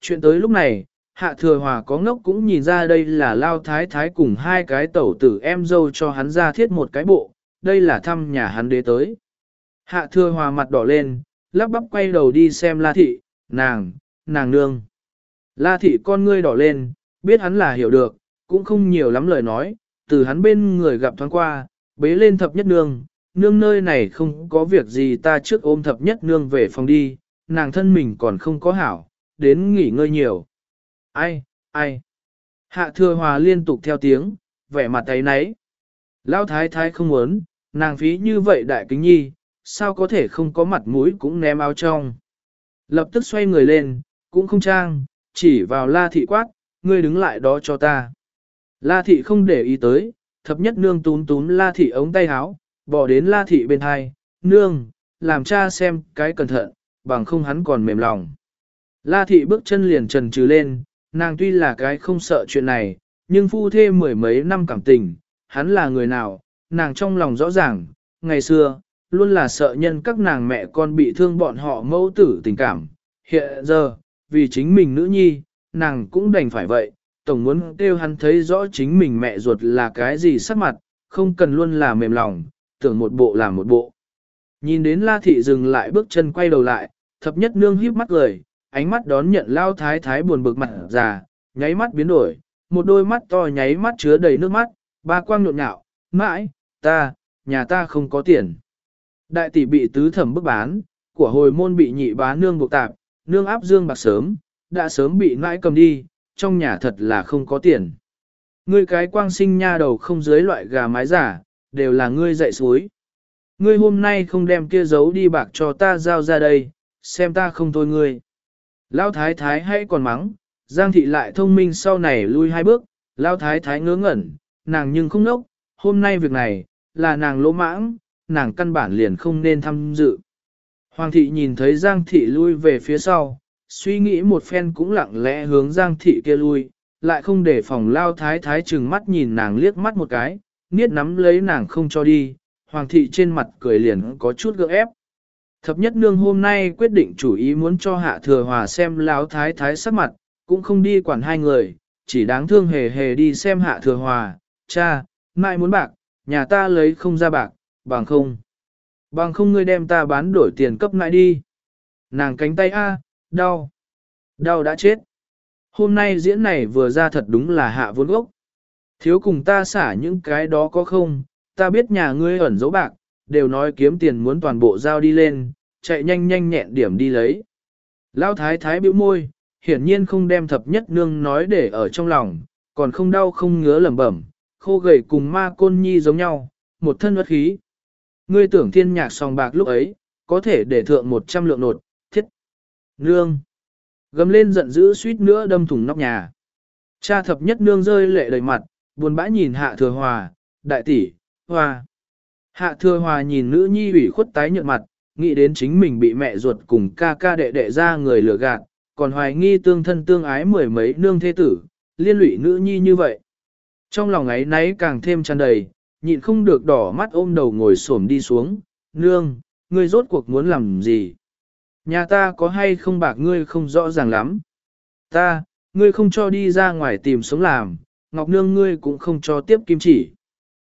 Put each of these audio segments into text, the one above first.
chuyện tới lúc này, hạ thừa hòa có ngốc cũng nhìn ra đây là lao thái thái cùng hai cái tẩu tử em dâu cho hắn ra thiết một cái bộ, đây là thăm nhà hắn đế tới. Hạ thừa hòa mặt đỏ lên, lắp bắp quay đầu đi xem la thị, nàng, nàng nương. La thị con ngươi đỏ lên, biết hắn là hiểu được, cũng không nhiều lắm lời nói, từ hắn bên người gặp thoáng qua, bế lên thập nhất nương, nương nơi này không có việc gì ta trước ôm thập nhất nương về phòng đi, nàng thân mình còn không có hảo, đến nghỉ ngơi nhiều. Ai, ai? Hạ thừa hòa liên tục theo tiếng, vẻ mặt thấy nấy. Lão thái thái không muốn, nàng phí như vậy đại kính nhi, sao có thể không có mặt mũi cũng ném áo trong. Lập tức xoay người lên, cũng không trang, chỉ vào la thị quát, ngươi đứng lại đó cho ta. La thị không để ý tới, thập nhất nương tún tún la thị ống tay áo, bỏ đến la thị bên hai, nương, làm cha xem cái cẩn thận, bằng không hắn còn mềm lòng. La thị bước chân liền trần trừ lên, nàng tuy là cái không sợ chuyện này, nhưng phu thê mười mấy năm cảm tình, hắn là người nào, nàng trong lòng rõ ràng, ngày xưa, luôn là sợ nhân các nàng mẹ con bị thương bọn họ mẫu tử tình cảm. Hiện giờ, vì chính mình nữ nhi, nàng cũng đành phải vậy, tổng muốn kêu hắn thấy rõ chính mình mẹ ruột là cái gì sắc mặt, không cần luôn là mềm lòng, tưởng một bộ là một bộ. Nhìn đến La Thị dừng lại bước chân quay đầu lại, thập nhất nương híp mắt cười, ánh mắt đón nhận lao thái thái buồn bực mặt già, nháy mắt biến đổi, một đôi mắt to nháy mắt chứa đầy nước mắt, ba quang nhộn nhạo, mãi, ta, nhà ta không có tiền. Đại tỷ bị tứ thẩm bức bán, của hồi môn bị nhị bá nương buộc tạp, nương áp dương bạc sớm, đã sớm bị nãi cầm đi, trong nhà thật là không có tiền. Ngươi cái quang sinh nha đầu không dưới loại gà mái giả, đều là ngươi dạy suối. Ngươi hôm nay không đem kia giấu đi bạc cho ta giao ra đây, xem ta không thôi ngươi. Lão thái thái hay còn mắng, Giang thị lại thông minh sau này lui hai bước, Lão thái thái ngớ ngẩn, nàng nhưng không nốc, hôm nay việc này, là nàng lỗ mãng, nàng căn bản liền không nên tham dự. Hoàng thị nhìn thấy Giang thị lui về phía sau, suy nghĩ một phen cũng lặng lẽ hướng Giang thị kia lui, lại không để phòng lao thái thái chừng mắt nhìn nàng liếc mắt một cái, niết nắm lấy nàng không cho đi, hoàng thị trên mặt cười liền có chút gượng ép. Thập nhất nương hôm nay quyết định chủ ý muốn cho hạ thừa hòa xem lão thái thái sắc mặt, cũng không đi quản hai người, chỉ đáng thương hề hề đi xem hạ thừa hòa, cha, mai muốn bạc, nhà ta lấy không ra bạc, bằng không. Bằng không ngươi đem ta bán đổi tiền cấp lại đi. Nàng cánh tay A, đau. Đau đã chết. Hôm nay diễn này vừa ra thật đúng là hạ vốn gốc. Thiếu cùng ta xả những cái đó có không, ta biết nhà ngươi ẩn dấu bạc, đều nói kiếm tiền muốn toàn bộ giao đi lên, chạy nhanh nhanh nhẹn điểm đi lấy. Lão thái thái bĩu môi, hiển nhiên không đem thập nhất nương nói để ở trong lòng, còn không đau không ngứa lẩm bẩm, khô gầy cùng ma côn nhi giống nhau, một thân uất khí. Ngươi tưởng thiên nhạc sòng bạc lúc ấy, có thể để thượng một trăm lượng nột, thiết. Nương. Gầm lên giận dữ suýt nữa đâm thủng nóc nhà. Cha thập nhất nương rơi lệ đầy mặt, buồn bã nhìn hạ thừa hòa, đại tỷ, hòa. Hạ thừa hòa nhìn nữ nhi ủy khuất tái nhợt mặt, nghĩ đến chính mình bị mẹ ruột cùng ca ca đệ đệ ra người lừa gạt, còn hoài nghi tương thân tương ái mười mấy nương thế tử, liên lụy nữ nhi như vậy. Trong lòng ấy nấy càng thêm tràn đầy, nhịn không được đỏ mắt ôm đầu ngồi xổm đi xuống, nương, ngươi rốt cuộc muốn làm gì? Nhà ta có hay không bạc ngươi không rõ ràng lắm. Ta, ngươi không cho đi ra ngoài tìm sống làm, ngọc nương ngươi cũng không cho tiếp kim chỉ.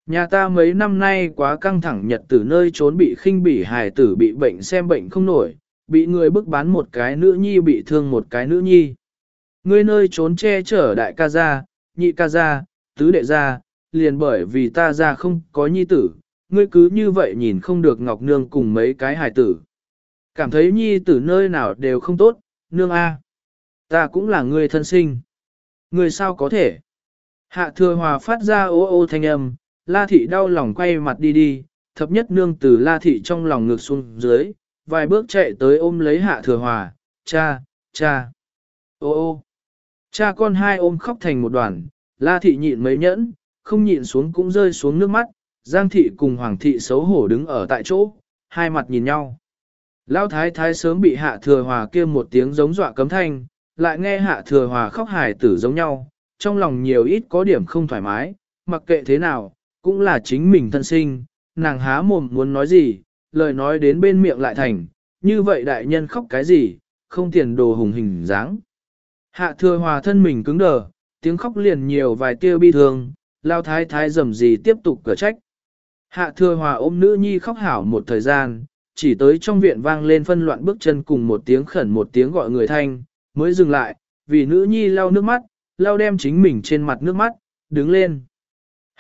Nhà ta mấy năm nay quá căng thẳng nhật từ nơi trốn bị khinh bỉ hài tử bị bệnh xem bệnh không nổi, bị người bức bán một cái nữ nhi bị thương một cái nữ nhi. Ngươi nơi trốn che chở đại ca gia, nhị ca gia, tứ đệ gia, liền bởi vì ta gia không có nhi tử, ngươi cứ như vậy nhìn không được Ngọc Nương cùng mấy cái hài tử. Cảm thấy nhi tử nơi nào đều không tốt, Nương A. Ta cũng là người thân sinh. Người sao có thể? Hạ thừa hòa phát ra ô ô thanh âm, la thị đau lòng quay mặt đi đi, thập nhất nương từ la thị trong lòng ngược xuống dưới, vài bước chạy tới ôm lấy hạ thừa hòa, cha, cha, ô ô. Cha con hai ôm khóc thành một đoàn, la thị nhịn mấy nhẫn, không nhịn xuống cũng rơi xuống nước mắt, Giang thị cùng Hoàng thị xấu hổ đứng ở tại chỗ, hai mặt nhìn nhau. Lão thái thái sớm bị hạ thừa hòa kia một tiếng giống dọa cấm thanh, lại nghe hạ thừa hòa khóc hài tử giống nhau, trong lòng nhiều ít có điểm không thoải mái, mặc kệ thế nào, cũng là chính mình thân sinh, nàng há mồm muốn nói gì, lời nói đến bên miệng lại thành, như vậy đại nhân khóc cái gì, không tiền đồ hùng hình dáng. Hạ thừa hòa thân mình cứng đờ, tiếng khóc liền nhiều vài tia bi thương, lao thái thái dầm gì tiếp tục cửa trách. Hạ thừa hòa ôm nữ nhi khóc hảo một thời gian, chỉ tới trong viện vang lên phân loạn bước chân cùng một tiếng khẩn một tiếng gọi người thanh, mới dừng lại, vì nữ nhi lau nước mắt, lau đem chính mình trên mặt nước mắt, đứng lên.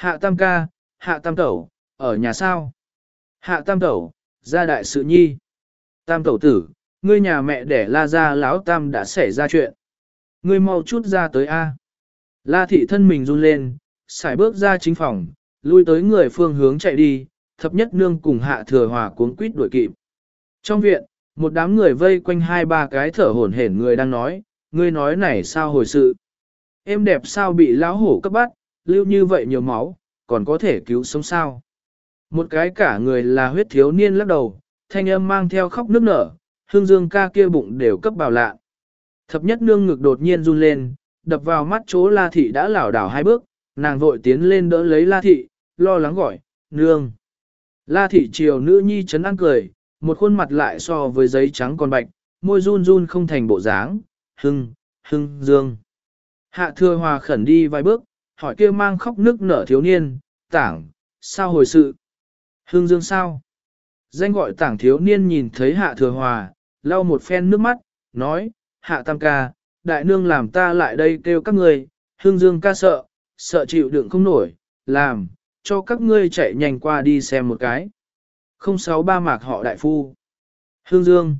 Hạ tam ca, hạ tam tẩu, ở nhà sao? Hạ tam tẩu, gia đại sự nhi. Tam tẩu tử, ngươi nhà mẹ đẻ la ra lão tam đã xảy ra chuyện. Ngươi mau chút ra tới A. La thị thân mình run lên, xài bước ra chính phòng, lui tới người phương hướng chạy đi, thập nhất nương cùng hạ thừa hòa cuốn quýt đuổi kịp. Trong viện, một đám người vây quanh hai ba cái thở hổn hển người đang nói, ngươi nói này sao hồi sự. Em đẹp sao bị lão hổ cấp bắt, lưu như vậy nhiều máu, còn có thể cứu sống sao. Một cái cả người là huyết thiếu niên lắc đầu, thanh âm mang theo khóc nước nở, hương dương ca kia bụng đều cấp bào lạ. Thập nhất nương ngực đột nhiên run lên, đập vào mắt chỗ la thị đã lảo đảo hai bước, nàng vội tiến lên đỡ lấy la thị, lo lắng gọi, nương. La thị chiều nữ nhi chấn ăn cười, một khuôn mặt lại so với giấy trắng còn bạch, môi run run không thành bộ dáng, hưng, hưng, dương. Hạ thừa hòa khẩn đi vài bước, hỏi kia mang khóc nước nở thiếu niên, tảng, sao hồi sự? hương dương sao? Danh gọi tảng thiếu niên nhìn thấy hạ thừa hòa, lau một phen nước mắt, nói, hạ tam ca, đại nương làm ta lại đây kêu các ngươi, hương dương ca sợ, sợ chịu đựng không nổi, làm, cho các ngươi chạy nhanh qua đi xem một cái. 063 mạc họ đại phu. Hương dương.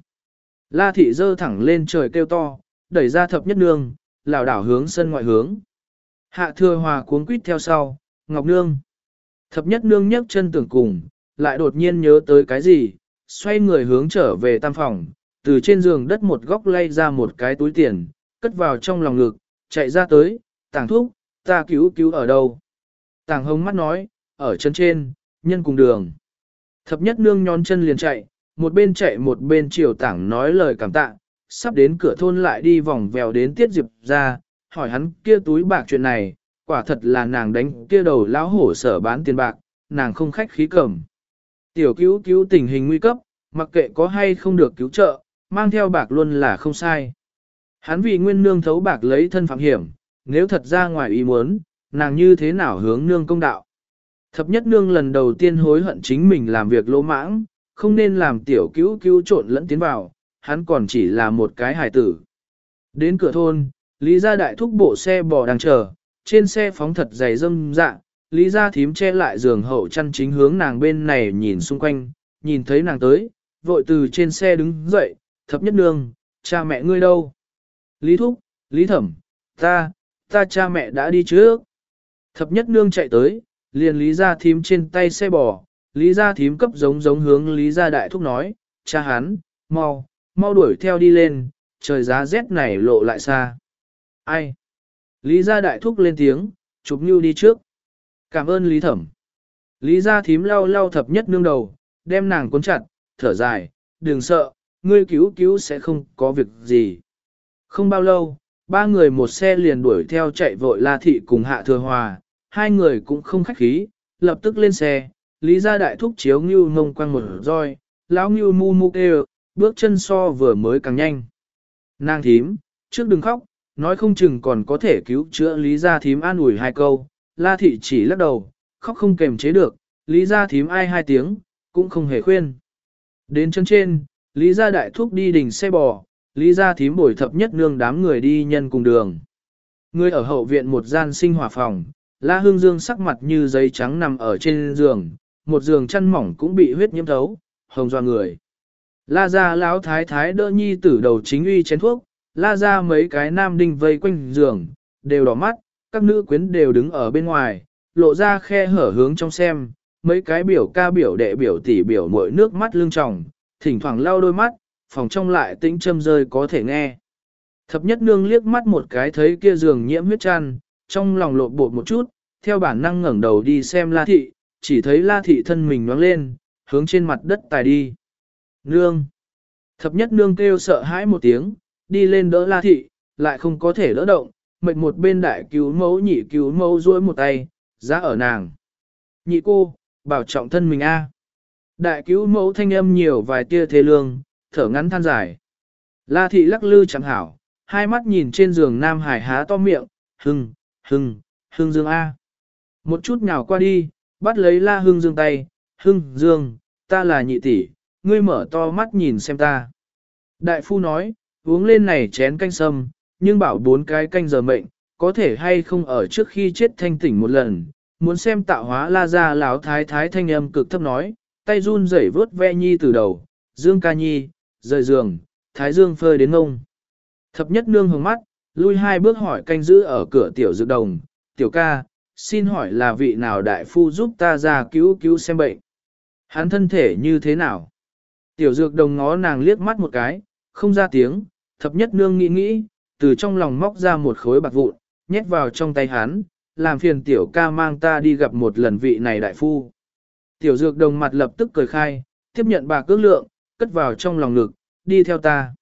La thị dơ thẳng lên trời kêu to, đẩy ra thập nhất nương, lảo đảo hướng sân ngoại hướng. Hạ thừa hòa cuốn quýt theo sau, ngọc nương. Thập nhất nương nhấc chân tưởng cùng, lại đột nhiên nhớ tới cái gì, xoay người hướng trở về tam phòng, từ trên giường đất một góc lay ra một cái túi tiền, cất vào trong lòng ngực, chạy ra tới, tàng thuốc, ta cứu cứu ở đâu. Tàng hông mắt nói, ở chân trên, nhân cùng đường. Thập nhất nương nhón chân liền chạy, một bên chạy một bên chiều tảng nói lời cảm tạ, sắp đến cửa thôn lại đi vòng vèo đến tiết diệp ra, hỏi hắn kia túi bạc chuyện này, quả thật là nàng đánh kia đầu lão hổ sở bán tiền bạc, nàng không khách khí cầm. Tiểu cứu cứu tình hình nguy cấp, mặc kệ có hay không được cứu trợ, mang theo bạc luôn là không sai. Hắn vì nguyên nương thấu bạc lấy thân phạm hiểm, nếu thật ra ngoài ý muốn, nàng như thế nào hướng nương công đạo. Thập nhất nương lần đầu tiên hối hận chính mình làm việc lỗ mãng, không nên làm tiểu cứu cứu trộn lẫn tiến vào, hắn còn chỉ là một cái hài tử. Đến cửa thôn, Lý gia đại thúc bộ xe bò đang chờ, trên xe phóng thật dày dâm dạ, Lý gia thím che lại giường hậu chăn chính hướng nàng bên này nhìn xung quanh, nhìn thấy nàng tới, vội từ trên xe đứng dậy, thập nhất nương, cha mẹ ngươi đâu? Lý thúc, Lý thẩm, ta, ta cha mẹ đã đi trước. Thập nhất nương chạy tới, liền Lý gia thím trên tay xe bò, Lý gia thím cấp giống giống hướng Lý gia đại thúc nói, cha hắn, mau, mau đuổi theo đi lên, trời giá rét này lộ lại xa. Ai? Lý gia đại thúc lên tiếng, chụp như đi trước. Cảm ơn Lý thẩm. Lý gia thím lau lau thập nhất nương đầu, đem nàng cuốn chặt, thở dài, đừng sợ, ngươi cứu cứu sẽ không có việc gì. Không bao lâu, ba người một xe liền đuổi theo chạy vội La Thị cùng Hạ Thừa Hòa, hai người cũng không khách khí, lập tức lên xe, Lý gia đại thúc chiếu ngưu ngông quăng một roi, lão ngưu mu mu kêu, bước chân so vừa mới càng nhanh. Nàng thím, trước đừng khóc, nói không chừng còn có thể cứu chữa Lý gia thím an ủi hai câu, La Thị chỉ lắc đầu, khóc không kềm chế được, Lý gia thím ai hai tiếng, cũng không hề khuyên. Đến chân trên, Lý gia đại thúc đi đỉnh xe bò, Lý gia thím bồi thập nhất nương đám người đi nhân cùng đường. Người ở hậu viện một gian sinh hỏa phòng, La Hương Dương sắc mặt như giấy trắng nằm ở trên giường, một giường chăn mỏng cũng bị huyết nhiễm thấu, hồng doa người. La gia lão thái thái đỡ nhi tử đầu chính uy chén thuốc, la ra mấy cái nam đinh vây quanh giường, đều đỏ mắt, các nữ quyến đều đứng ở bên ngoài, lộ ra khe hở hướng trong xem, mấy cái biểu ca biểu đệ biểu tỷ biểu mỗi nước mắt lưng tròng, thỉnh thoảng lau đôi mắt, phòng trong lại tĩnh châm rơi có thể nghe. Thập nhất nương liếc mắt một cái thấy kia giường nhiễm huyết chăn, trong lòng lộn bột một chút, theo bản năng ngẩng đầu đi xem la thị, chỉ thấy la thị thân mình nhoáng lên, hướng trên mặt đất tài đi. Nương! Thập nhất nương kêu sợ hãi một tiếng, đi lên đỡ la thị, lại không có thể đỡ động, mệt một bên đại cứu mẫu nhị cứu mẫu duỗi một tay, giá ở nàng. Nhị cô, bảo trọng thân mình a. Đại cứu mẫu thanh âm nhiều vài tia thế lương, thở ngắn than dài. La thị lắc lư chẳng hảo, hai mắt nhìn trên giường Nam Hải há to miệng, hưng, hưng, hưng dương A. Một chút nhào qua đi, bắt lấy la hưng dương tay, hưng dương, ta là nhị tỷ, ngươi mở to mắt nhìn xem ta. Đại phu nói, uống lên này chén canh sâm, nhưng bảo bốn cái canh giờ mệnh, có thể hay không ở trước khi chết thanh tỉnh một lần, muốn xem tạo hóa la ra lão thái thái thanh âm cực thấp nói, tay run rẩy vớt ve nhi từ đầu, dương ca nhi, rời giường, thái dương phơi đến ngông. Thập nhất nương hướng mắt, lui hai bước hỏi canh giữ ở cửa tiểu dược đồng, tiểu ca, xin hỏi là vị nào đại phu giúp ta ra cứu cứu xem bệnh. Hắn thân thể như thế nào? Tiểu dược đồng ngó nàng liếc mắt một cái, không ra tiếng, thập nhất nương nghĩ nghĩ, từ trong lòng móc ra một khối bạc vụn, nhét vào trong tay hắn, làm phiền tiểu ca mang ta đi gặp một lần vị này đại phu. Tiểu dược đồng mặt lập tức cười khai, tiếp nhận bạc cước lượng, cất vào trong lòng ngực, đi theo ta.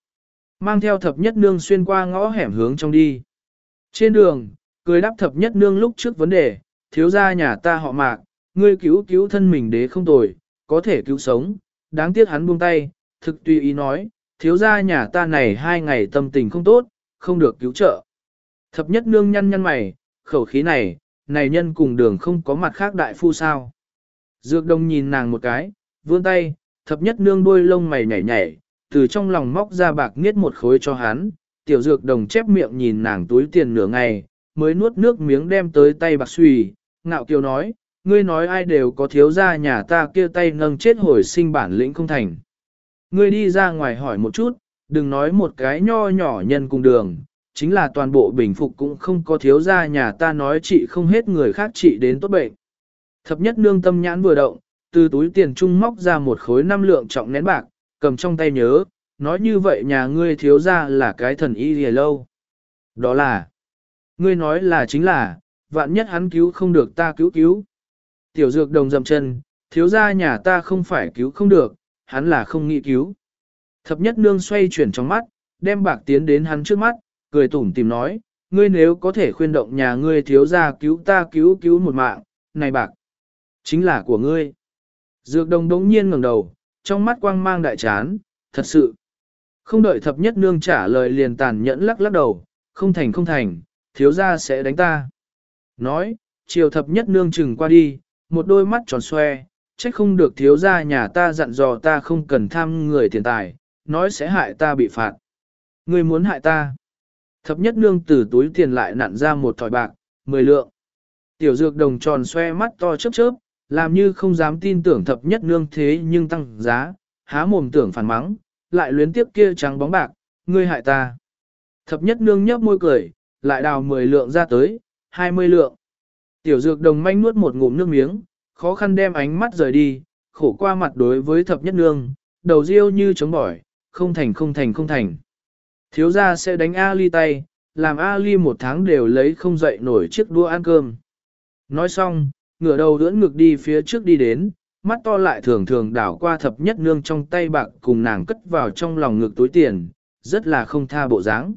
Mang theo thập nhất nương xuyên qua ngõ hẻm hướng trong đi. Trên đường, cười đáp thập nhất nương lúc trước vấn đề, thiếu gia nhà ta họ mạc, ngươi cứu cứu thân mình đế không tồi, có thể cứu sống, đáng tiếc hắn buông tay, thực tùy ý nói, thiếu gia nhà ta này hai ngày tâm tình không tốt, không được cứu trợ. Thập nhất nương nhăn nhăn mày, khẩu khí này, này nhân cùng đường không có mặt khác đại phu sao. Dược đông nhìn nàng một cái, vươn tay, thập nhất nương đuôi lông mày nhảy nhảy, từ trong lòng móc ra bạc niết một khối cho hắn, tiểu dược đồng chép miệng nhìn nàng túi tiền nửa ngày, mới nuốt nước miếng đem tới tay bạc suy, ngạo kiều nói, ngươi nói ai đều có thiếu gia nhà ta kia tay nâng chết hồi sinh bản lĩnh không thành. Ngươi đi ra ngoài hỏi một chút, đừng nói một cái nho nhỏ nhân cùng đường, chính là toàn bộ bình phục cũng không có thiếu gia nhà ta nói chị không hết người khác chị đến tốt bệnh. Thập nhất nương tâm nhãn vừa động, từ túi tiền trung móc ra một khối năm lượng trọng nén bạc, cầm trong tay nhớ, nói như vậy nhà ngươi thiếu gia là cái thần y lìa lâu. Đó là, ngươi nói là chính là, vạn nhất hắn cứu không được ta cứu cứu. Tiểu dược đồng dầm chân, thiếu gia nhà ta không phải cứu không được, hắn là không nghĩ cứu. Thập nhất nương xoay chuyển trong mắt, đem bạc tiến đến hắn trước mắt, cười tủm tìm nói, ngươi nếu có thể khuyên động nhà ngươi thiếu gia cứu ta cứu cứu một mạng, này bạc, chính là của ngươi. Dược đồng đống nhiên ngẩng đầu, trong mắt quang mang đại chán, thật sự. Không đợi thập nhất nương trả lời liền tàn nhẫn lắc lắc đầu, không thành không thành, thiếu gia sẽ đánh ta. Nói, chiều thập nhất nương chừng qua đi, một đôi mắt tròn xoe, trách không được thiếu gia nhà ta dặn dò ta không cần tham người tiền tài, nói sẽ hại ta bị phạt. Ngươi muốn hại ta. Thập nhất nương từ túi tiền lại nặn ra một thỏi bạc, mười lượng. Tiểu dược đồng tròn xoe mắt to chớp chớp, làm như không dám tin tưởng thập nhất nương thế nhưng tăng giá, há mồm tưởng phản mắng, lại luyến tiếp kia trắng bóng bạc, ngươi hại ta. Thập nhất nương nhấp môi cười, lại đào mười lượng ra tới, hai mươi lượng. Tiểu dược đồng manh nuốt một ngụm nước miếng, khó khăn đem ánh mắt rời đi, khổ qua mặt đối với thập nhất nương, đầu riêu như chống bỏi, không thành không thành không thành. Thiếu gia sẽ đánh Ali tay, làm Ali một tháng đều lấy không dậy nổi chiếc đũa ăn cơm. Nói xong, ngửa đầu đưỡn ngực đi phía trước đi đến, mắt to lại thường thường đảo qua thập nhất nương trong tay bạc cùng nàng cất vào trong lòng ngực túi tiền, rất là không tha bộ dáng.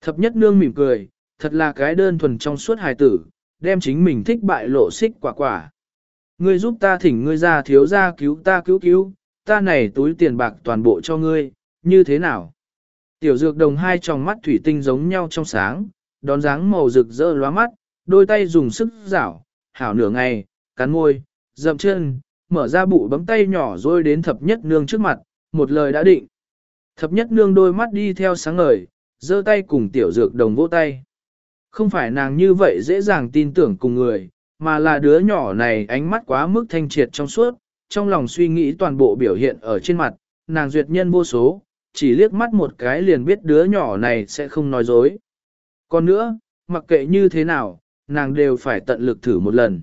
Thập nhất nương mỉm cười, thật là cái đơn thuần trong suốt hài tử, đem chính mình thích bại lộ xích quả quả. Ngươi giúp ta thỉnh ngươi ra thiếu ra cứu ta cứu cứu, ta này túi tiền bạc toàn bộ cho ngươi, như thế nào? Tiểu dược đồng hai tròng mắt thủy tinh giống nhau trong sáng, đón dáng màu rực rỡ lóa mắt, đôi tay dùng sức rảo, hảo nửa ngày, cắn môi, dậm chân, mở ra bụ bấm tay nhỏ rồi đến thập nhất nương trước mặt, một lời đã định. Thập nhất nương đôi mắt đi theo sáng ngời, giơ tay cùng tiểu dược đồng vỗ tay. Không phải nàng như vậy dễ dàng tin tưởng cùng người, mà là đứa nhỏ này ánh mắt quá mức thanh triệt trong suốt, trong lòng suy nghĩ toàn bộ biểu hiện ở trên mặt, nàng duyệt nhân vô số, chỉ liếc mắt một cái liền biết đứa nhỏ này sẽ không nói dối. Còn nữa, mặc kệ như thế nào, nàng đều phải tận lực thử một lần.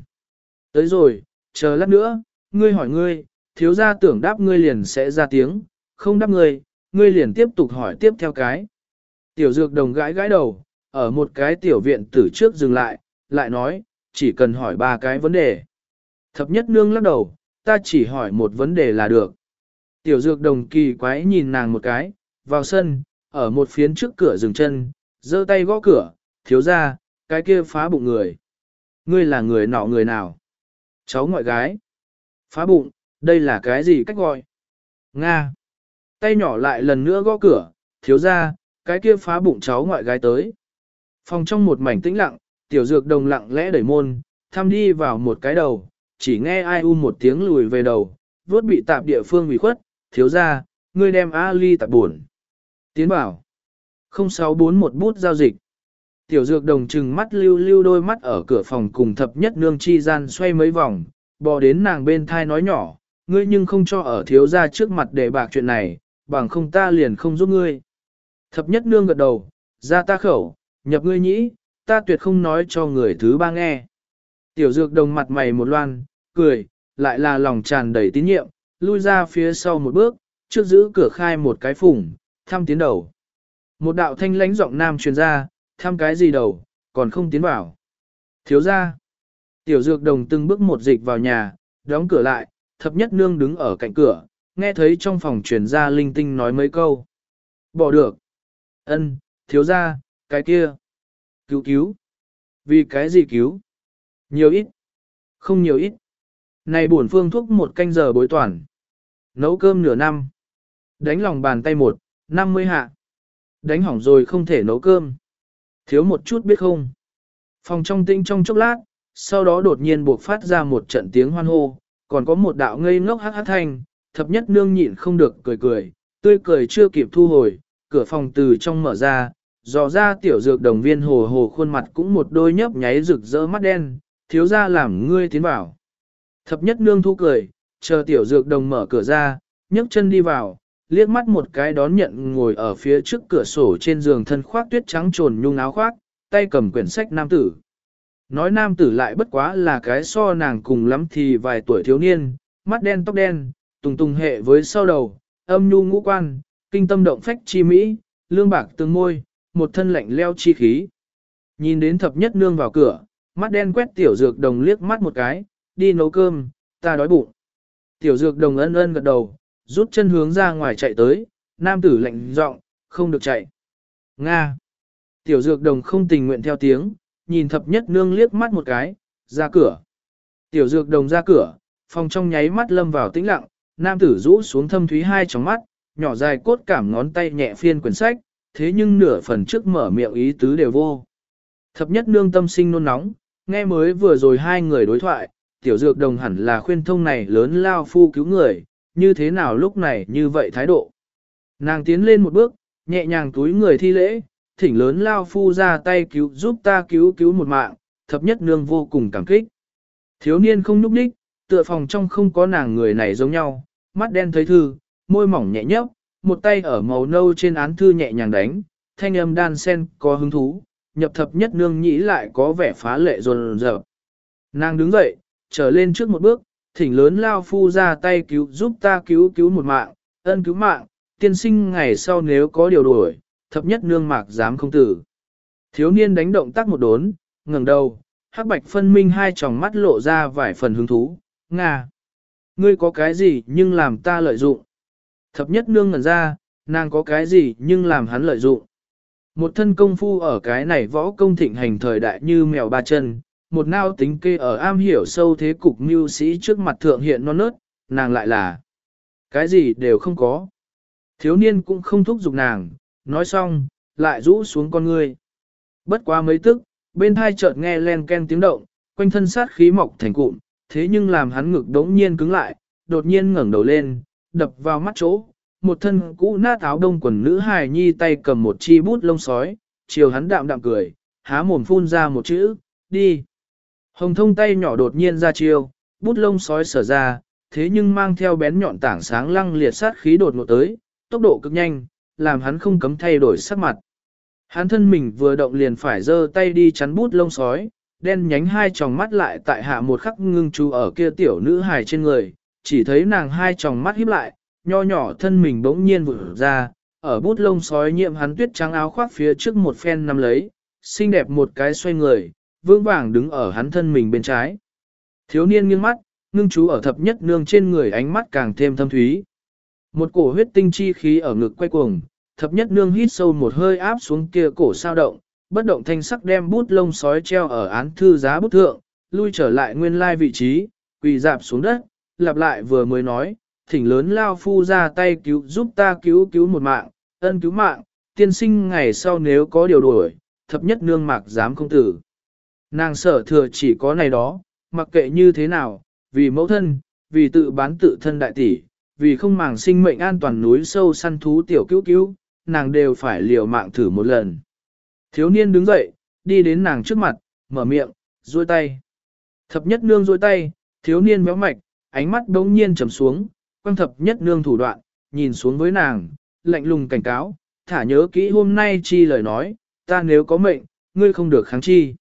Tới rồi, chờ lát nữa, ngươi hỏi ngươi, thiếu gia tưởng đáp ngươi liền sẽ ra tiếng, không đáp ngươi, ngươi liền tiếp tục hỏi tiếp theo cái. Tiểu dược đồng gãi gãi đầu, ở một cái tiểu viện tử trước dừng lại, lại nói, chỉ cần hỏi ba cái vấn đề. Thập nhất nương lắc đầu, ta chỉ hỏi một vấn đề là được. Tiểu dược đồng kỳ quái nhìn nàng một cái, vào sân, ở một phiến trước cửa dừng chân, giơ tay gõ cửa, thiếu ra, cái kia phá bụng người. Ngươi là người nọ người nào? Cháu ngoại gái. Phá bụng, đây là cái gì cách gọi? Nga. Tay nhỏ lại lần nữa gõ cửa, thiếu ra, cái kia phá bụng cháu ngoại gái tới. Phòng trong một mảnh tĩnh lặng, tiểu dược đồng lặng lẽ đẩy môn, thăm đi vào một cái đầu, chỉ nghe ai u một tiếng lùi về đầu, vốt bị tạp địa phương bị khuất, thiếu ra, ngươi đem Ali tạp buồn. Tiến bảo. 0641 bút giao dịch. Tiểu dược đồng trừng mắt lưu lưu đôi mắt ở cửa phòng cùng thập nhất nương chi gian xoay mấy vòng, bò đến nàng bên thai nói nhỏ, ngươi nhưng không cho ở thiếu ra trước mặt để bạc chuyện này, bằng không ta liền không giúp ngươi. Thập nhất nương gật đầu, ra ta khẩu, nhập ngươi nhĩ, ta tuyệt không nói cho người thứ ba nghe. Tiểu dược đồng mặt mày một loan, cười, lại là lòng tràn đầy tín nhiệm, lui ra phía sau một bước, trước giữ cửa khai một cái phủng, thăm tiến đầu. Một đạo thanh lãnh giọng nam truyền ra, thăm cái gì đầu, còn không tiến vào. Thiếu ra. Tiểu dược đồng từng bước một dịch vào nhà, đóng cửa lại, thập nhất nương đứng ở cạnh cửa, nghe thấy trong phòng truyền ra linh tinh nói mấy câu. Bỏ được. ân thiếu ra, cái kia. Cứu cứu. Vì cái gì cứu? Nhiều ít. Không nhiều ít. Này bổn phương thuốc một canh giờ bối toàn. Nấu cơm nửa năm. Đánh lòng bàn tay một, 50 hạ. Đánh hỏng rồi không thể nấu cơm. Thiếu một chút biết không? Phòng trong tinh trong chốc lát, sau đó đột nhiên buộc phát ra một trận tiếng hoan hô, còn có một đạo ngây ngốc hát hát thanh, thập nhất nương nhịn không được cười cười, tươi cười chưa kịp thu hồi, cửa phòng từ trong mở ra, dò ra tiểu dược đồng viên hồ hồ khuôn mặt cũng một đôi nhấp nháy rực rỡ mắt đen, thiếu ra làm ngươi tiến vào. Thập nhất nương thu cười, chờ tiểu dược đồng mở cửa ra, nhấc chân đi vào, liếc mắt một cái đón nhận ngồi ở phía trước cửa sổ trên giường thân khoác tuyết trắng trồn nhung áo khoác, tay cầm quyển sách nam tử. Nói nam tử lại bất quá là cái so nàng cùng lắm thì vài tuổi thiếu niên, mắt đen tóc đen, tùng tùng hệ với sau đầu, âm nhu ngũ quan, kinh tâm động phách chi mỹ, lương bạc tương môi, một thân lạnh leo chi khí. Nhìn đến thập nhất nương vào cửa, mắt đen quét tiểu dược đồng liếc mắt một cái, đi nấu cơm, ta đói bụng. Tiểu dược đồng ân ân gật đầu, rút chân hướng ra ngoài chạy tới, nam tử lạnh giọng, không được chạy. Nga. Tiểu dược đồng không tình nguyện theo tiếng, nhìn thập nhất nương liếc mắt một cái, ra cửa. Tiểu dược đồng ra cửa, phòng trong nháy mắt lâm vào tĩnh lặng, nam tử rũ xuống thâm thúy hai tròng mắt, nhỏ dài cốt cảm ngón tay nhẹ phiên quyển sách, thế nhưng nửa phần trước mở miệng ý tứ đều vô. Thập nhất nương tâm sinh nôn nóng, nghe mới vừa rồi hai người đối thoại, tiểu dược đồng hẳn là khuyên thông này lớn lao phu cứu người, như thế nào lúc này như vậy thái độ. Nàng tiến lên một bước, nhẹ nhàng túi người thi lễ, thỉnh lớn lao phu ra tay cứu giúp ta cứu cứu một mạng, thập nhất nương vô cùng cảm kích. Thiếu niên không nhúc đích, tựa phòng trong không có nàng người này giống nhau, mắt đen thấy thư, môi mỏng nhẹ nhấp, một tay ở màu nâu trên án thư nhẹ nhàng đánh, thanh âm đan sen có hứng thú, nhập thập nhất nương nhĩ lại có vẻ phá lệ rồn rợp. Nàng đứng dậy, trở lên trước một bước, thỉnh lớn lao phu ra tay cứu giúp ta cứu cứu một mạng, ân cứu mạng, tiên sinh ngày sau nếu có điều đổi, thập nhất nương mạc dám không tử. Thiếu niên đánh động tác một đốn, ngẩng đầu, hắc bạch phân minh hai tròng mắt lộ ra vài phần hứng thú, Nga. Ngươi có cái gì nhưng làm ta lợi dụng? Thập nhất nương ngẩn ra, nàng có cái gì nhưng làm hắn lợi dụng. Một thân công phu ở cái này võ công thịnh hành thời đại như mèo ba chân, một nao tính kê ở am hiểu sâu thế cục mưu sĩ trước mặt thượng hiện non nớt, nàng lại là cái gì đều không có. Thiếu niên cũng không thúc giục nàng, nói xong, lại rũ xuống con ngươi. Bất quá mấy tức, bên hai chợt nghe len ken tiếng động, quanh thân sát khí mọc thành cụm, thế nhưng làm hắn ngực đống nhiên cứng lại, đột nhiên ngẩng đầu lên, đập vào mắt chỗ, một thân cũ nát áo đông quần nữ hài nhi tay cầm một chi bút lông sói, chiều hắn đạm đạm cười, há mồm phun ra một chữ, đi. Hồng thông tay nhỏ đột nhiên ra chiêu, bút lông sói sở ra, thế nhưng mang theo bén nhọn tảng sáng lăng liệt sát khí đột ngột tới, tốc độ cực nhanh, làm hắn không cấm thay đổi sắc mặt. Hắn thân mình vừa động liền phải giơ tay đi chắn bút lông sói, đen nhánh hai tròng mắt lại tại hạ một khắc ngưng chú ở kia tiểu nữ hài trên người, chỉ thấy nàng hai tròng mắt híp lại, nho nhỏ thân mình bỗng nhiên vụt ra, ở bút lông sói nhiệm hắn tuyết trắng áo khoác phía trước một phen nắm lấy, xinh đẹp một cái xoay người, vương vàng đứng ở hắn thân mình bên trái. Thiếu niên nghiêng mắt, ngưng chú ở thập nhất nương trên người ánh mắt càng thêm thâm thúy. Một cổ huyết tinh chi khí ở ngực quay cuồng, thập nhất nương hít sâu một hơi áp xuống kia cổ sao động, bất động thanh sắc đem bút lông sói treo ở án thư giá bút thượng, lui trở lại nguyên lai vị trí, quỳ dạp xuống đất, lặp lại vừa mới nói, thỉnh lớn lao phu ra tay cứu giúp ta cứu cứu một mạng, ân cứu mạng, tiên sinh ngày sau nếu có điều đổi, thập nhất nương mạc dám không tử. Nàng sở thừa chỉ có này đó, mặc kệ như thế nào, vì mẫu thân, vì tự bán tự thân đại tỷ, vì không màng sinh mệnh an toàn núi sâu săn thú tiểu cứu cứu, nàng đều phải liều mạng thử một lần. Thiếu niên đứng dậy, đi đến nàng trước mặt, mở miệng, duỗi tay. Thập nhất nương duỗi tay, thiếu niên méo mạch, ánh mắt đống nhiên trầm xuống, Quang thập nhất nương thủ đoạn, nhìn xuống với nàng, lạnh lùng cảnh cáo, thả nhớ kỹ hôm nay chi lời nói, ta nếu có mệnh, ngươi không được kháng chi.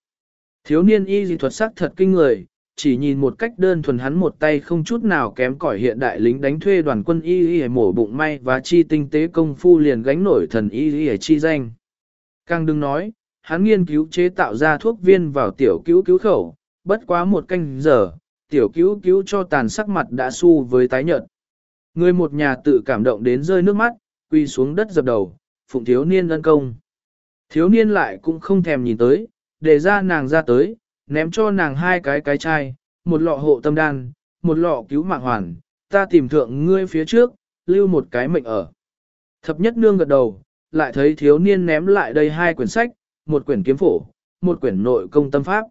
Thiếu niên y dị thuật sắc thật kinh người, chỉ nhìn một cách đơn thuần hắn một tay không chút nào kém cỏi hiện đại lính đánh thuê đoàn quân y y mổ bụng may và chi tinh tế công phu liền gánh nổi thần y y chi danh. Càng đừng nói, hắn nghiên cứu chế tạo ra thuốc viên vào tiểu cứu cứu khẩu, bất quá một canh giờ, tiểu cứu cứu cho tàn sắc mặt đã su với tái nhợt. Người một nhà tự cảm động đến rơi nước mắt, quy xuống đất dập đầu, phụng thiếu niên ân công. Thiếu niên lại cũng không thèm nhìn tới, để ra nàng ra tới, ném cho nàng hai cái cái chai, một lọ hộ tâm đan, một lọ cứu mạng hoàn, ta tìm thượng ngươi phía trước, lưu một cái mệnh ở. Thập nhất nương gật đầu, lại thấy thiếu niên ném lại đây hai quyển sách, một quyển kiếm phổ, một quyển nội công tâm pháp.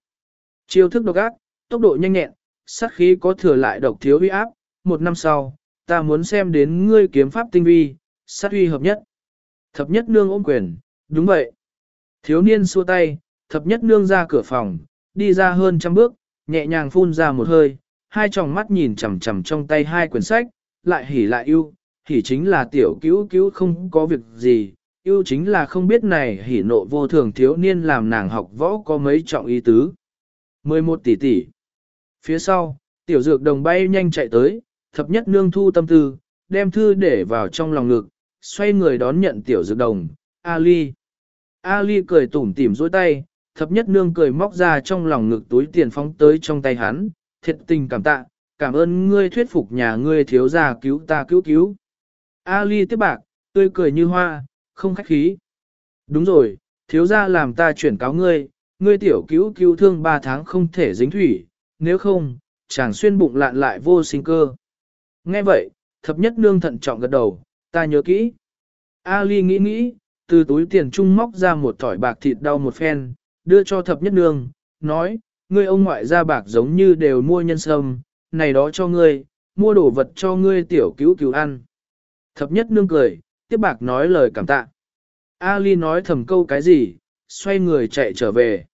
Chiêu thức độc ác, tốc độ nhanh nhẹn, sát khí có thừa lại độc thiếu uy áp, một năm sau, ta muốn xem đến ngươi kiếm pháp tinh vi, sát uy hợp nhất. Thập nhất nương ôm quyền, đúng vậy. Thiếu niên xua tay, thập nhất nương ra cửa phòng, đi ra hơn trăm bước, nhẹ nhàng phun ra một hơi, hai tròng mắt nhìn chằm chằm trong tay hai quyển sách, lại hỉ lại yêu, hỉ chính là tiểu cứu cứu không có việc gì, yêu chính là không biết này hỉ nộ vô thường thiếu niên làm nàng học võ có mấy trọng ý tứ. 11 tỷ tỷ. Phía sau, tiểu dược đồng bay nhanh chạy tới, thập nhất nương thu tâm tư, đem thư để vào trong lòng ngực, xoay người đón nhận tiểu dược đồng, Ali. Ali cười tủm tỉm dối tay, thập nhất nương cười móc ra trong lòng ngực túi tiền phóng tới trong tay hắn, thiệt tình cảm tạ, cảm ơn ngươi thuyết phục nhà ngươi thiếu gia cứu ta cứu cứu. Ali tiếp bạc, tươi cười như hoa, không khách khí. Đúng rồi, thiếu gia làm ta chuyển cáo ngươi, ngươi tiểu cứu cứu thương ba tháng không thể dính thủy, nếu không, chàng xuyên bụng lạn lại vô sinh cơ. Nghe vậy, thập nhất nương thận trọng gật đầu, ta nhớ kỹ. Ali nghĩ nghĩ, từ túi tiền trung móc ra một thỏi bạc thịt đau một phen, đưa cho thập nhất nương, nói, ngươi ông ngoại ra bạc giống như đều mua nhân sâm, này đó cho ngươi, mua đồ vật cho ngươi tiểu cứu cứu ăn. Thập nhất nương cười, tiếp bạc nói lời cảm tạ. Ali nói thầm câu cái gì, xoay người chạy trở về.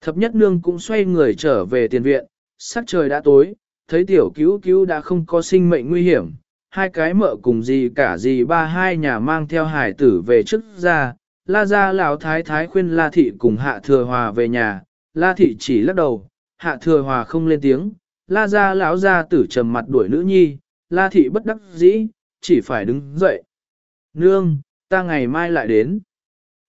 Thập nhất nương cũng xoay người trở về tiền viện, sắc trời đã tối, thấy tiểu cứu cứu đã không có sinh mệnh nguy hiểm, hai cái mợ cùng gì cả gì ba hai nhà mang theo hải tử về trước ra, la ra lão thái thái khuyên la thị cùng hạ thừa hòa về nhà, la thị chỉ lắc đầu, hạ thừa hòa không lên tiếng, la ra lão ra tử trầm mặt đuổi nữ nhi, la thị bất đắc dĩ, chỉ phải đứng dậy. Nương, ta ngày mai lại đến.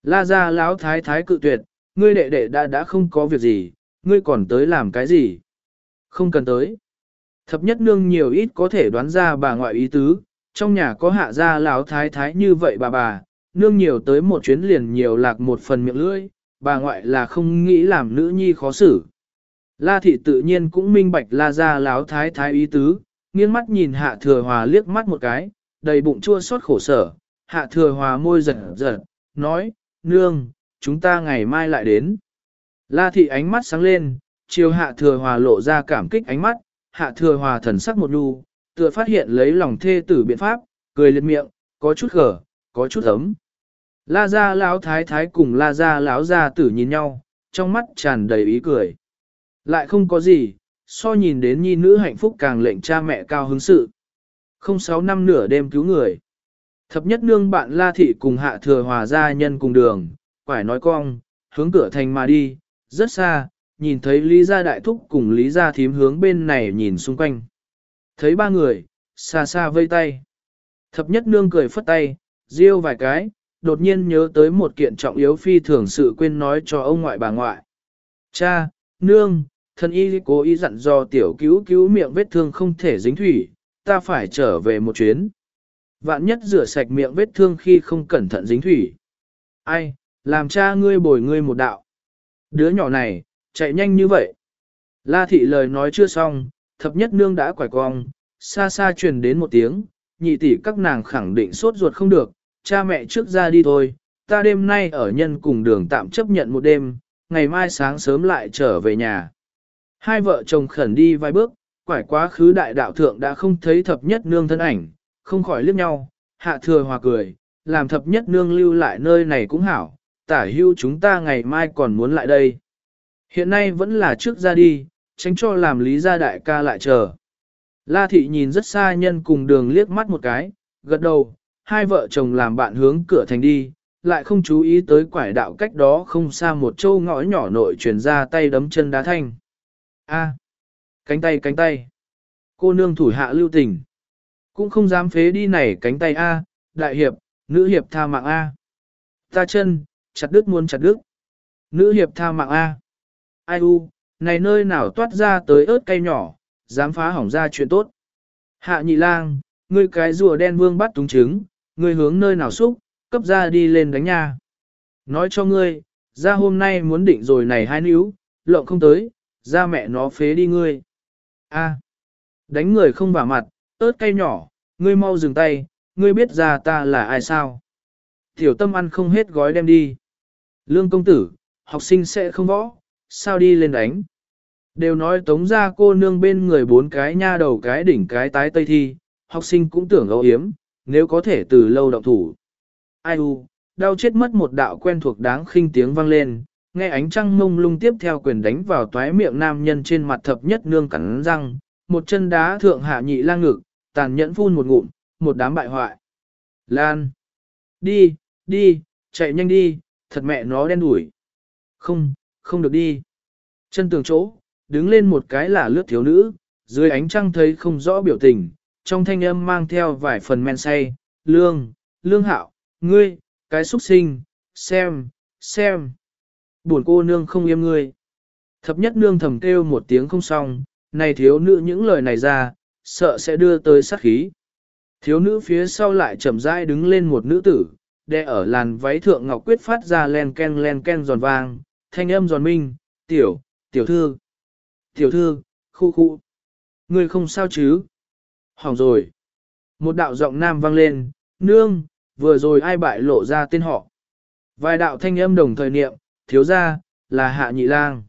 La ra lão thái thái cự tuyệt, ngươi đệ đệ đã đã không có việc gì, ngươi còn tới làm cái gì? Không cần tới. Thập nhất nương nhiều ít có thể đoán ra bà ngoại ý tứ, trong nhà có hạ gia lão thái thái như vậy bà bà, nương nhiều tới một chuyến liền nhiều lạc một phần miệng lưỡi, bà ngoại là không nghĩ làm nữ nhi khó xử. La thị tự nhiên cũng minh bạch la gia lão thái thái ý tứ, nghiêng mắt nhìn hạ thừa hòa liếc mắt một cái, đầy bụng chua xót khổ sở, hạ thừa hòa môi giật giật, nói, nương, chúng ta ngày mai lại đến. La thị ánh mắt sáng lên, chiều hạ thừa hòa lộ ra cảm kích ánh mắt, hạ thừa hòa thần sắc một nu, tựa phát hiện lấy lòng thê tử biện pháp, cười liệt miệng, có chút gở, có chút ấm. La gia lão thái thái cùng la gia lão gia tử nhìn nhau, trong mắt tràn đầy ý cười. Lại không có gì, so nhìn đến nhi nữ hạnh phúc càng lệnh cha mẹ cao hứng sự. Không sáu năm nửa đêm cứu người. Thập nhất nương bạn la thị cùng hạ thừa hòa gia nhân cùng đường, quải nói cong, hướng cửa thành mà đi, rất xa, nhìn thấy Lý Gia Đại Thúc cùng Lý Gia Thím hướng bên này nhìn xung quanh. Thấy ba người, xa xa vây tay. Thập nhất nương cười phất tay, riêu vài cái, đột nhiên nhớ tới một kiện trọng yếu phi thường sự quên nói cho ông ngoại bà ngoại. Cha, nương, thân y cố ý dặn do tiểu cứu cứu miệng vết thương không thể dính thủy, ta phải trở về một chuyến. Vạn nhất rửa sạch miệng vết thương khi không cẩn thận dính thủy. Ai, làm cha ngươi bồi ngươi một đạo. Đứa nhỏ này, chạy nhanh như vậy. La thị lời nói chưa xong, thập nhất nương đã quải cong, xa xa truyền đến một tiếng, nhị tỷ các nàng khẳng định sốt ruột không được, cha mẹ trước ra đi thôi, ta đêm nay ở nhân cùng đường tạm chấp nhận một đêm, ngày mai sáng sớm lại trở về nhà. Hai vợ chồng khẩn đi vài bước, quải quá khứ đại đạo thượng đã không thấy thập nhất nương thân ảnh, không khỏi liếc nhau, hạ thừa hòa cười, làm thập nhất nương lưu lại nơi này cũng hảo, tả hưu chúng ta ngày mai còn muốn lại đây. Hiện nay vẫn là trước ra đi, tránh cho làm lý gia đại ca lại chờ. La thị nhìn rất xa nhân cùng đường liếc mắt một cái, gật đầu, hai vợ chồng làm bạn hướng cửa thành đi, lại không chú ý tới quải đạo cách đó không xa một châu ngõ nhỏ nội truyền ra tay đấm chân đá thanh. A, cánh tay cánh tay. Cô nương thủ hạ lưu tình. Cũng không dám phế đi này cánh tay A, đại hiệp, nữ hiệp tha mạng A. Ta chân, chặt đứt muốn chặt đứt. Nữ hiệp tha mạng A. Ai u, này nơi nào toát ra tới ớt cây nhỏ, dám phá hỏng ra chuyện tốt. Hạ nhị lang, ngươi cái rùa đen vương bắt túng trứng, ngươi hướng nơi nào xúc, cấp ra đi lên đánh nha. Nói cho ngươi, ra hôm nay muốn định rồi này hai níu, lộng không tới, ra mẹ nó phế đi ngươi. A, đánh người không vả mặt, ớt cây nhỏ, ngươi mau dừng tay, ngươi biết ra ta là ai sao. Tiểu tâm ăn không hết gói đem đi. Lương công tử, học sinh sẽ không võ, sao đi lên đánh. Đều nói tống ra cô nương bên người bốn cái nha đầu cái đỉnh cái tái tây thi, học sinh cũng tưởng âu hiếm, nếu có thể từ lâu động thủ. Ai u, đau chết mất một đạo quen thuộc đáng khinh tiếng vang lên, nghe ánh trăng mông lung tiếp theo quyền đánh vào toái miệng nam nhân trên mặt thập nhất nương cắn răng, một chân đá thượng hạ nhị lang ngực, tàn nhẫn phun một ngụm, một đám bại hoại. Lan! Đi, đi, chạy nhanh đi, thật mẹ nó đen đuổi. Không, không được đi. Chân tường chỗ, đứng lên một cái là lướt thiếu nữ, dưới ánh trăng thấy không rõ biểu tình, trong thanh âm mang theo vài phần men say, lương, lương hạo, ngươi, cái xuất sinh, xem, xem. Buồn cô nương không yêm ngươi. Thập nhất nương thầm kêu một tiếng không xong, này thiếu nữ những lời này ra, sợ sẽ đưa tới sát khí. Thiếu nữ phía sau lại chậm rãi đứng lên một nữ tử, đè ở làn váy thượng ngọc quyết phát ra len ken len ken giòn vang, thanh âm giòn minh, tiểu, tiểu thư, tiểu thư, khu khu, người không sao chứ? Hỏng rồi. Một đạo giọng nam vang lên, nương, vừa rồi ai bại lộ ra tên họ. Vài đạo thanh âm đồng thời niệm, thiếu ra, là hạ nhị lang.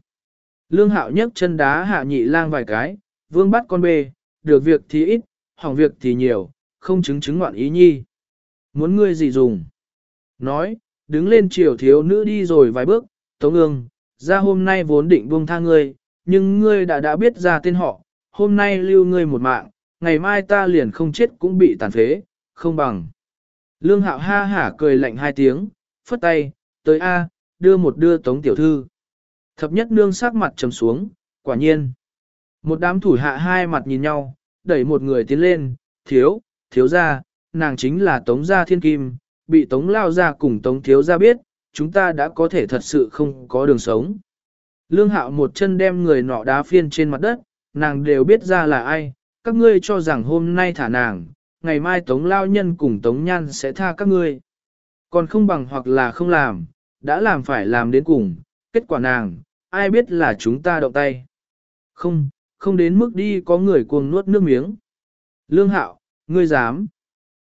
Lương hạo nhấc chân đá hạ nhị lang vài cái, vương bắt con bê, được việc thì ít, hỏng việc thì nhiều, không chứng chứng ngoạn ý nhi. Muốn ngươi gì dùng? Nói, đứng lên chiều thiếu nữ đi rồi vài bước, tống ương, ra hôm nay vốn định buông tha ngươi, nhưng ngươi đã đã biết ra tên họ, hôm nay lưu ngươi một mạng, ngày mai ta liền không chết cũng bị tàn phế, không bằng. Lương hạo ha hả cười lạnh hai tiếng, phất tay, tới A, đưa một đưa tống tiểu thư. Thập nhất nương sắc mặt trầm xuống, quả nhiên. Một đám thủ hạ hai mặt nhìn nhau, đẩy một người tiến lên, thiếu, thiếu gia, nàng chính là tống gia thiên kim, bị tống lao ra cùng tống thiếu gia biết, chúng ta đã có thể thật sự không có đường sống. Lương hạo một chân đem người nọ đá phiên trên mặt đất, nàng đều biết ra là ai, các ngươi cho rằng hôm nay thả nàng, ngày mai tống lao nhân cùng tống nhan sẽ tha các ngươi. Còn không bằng hoặc là không làm, đã làm phải làm đến cùng, kết quả nàng, ai biết là chúng ta động tay. Không, không đến mức đi có người cuồng nuốt nước miếng. Lương hạo, ngươi dám.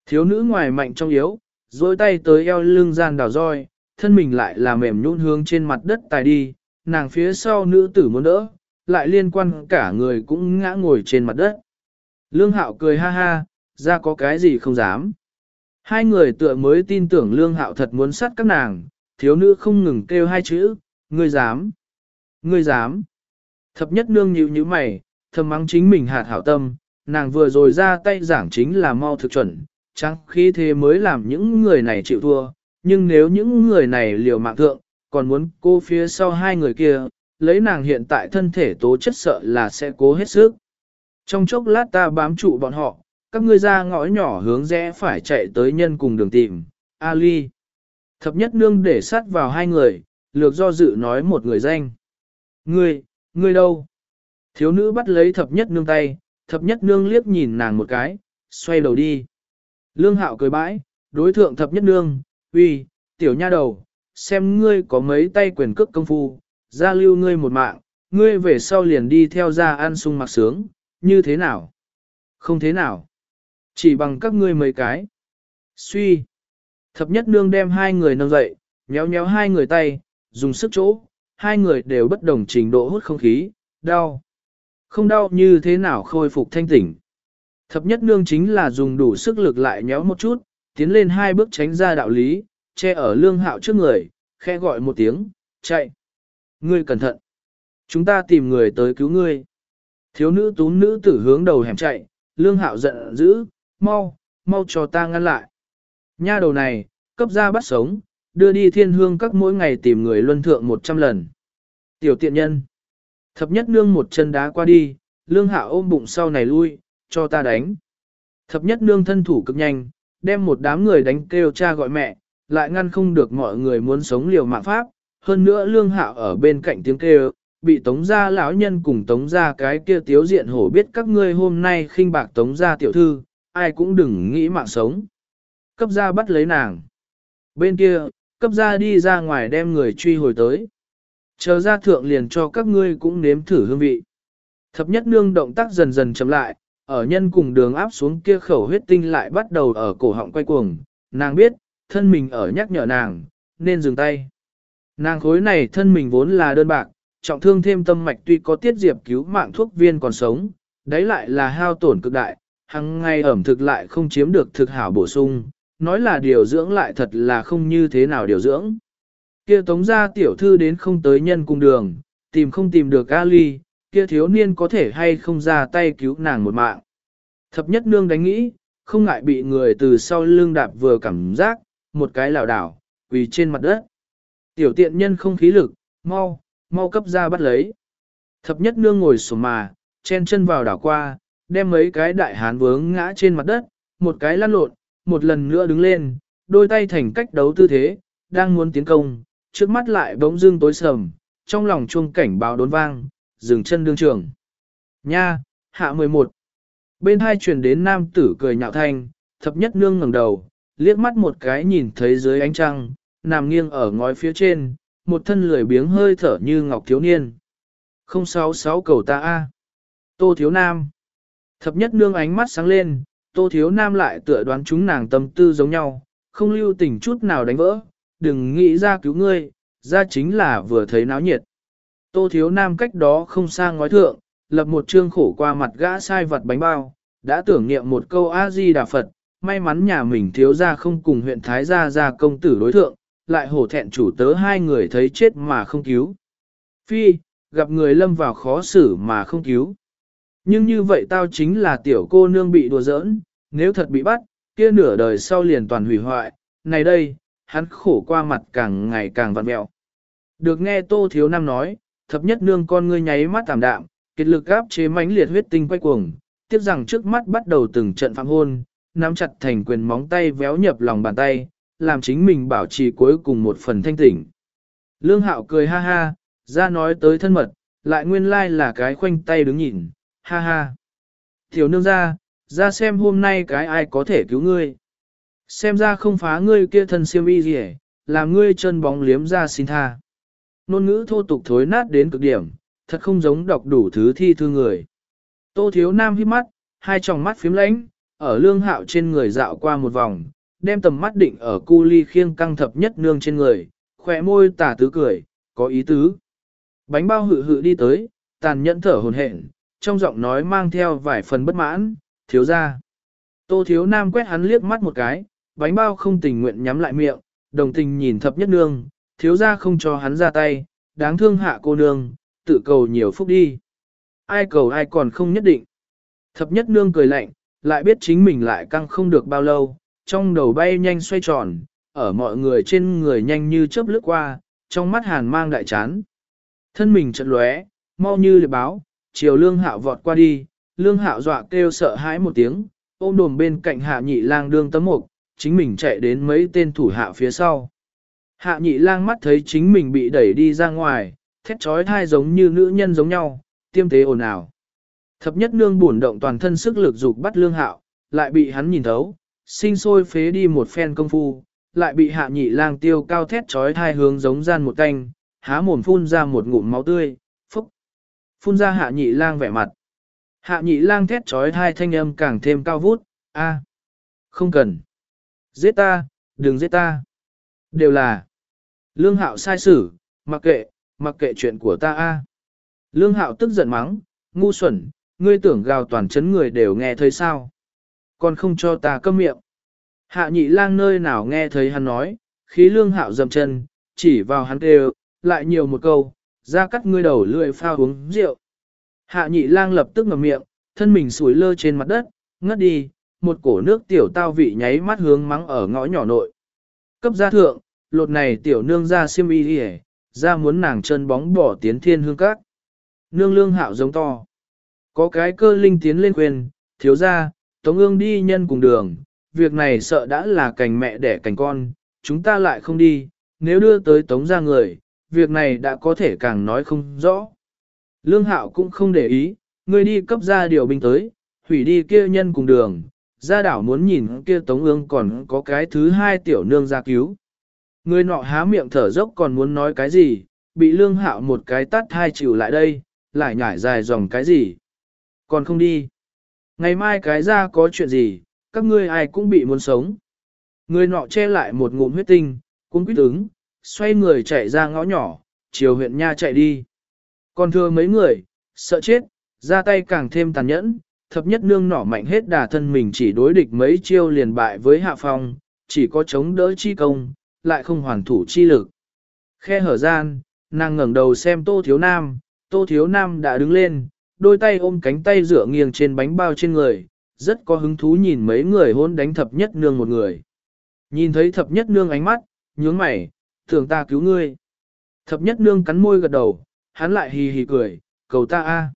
Thiếu nữ ngoài mạnh trong yếu, dối tay tới eo lưng gian đào roi, thân mình lại là mềm nhũn hướng trên mặt đất tài đi, nàng phía sau nữ tử muốn đỡ, lại liên quan cả người cũng ngã ngồi trên mặt đất. Lương hạo cười ha ha, ra có cái gì không dám. Hai người tựa mới tin tưởng lương hạo thật muốn sát các nàng, thiếu nữ không ngừng kêu hai chữ, ngươi dám, ngươi dám. Thập nhất nương nhíu nhíu mày, thầm mắng chính mình hạt hảo tâm, nàng vừa rồi ra tay giảng chính là mau thực chuẩn, chẳng khi thế mới làm những người này chịu thua, nhưng nếu những người này liều mạng thượng, còn muốn cô phía sau hai người kia, lấy nàng hiện tại thân thể tố chất sợ là sẽ cố hết sức. Trong chốc lát ta bám trụ bọn họ, các ngươi ra ngõ nhỏ hướng rẽ phải chạy tới nhân cùng đường tìm, Ali. Thập nhất nương để sát vào hai người, lược do dự nói một người danh. Ngươi, ngươi đâu? Thiếu nữ bắt lấy thập nhất nương tay, thập nhất nương liếc nhìn nàng một cái, xoay đầu đi. Lương hạo cười bãi, đối thượng thập nhất nương, uy, tiểu nha đầu, xem ngươi có mấy tay quyền cước công phu, ra lưu ngươi một mạng, ngươi về sau liền đi theo ra ăn sung mặc sướng, như thế nào? Không thế nào. Chỉ bằng các ngươi mấy cái. Suy. Thập nhất nương đem hai người nâng dậy, nhéo nhéo hai người tay, dùng sức chỗ, hai người đều bất đồng trình độ hút không khí, đau. Không đau như thế nào khôi phục thanh tỉnh. Thập nhất nương chính là dùng đủ sức lực lại nhéo một chút, tiến lên hai bước tránh ra đạo lý, che ở lương hạo trước người, khe gọi một tiếng, chạy. Ngươi cẩn thận. Chúng ta tìm người tới cứu ngươi. Thiếu nữ tú nữ tử hướng đầu hẻm chạy, lương hạo giận dữ, mau, mau cho ta ngăn lại. Nha đầu này, cấp ra bắt sống, đưa đi thiên hương các mỗi ngày tìm người luân thượng 100 lần. Tiểu tiện nhân. Thập nhất nương một chân đá qua đi, lương hạo ôm bụng sau này lui, cho ta đánh. Thập nhất nương thân thủ cực nhanh, đem một đám người đánh kêu cha gọi mẹ, lại ngăn không được mọi người muốn sống liều mạng pháp. Hơn nữa lương hạo ở bên cạnh tiếng kêu, bị tống gia lão nhân cùng tống gia cái kia tiếu diện hổ biết các ngươi hôm nay khinh bạc tống gia tiểu thư, ai cũng đừng nghĩ mạng sống. Cấp gia bắt lấy nàng. Bên kia, cấp gia đi ra ngoài đem người truy hồi tới. Chờ ra thượng liền cho các ngươi cũng nếm thử hương vị. Thập nhất nương động tác dần dần chậm lại, ở nhân cùng đường áp xuống kia khẩu huyết tinh lại bắt đầu ở cổ họng quay cuồng. Nàng biết, thân mình ở nhắc nhở nàng, nên dừng tay. Nàng khối này thân mình vốn là đơn bạc, trọng thương thêm tâm mạch tuy có tiết diệp cứu mạng thuốc viên còn sống, đấy lại là hao tổn cực đại, hằng ngày ẩm thực lại không chiếm được thực hảo bổ sung, nói là điều dưỡng lại thật là không như thế nào điều dưỡng. Kia tống gia tiểu thư đến không tới nhân cung đường, tìm không tìm được Ali, kia thiếu niên có thể hay không ra tay cứu nàng một mạng. Thập nhất nương đánh nghĩ, không ngại bị người từ sau lưng đạp vừa cảm giác, một cái lảo đảo, quỳ trên mặt đất. Tiểu tiện nhân không khí lực, mau, mau cấp ra bắt lấy. Thập nhất nương ngồi sổ mà, chen chân vào đảo qua, đem mấy cái đại hán vướng ngã trên mặt đất, một cái lăn lộn, một lần nữa đứng lên, đôi tay thành cách đấu tư thế, đang muốn tiến công, trước mắt lại bỗng dưng tối sầm, trong lòng chuông cảnh báo đốn vang, dừng chân đương trường. Nha, hạ 11. Bên hai truyền đến nam tử cười nhạo thanh, thập nhất nương ngẩng đầu, liếc mắt một cái nhìn thấy dưới ánh trăng, nằm nghiêng ở ngói phía trên, một thân lười biếng hơi thở như ngọc thiếu niên. 066 cầu ta A. Tô thiếu nam. Thập nhất nương ánh mắt sáng lên, tô thiếu nam lại tựa đoán chúng nàng tâm tư giống nhau, không lưu tình chút nào đánh vỡ, đừng nghĩ ra cứu ngươi, ra chính là vừa thấy náo nhiệt. Tô thiếu nam cách đó không xa ngói thượng, lập một trương khổ qua mặt gã sai vật bánh bao, đã tưởng niệm một câu A-di-đà Phật, may mắn nhà mình thiếu ra không cùng huyện Thái gia ra công tử đối thượng, lại hổ thẹn chủ tớ hai người thấy chết mà không cứu. Phi, gặp người lâm vào khó xử mà không cứu. Nhưng như vậy tao chính là tiểu cô nương bị đùa giỡn, nếu thật bị bắt, kia nửa đời sau liền toàn hủy hoại, này đây, hắn khổ qua mặt càng ngày càng vặn mẹo. Được nghe Tô Thiếu Nam nói, thập nhất nương con ngươi nháy mắt tạm đạm, kết lực gáp chế mãnh liệt huyết tinh quay cuồng, tiếp rằng trước mắt bắt đầu từng trận phạm hôn, nắm chặt thành quyền móng tay véo nhập lòng bàn tay, làm chính mình bảo trì cuối cùng một phần thanh tỉnh. Lương Hạo cười ha ha, ra nói tới thân mật, lại nguyên lai like là cái khoanh tay đứng nhìn, ha ha. Tiểu nương ra, ra xem hôm nay cái ai có thể cứu ngươi. Xem ra không phá ngươi kia thân siêu y gì làm ngươi chân bóng liếm ra xin tha. Nôn ngữ thô tục thối nát đến cực điểm, thật không giống đọc đủ thứ thi thư người. Tô thiếu nam hít mắt, hai tròng mắt phím lánh, ở lương hạo trên người dạo qua một vòng, đem tầm mắt định ở cu ly khiêng căng thập nhất nương trên người, khỏe môi tả tứ cười, có ý tứ. Bánh bao hự hự đi tới, tàn nhẫn thở hồn hển, trong giọng nói mang theo vài phần bất mãn, thiếu ra. Tô thiếu nam quét hắn liếc mắt một cái, bánh bao không tình nguyện nhắm lại miệng, đồng tình nhìn thập nhất nương, thiếu ra không cho hắn ra tay, đáng thương hạ cô nương, tự cầu nhiều phúc đi. Ai cầu ai còn không nhất định. Thập nhất nương cười lạnh, lại biết chính mình lại căng không được bao lâu, trong đầu bay nhanh xoay tròn, ở mọi người trên người nhanh như chớp lướt qua, trong mắt hàn mang đại chán. Thân mình chợt lóe, mau như liệp báo, chiều lương hạo vọt qua đi, lương hạo dọa kêu sợ hãi một tiếng, ôm đồm bên cạnh hạ nhị lang đương tấm mục, chính mình chạy đến mấy tên thủ hạ phía sau. Hạ nhị lang mắt thấy chính mình bị đẩy đi ra ngoài, thét trói thai giống như nữ nhân giống nhau, tiêm tế ồn ào. Thập nhất nương buồn động toàn thân sức lực dục bắt lương hạo, lại bị hắn nhìn thấu, sinh sôi phế đi một phen công phu, lại bị hạ nhị lang tiêu cao thét trói thai hướng giống gian một canh, há mồm phun ra một ngụm máu tươi, phúc. Phun ra hạ nhị lang vẻ mặt. Hạ nhị lang thét trói thai thanh âm càng thêm cao vút, a, không cần. Giết ta, đừng giết ta. Đều là lương hạo sai xử, mặc kệ, mặc kệ chuyện của ta a. Lương hạo tức giận mắng, ngu xuẩn, ngươi tưởng gào toàn chấn người đều nghe thấy sao. Còn không cho ta câm miệng. Hạ nhị lang nơi nào nghe thấy hắn nói, khí lương hạo dầm chân, chỉ vào hắn kêu, lại nhiều một câu, ra cắt ngươi đầu lưỡi phao uống rượu. Hạ nhị lang lập tức ngậm miệng, thân mình sủi lơ trên mặt đất, ngất đi, một cổ nước tiểu tao vị nháy mắt hướng mắng ở ngõ nhỏ nội. Cấp gia thượng, lột này tiểu nương ra xiêm y hề, ra muốn nàng chân bóng bỏ tiến thiên hương các. Nương lương hạo giống to. Có cái cơ linh tiến lên quyền, thiếu ra, tống ương đi nhân cùng đường, việc này sợ đã là cành mẹ đẻ cành con, chúng ta lại không đi, nếu đưa tới tống ra người, việc này đã có thể càng nói không rõ. Lương hạo cũng không để ý, người đi cấp ra điều binh tới, hủy đi kia nhân cùng đường, gia đảo muốn nhìn kia tống ương còn có cái thứ hai tiểu nương ra cứu. Người nọ há miệng thở dốc còn muốn nói cái gì, bị lương hạo một cái tắt hai chịu lại đây, lại nhảy dài dòng cái gì. Còn không đi. Ngày mai cái ra có chuyện gì, các ngươi ai cũng bị muốn sống. Người nọ che lại một ngụm huyết tinh, cũng quyết ứng, xoay người chạy ra ngõ nhỏ, chiều huyện nha chạy đi. Còn thưa mấy người, sợ chết, ra tay càng thêm tàn nhẫn, thập nhất nương nỏ mạnh hết đà thân mình chỉ đối địch mấy chiêu liền bại với hạ phong, chỉ có chống đỡ chi công, lại không hoàn thủ chi lực. Khe hở gian, nàng ngẩng đầu xem tô thiếu nam, tô thiếu nam đã đứng lên, đôi tay ôm cánh tay dựa nghiêng trên bánh bao trên người, rất có hứng thú nhìn mấy người hôn đánh thập nhất nương một người. Nhìn thấy thập nhất nương ánh mắt, nhướng mày, thường ta cứu ngươi. Thập nhất nương cắn môi gật đầu, hắn lại hì hì cười, cầu ta a,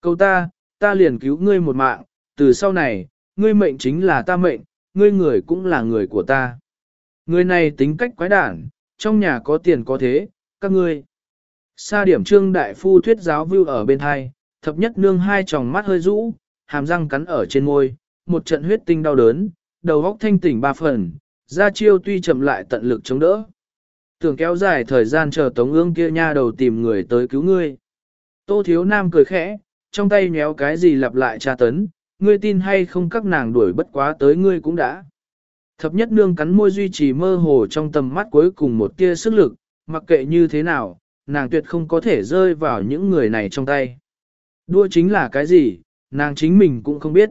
Cầu ta, ta liền cứu ngươi một mạng, từ sau này, ngươi mệnh chính là ta mệnh, ngươi người cũng là người của ta. Người này tính cách quái đản, trong nhà có tiền có thế, các ngươi. Sa điểm trương đại phu thuyết giáo view ở bên hai, thập nhất nương hai tròng mắt hơi rũ, hàm răng cắn ở trên môi, một trận huyết tinh đau đớn, đầu góc thanh tỉnh ba phần, ra chiêu tuy chậm lại tận lực chống đỡ. Tưởng kéo dài thời gian chờ tống ương kia nha đầu tìm người tới cứu ngươi. Tô thiếu nam cười khẽ, trong tay nhéo cái gì lặp lại tra tấn, ngươi tin hay không các nàng đuổi bất quá tới ngươi cũng đã. Thập nhất nương cắn môi duy trì mơ hồ trong tầm mắt cuối cùng một tia sức lực, mặc kệ như thế nào, nàng tuyệt không có thể rơi vào những người này trong tay. Đua chính là cái gì, nàng chính mình cũng không biết.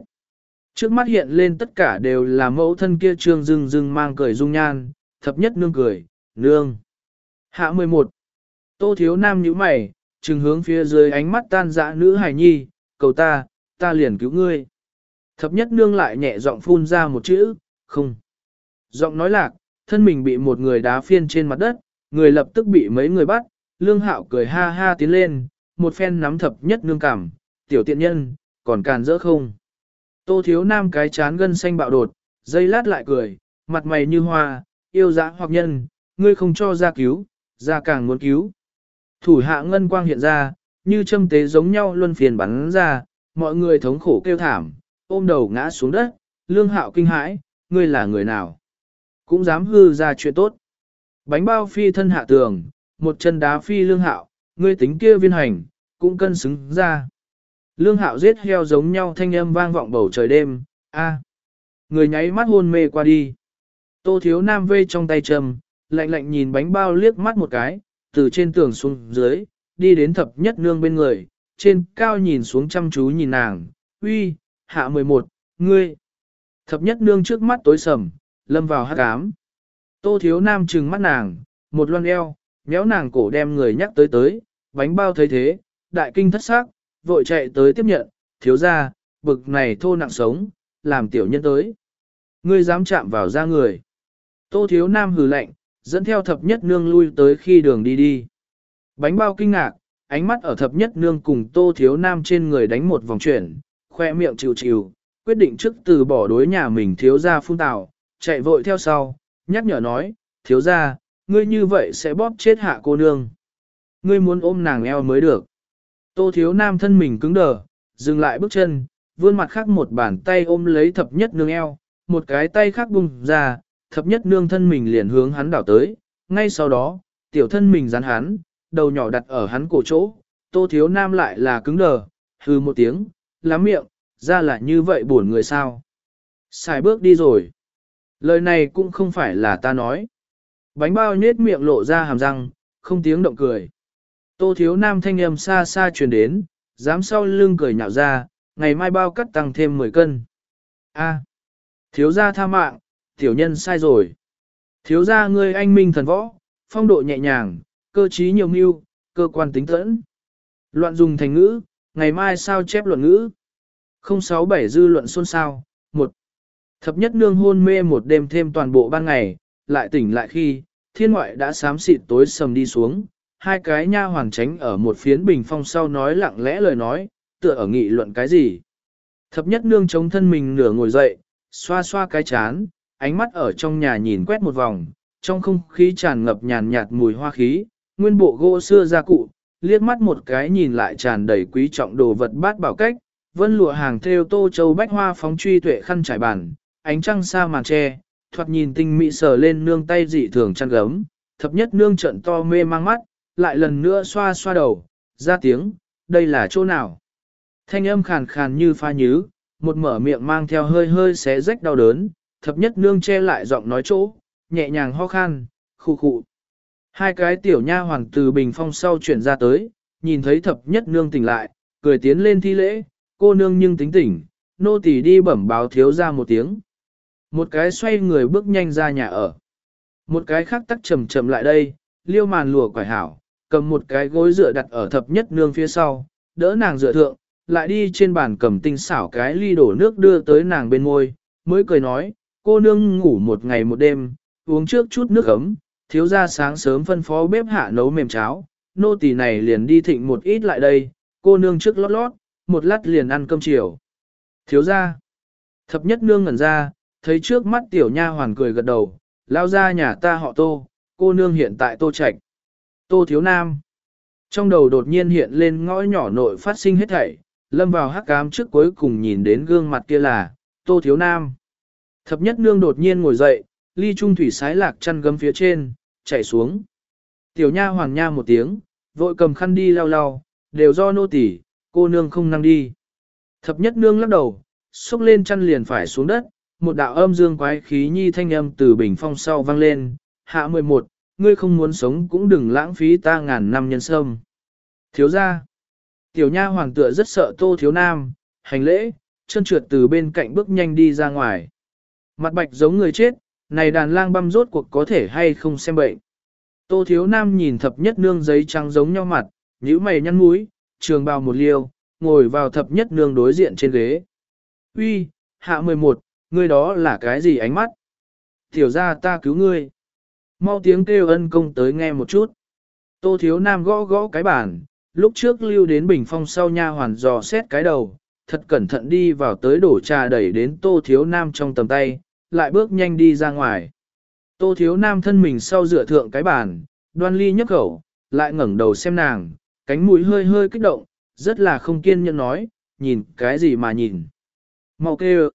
Trước mắt hiện lên tất cả đều là mẫu thân kia trương dưng dưng mang cười dung nhan, thập nhất nương cười, nương. Hạ 11. Tô thiếu nam nhíu mày, trừng hướng phía dưới ánh mắt tan dã nữ hài nhi, cầu ta, ta liền cứu ngươi. Thập nhất nương lại nhẹ giọng phun ra một chữ, không. Giọng nói lạc, thân mình bị một người đá phiên trên mặt đất, người lập tức bị mấy người bắt, lương hạo cười ha ha tiến lên, một phen nắm thập nhất nương cảm, tiểu tiện nhân, còn càn dỡ không. Tô thiếu nam cái chán gân xanh bạo đột, dây lát lại cười, mặt mày như hoa, yêu dã hoặc nhân, ngươi không cho ra cứu, ra càng muốn cứu. Thủ hạ ngân quang hiện ra, như châm tế giống nhau luân phiền bắn ra, mọi người thống khổ kêu thảm, ôm đầu ngã xuống đất, lương hạo kinh hãi, ngươi là người nào? Cũng dám hư ra chuyện tốt. Bánh bao phi thân hạ tường, một chân đá phi lương hạo, ngươi tính kia viên hành, cũng cân xứng ra. Lương hạo giết heo giống nhau thanh âm vang vọng bầu trời đêm, a à. Người nháy mắt hôn mê qua đi. Tô thiếu nam vê trong tay trầm, lạnh lạnh nhìn bánh bao liếc mắt một cái, từ trên tường xuống dưới, đi đến thập nhất nương bên người, trên cao nhìn xuống chăm chú nhìn nàng, uy, hạ 11, ngươi. Thập nhất nương trước mắt tối sầm, lâm vào hát cám. Tô thiếu nam trừng mắt nàng, một loan eo, méo nàng cổ đem người nhắc tới tới, bánh bao thấy thế, đại kinh thất xác, vội chạy tới tiếp nhận, thiếu ra, bực này thô nặng sống, làm tiểu nhân tới. Ngươi dám chạm vào da người. Tô thiếu nam hừ lạnh, dẫn theo thập nhất nương lui tới khi đường đi đi. Bánh bao kinh ngạc, ánh mắt ở thập nhất nương cùng tô thiếu nam trên người đánh một vòng chuyển, khoe miệng chịu chịu, quyết định trước từ bỏ đối nhà mình thiếu ra phun tào, chạy vội theo sau, nhắc nhở nói, thiếu ra, ngươi như vậy sẽ bóp chết hạ cô nương. Ngươi muốn ôm nàng eo mới được. Tô thiếu nam thân mình cứng đờ, dừng lại bước chân, vươn mặt khác một bàn tay ôm lấy thập nhất nương eo, một cái tay khác bung ra, thập nhất nương thân mình liền hướng hắn đảo tới, ngay sau đó, tiểu thân mình dán hắn, đầu nhỏ đặt ở hắn cổ chỗ, tô thiếu nam lại là cứng đờ, hư một tiếng, lắm miệng, ra là như vậy buồn người sao. Xài bước đi rồi. Lời này cũng không phải là ta nói. Bánh bao nhết miệng lộ ra hàm răng, không tiếng động cười. Tô thiếu nam thanh âm xa xa truyền đến, dám sau lưng cười nhạo ra, ngày mai bao cắt tăng thêm 10 cân. A, thiếu gia tha mạng, tiểu nhân sai rồi. Thiếu gia ngươi anh minh thần võ, phong độ nhẹ nhàng, cơ trí nhiều mưu, cơ quan tính tẫn. Loạn dùng thành ngữ, ngày mai sao chép luận ngữ. 067 dư luận xôn xao, Thập nhất nương hôn mê một đêm thêm toàn bộ ban ngày, lại tỉnh lại khi, thiên ngoại đã xám xịt tối sầm đi xuống, hai cái nha hoàng tránh ở một phiến bình phong sau nói lặng lẽ lời nói, tựa ở nghị luận cái gì. Thập nhất nương chống thân mình nửa ngồi dậy, xoa xoa cái chán, ánh mắt ở trong nhà nhìn quét một vòng, trong không khí tràn ngập nhàn nhạt mùi hoa khí, nguyên bộ gỗ xưa gia cụ, liếc mắt một cái nhìn lại tràn đầy quý trọng đồ vật bát bảo cách, vân lụa hàng theo tô châu bách hoa phóng truy tuệ khăn trải bàn, ánh trăng xa màn tre, thoạt nhìn tinh mị sờ lên nương tay dị thường chăn gấm, thập nhất nương trận to mê mang mắt, lại lần nữa xoa xoa đầu, ra tiếng, đây là chỗ nào? Thanh âm khàn khàn như pha nhứ, một mở miệng mang theo hơi hơi xé rách đau đớn, thập nhất nương che lại giọng nói chỗ, nhẹ nhàng ho khan, khu khụ. Hai cái tiểu nha hoàng từ bình phong sau chuyển ra tới, nhìn thấy thập nhất nương tỉnh lại, cười tiến lên thi lễ, cô nương nhưng tính tỉnh, nô tỳ đi bẩm báo thiếu ra một tiếng. Một cái xoay người bước nhanh ra nhà ở. Một cái khác tắc chầm chầm lại đây, liêu màn lùa quải hảo, cầm một cái gối dựa đặt ở thập nhất nương phía sau, đỡ nàng dựa thượng, lại đi trên bàn cầm tinh xảo cái ly đổ nước đưa tới nàng bên môi, mới cười nói, cô nương ngủ một ngày một đêm, uống trước chút nước ấm, thiếu ra sáng sớm phân phó bếp hạ nấu mềm cháo, nô tỳ này liền đi thịnh một ít lại đây, cô nương trước lót lót, một lát liền ăn cơm chiều. Thiếu ra, thập nhất nương ngẩn ra, thấy trước mắt tiểu nha hoàn cười gật đầu, lao ra nhà ta họ tô, cô nương hiện tại tô trạch. Tô thiếu nam. Trong đầu đột nhiên hiện lên ngõ nhỏ nội phát sinh hết thảy, lâm vào hắc cám trước cuối cùng nhìn đến gương mặt kia là, tô thiếu nam. Thập nhất nương đột nhiên ngồi dậy, ly trung thủy sái lạc chăn gấm phía trên, chạy xuống. Tiểu nha hoàng nha một tiếng, vội cầm khăn đi lau lau, đều do nô tỳ, cô nương không năng đi. Thập nhất nương lắc đầu, xúc lên chăn liền phải xuống đất, một đạo âm dương quái khí nhi thanh âm từ bình phong sau vang lên, hạ 11, ngươi không muốn sống cũng đừng lãng phí ta ngàn năm nhân sâm. Thiếu ra, tiểu nha hoàng tựa rất sợ tô thiếu nam, hành lễ, chân trượt từ bên cạnh bước nhanh đi ra ngoài. Mặt bạch giống người chết, này đàn lang băm rốt cuộc có thể hay không xem bệnh. Tô thiếu nam nhìn thập nhất nương giấy trắng giống nhau mặt, nhíu mày nhăn mũi, trường bào một liêu, ngồi vào thập nhất nương đối diện trên ghế. Uy, hạ 11, ngươi đó là cái gì ánh mắt? Tiểu ra ta cứu ngươi. Mau tiếng kêu ân công tới nghe một chút. Tô thiếu nam gõ gõ cái bàn, lúc trước lưu đến bình phong sau nha hoàn dò xét cái đầu, thật cẩn thận đi vào tới đổ trà đẩy đến tô thiếu nam trong tầm tay, lại bước nhanh đi ra ngoài. Tô thiếu nam thân mình sau dựa thượng cái bàn, đoan ly nhấc khẩu, lại ngẩng đầu xem nàng, cánh mũi hơi hơi kích động, rất là không kiên nhẫn nói, nhìn cái gì mà nhìn. Mau kêu.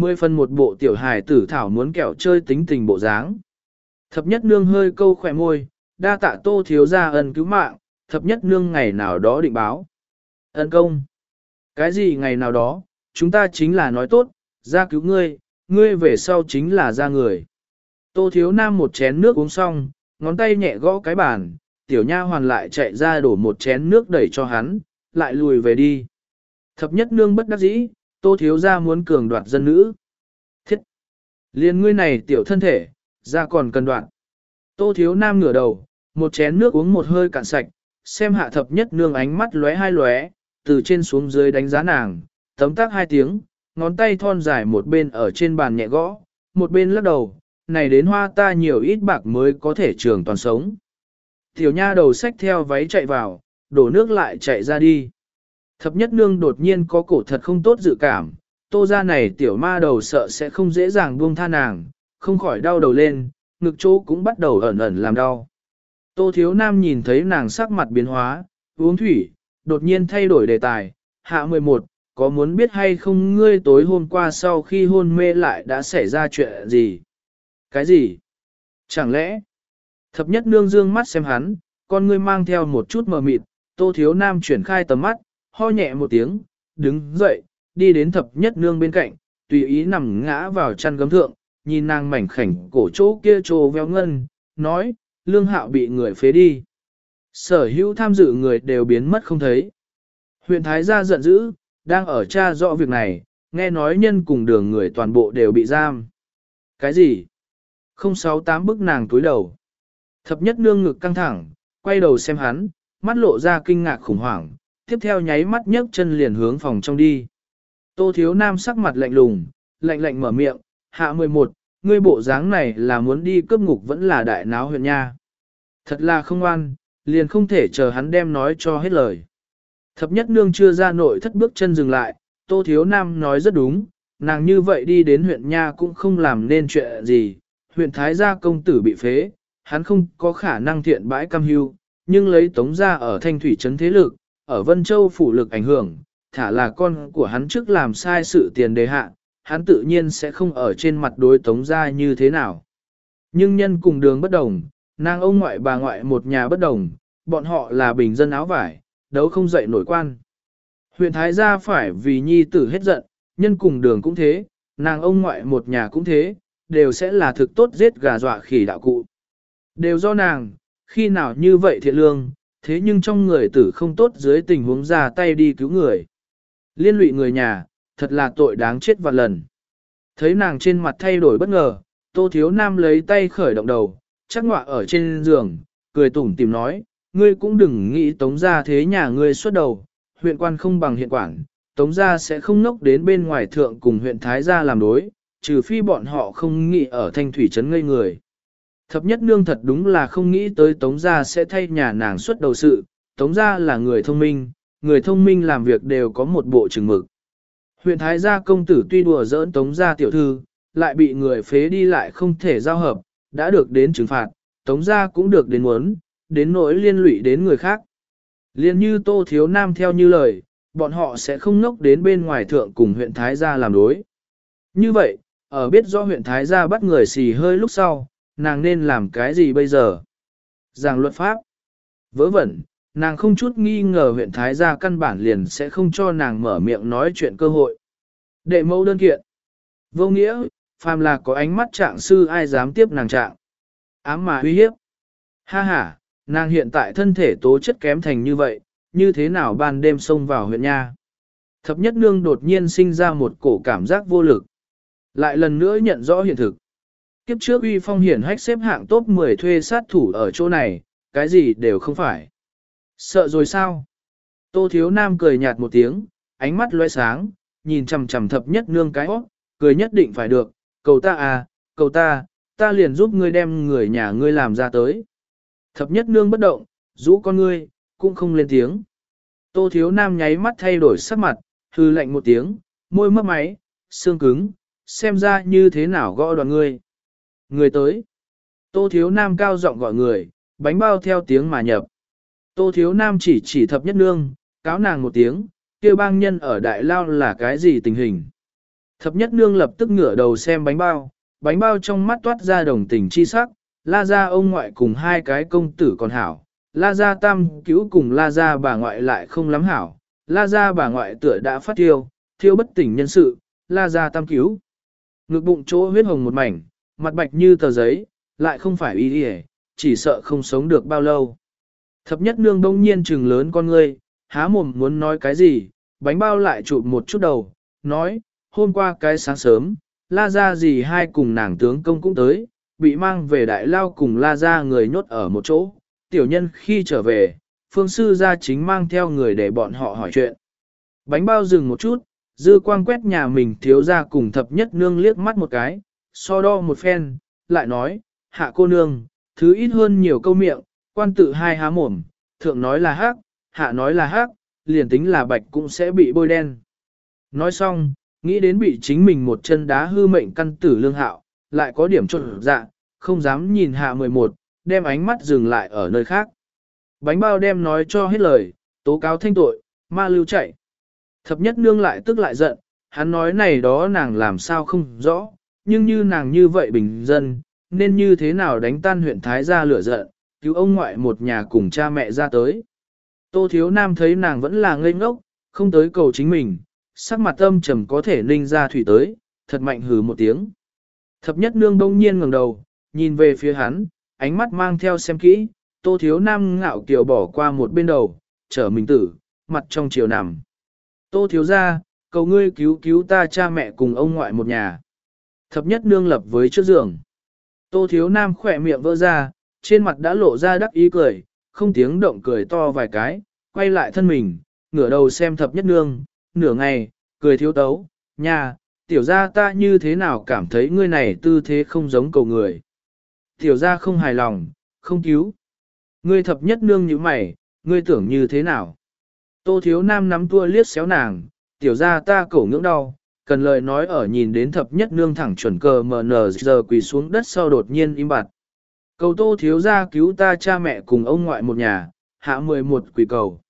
Mười phần một bộ tiểu hài tử thảo muốn kẹo chơi tính tình bộ dáng. Thập nhất nương hơi câu khỏe môi, đa tạ tô thiếu ra ân cứu mạng, thập nhất nương ngày nào đó định báo. Ân công. Cái gì ngày nào đó, chúng ta chính là nói tốt, ra cứu ngươi, ngươi về sau chính là ra người. Tô thiếu nam một chén nước uống xong, ngón tay nhẹ gõ cái bàn, tiểu nha hoàn lại chạy ra đổ một chén nước đẩy cho hắn, lại lùi về đi. Thập nhất nương bất đắc dĩ, tô thiếu ra muốn cường đoạt dân nữ. Thiết! Liên ngươi này tiểu thân thể, ra còn cần đoạn. Tô thiếu nam ngửa đầu, một chén nước uống một hơi cạn sạch, xem hạ thập nhất nương ánh mắt lóe hai lóe, từ trên xuống dưới đánh giá nàng, tấm tác hai tiếng, ngón tay thon dài một bên ở trên bàn nhẹ gõ, một bên lắc đầu, này đến hoa ta nhiều ít bạc mới có thể trường toàn sống. Tiểu nha đầu xách theo váy chạy vào, đổ nước lại chạy ra đi. Thập nhất nương đột nhiên có cổ thật không tốt dự cảm, tô ra này tiểu ma đầu sợ sẽ không dễ dàng buông tha nàng, không khỏi đau đầu lên, ngực chỗ cũng bắt đầu ẩn ẩn làm đau. Tô thiếu nam nhìn thấy nàng sắc mặt biến hóa, uống thủy, đột nhiên thay đổi đề tài, hạ 11, có muốn biết hay không ngươi tối hôm qua sau khi hôn mê lại đã xảy ra chuyện gì? Cái gì? Chẳng lẽ? Thập nhất nương dương mắt xem hắn, con ngươi mang theo một chút mờ mịt, tô thiếu nam chuyển khai tầm mắt, ho nhẹ một tiếng, đứng dậy, đi đến thập nhất nương bên cạnh, tùy ý nằm ngã vào chăn gấm thượng, nhìn nàng mảnh khảnh cổ chỗ kia trồ véo ngân, nói, lương hạo bị người phế đi. Sở hữu tham dự người đều biến mất không thấy. Huyện Thái gia giận dữ, đang ở tra rõ việc này, nghe nói nhân cùng đường người toàn bộ đều bị giam. Cái gì? Không sáu tám bức nàng túi đầu. Thập nhất nương ngực căng thẳng, quay đầu xem hắn, mắt lộ ra kinh ngạc khủng hoảng, tiếp theo nháy mắt nhấc chân liền hướng phòng trong đi. Tô thiếu nam sắc mặt lạnh lùng, lạnh lạnh mở miệng, hạ 11, ngươi bộ dáng này là muốn đi cướp ngục vẫn là đại náo huyện nha. Thật là không an, liền không thể chờ hắn đem nói cho hết lời. Thập nhất nương chưa ra nội thất bước chân dừng lại, tô thiếu nam nói rất đúng, nàng như vậy đi đến huyện nha cũng không làm nên chuyện gì, huyện thái gia công tử bị phế, hắn không có khả năng thiện bãi cam hưu, nhưng lấy tống ra ở thanh thủy trấn thế lực, ở Vân Châu phủ lực ảnh hưởng, thả là con của hắn trước làm sai sự tiền đề hạ, hắn tự nhiên sẽ không ở trên mặt đối tống ra như thế nào. Nhưng nhân cùng đường bất đồng, nàng ông ngoại bà ngoại một nhà bất đồng, bọn họ là bình dân áo vải, đấu không dậy nổi quan. Huyện Thái gia phải vì nhi tử hết giận, nhân cùng đường cũng thế, nàng ông ngoại một nhà cũng thế, đều sẽ là thực tốt giết gà dọa khỉ đạo cụ. Đều do nàng, khi nào như vậy thiện lương, thế nhưng trong người tử không tốt dưới tình huống ra tay đi cứu người. Liên lụy người nhà, thật là tội đáng chết vạn lần. Thấy nàng trên mặt thay đổi bất ngờ, tô thiếu nam lấy tay khởi động đầu, chắc ngọa ở trên giường, cười tủm tìm nói, ngươi cũng đừng nghĩ tống ra thế nhà ngươi xuất đầu, huyện quan không bằng hiện quản, tống ra sẽ không nốc đến bên ngoài thượng cùng huyện Thái gia làm đối, trừ phi bọn họ không nghĩ ở thanh thủy trấn ngây người. Thập nhất nương thật đúng là không nghĩ tới tống gia sẽ thay nhà nàng xuất đầu sự, tống gia là người thông minh, người thông minh làm việc đều có một bộ chừng mực. Huyện Thái gia công tử tuy đùa giỡn tống gia tiểu thư, lại bị người phế đi lại không thể giao hợp, đã được đến trừng phạt, tống gia cũng được đến muốn, đến nỗi liên lụy đến người khác. Liên như Tô Thiếu Nam theo như lời, bọn họ sẽ không ngốc đến bên ngoài thượng cùng huyện Thái gia làm đối. Như vậy, ở biết do huyện Thái gia bắt người xì hơi lúc sau, nàng nên làm cái gì bây giờ? Giảng luật pháp. Vớ vẩn, nàng không chút nghi ngờ huyện Thái gia căn bản liền sẽ không cho nàng mở miệng nói chuyện cơ hội. Đệ mẫu đơn kiện. Vô nghĩa, phàm là có ánh mắt trạng sư ai dám tiếp nàng trạng. Ám mà uy hiếp. Ha ha, nàng hiện tại thân thể tố chất kém thành như vậy, như thế nào ban đêm xông vào huyện nha. Thập nhất nương đột nhiên sinh ra một cổ cảm giác vô lực. Lại lần nữa nhận rõ hiện thực. Kiếp trước uy phong hiển hách xếp hạng top 10 thuê sát thủ ở chỗ này, cái gì đều không phải. Sợ rồi sao? Tô thiếu nam cười nhạt một tiếng, ánh mắt loe sáng, nhìn chằm chằm thập nhất nương cái óc, cười nhất định phải được, cầu ta à, cầu ta, ta liền giúp ngươi đem người nhà ngươi làm ra tới. Thập nhất nương bất động, rũ con ngươi, cũng không lên tiếng. Tô thiếu nam nháy mắt thay đổi sắc mặt, hư lạnh một tiếng, môi mấp máy, xương cứng, xem ra như thế nào gõ đoàn ngươi. Người tới. Tô thiếu nam cao giọng gọi người, bánh bao theo tiếng mà nhập. Tô thiếu nam chỉ chỉ thập nhất nương, cáo nàng một tiếng, kêu bang nhân ở đại lao là cái gì tình hình. Thập nhất nương lập tức ngửa đầu xem bánh bao, bánh bao trong mắt toát ra đồng tình chi sắc, la ra ông ngoại cùng hai cái công tử còn hảo, la ra tam cứu cùng la ra bà ngoại lại không lắm hảo, la ra bà ngoại tựa đã phát thiêu, thiêu bất tỉnh nhân sự, la ra tam cứu. Ngực bụng chỗ huyết hồng một mảnh, mặt bạch như tờ giấy, lại không phải y đi chỉ sợ không sống được bao lâu. Thập nhất nương đông nhiên trừng lớn con ngươi, há mồm muốn nói cái gì, bánh bao lại chụp một chút đầu, nói, hôm qua cái sáng sớm, la ra gì hai cùng nàng tướng công cũng tới, bị mang về đại lao cùng la ra người nhốt ở một chỗ, tiểu nhân khi trở về, phương sư ra chính mang theo người để bọn họ hỏi chuyện. Bánh bao dừng một chút, dư quang quét nhà mình thiếu ra cùng thập nhất nương liếc mắt một cái, so đo một phen, lại nói, hạ cô nương, thứ ít hơn nhiều câu miệng, quan tự hai há mồm, thượng nói là hắc, hạ nói là hắc, liền tính là bạch cũng sẽ bị bôi đen. Nói xong, nghĩ đến bị chính mình một chân đá hư mệnh căn tử lương hạo, lại có điểm trộn dạ, không dám nhìn hạ 11, đem ánh mắt dừng lại ở nơi khác. Bánh bao đem nói cho hết lời, tố cáo thanh tội, ma lưu chạy. Thập nhất nương lại tức lại giận, hắn nói này đó nàng làm sao không rõ, nhưng như nàng như vậy bình dân, nên như thế nào đánh tan huyện Thái gia lửa giận, cứu ông ngoại một nhà cùng cha mẹ ra tới. Tô Thiếu Nam thấy nàng vẫn là ngây ngốc, không tới cầu chính mình, sắc mặt âm trầm có thể ninh ra thủy tới, thật mạnh hừ một tiếng. Thập nhất nương đông nhiên ngẩng đầu, nhìn về phía hắn, ánh mắt mang theo xem kỹ, tô thiếu nam ngạo kiều bỏ qua một bên đầu, trở mình tử, mặt trong chiều nằm. Tô thiếu ra, cầu ngươi cứu cứu ta cha mẹ cùng ông ngoại một nhà. Thập nhất nương lập với trước giường. Tô thiếu nam khỏe miệng vỡ ra, trên mặt đã lộ ra đắc ý cười, không tiếng động cười to vài cái, quay lại thân mình, ngửa đầu xem thập nhất nương, nửa ngày, cười thiếu tấu, nhà, tiểu ra ta như thế nào cảm thấy ngươi này tư thế không giống cầu người. Tiểu ra không hài lòng, không cứu. Ngươi thập nhất nương như mày, ngươi tưởng như thế nào? Tô thiếu nam nắm tua liếc xéo nàng, tiểu ra ta cổ ngưỡng đau, cần lời nói ở nhìn đến thập nhất nương thẳng chuẩn cờ mờ nờ giờ quỳ xuống đất sau đột nhiên im bặt. Cầu tô thiếu ra cứu ta cha mẹ cùng ông ngoại một nhà, hạ 11 quỳ cầu.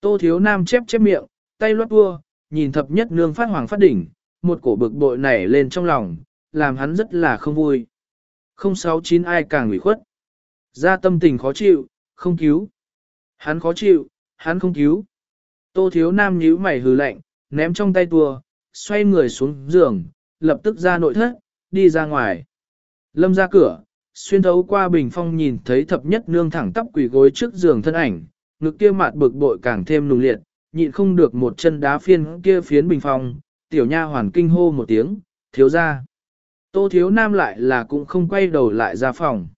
Tô thiếu nam chép chép miệng, tay loát tua, nhìn thập nhất nương phát hoàng phát đỉnh, một cổ bực bội nảy lên trong lòng, làm hắn rất là không vui. Không sáu chín ai càng ủy khuất. Ra tâm tình khó chịu, không cứu. Hắn khó chịu, hắn không cứu. Tô thiếu nam nhíu mày hừ lạnh, ném trong tay tua, xoay người xuống giường, lập tức ra nội thất, đi ra ngoài. Lâm ra cửa, xuyên thấu qua bình phong nhìn thấy thập nhất nương thẳng tắp quỷ gối trước giường thân ảnh, ngực kia mạt bực bội càng thêm nùng liệt, nhịn không được một chân đá phiên kia phiến bình phong, tiểu nha hoàn kinh hô một tiếng, thiếu ra. Tô thiếu nam lại là cũng không quay đầu lại ra phòng.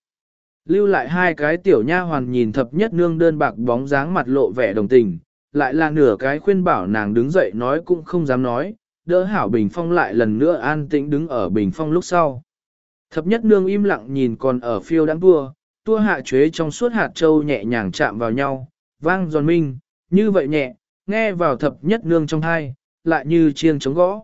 Lưu lại hai cái tiểu nha hoàn nhìn thập nhất nương đơn bạc bóng dáng mặt lộ vẻ đồng tình, lại là nửa cái khuyên bảo nàng đứng dậy nói cũng không dám nói, đỡ hảo bình phong lại lần nữa an tĩnh đứng ở bình phong lúc sau. Thập nhất nương im lặng nhìn còn ở phiêu đáng tua, tua hạ chuế trong suốt hạt châu nhẹ nhàng chạm vào nhau, vang giòn minh, như vậy nhẹ, nghe vào thập nhất nương trong hai, lại như chiêng chống gõ.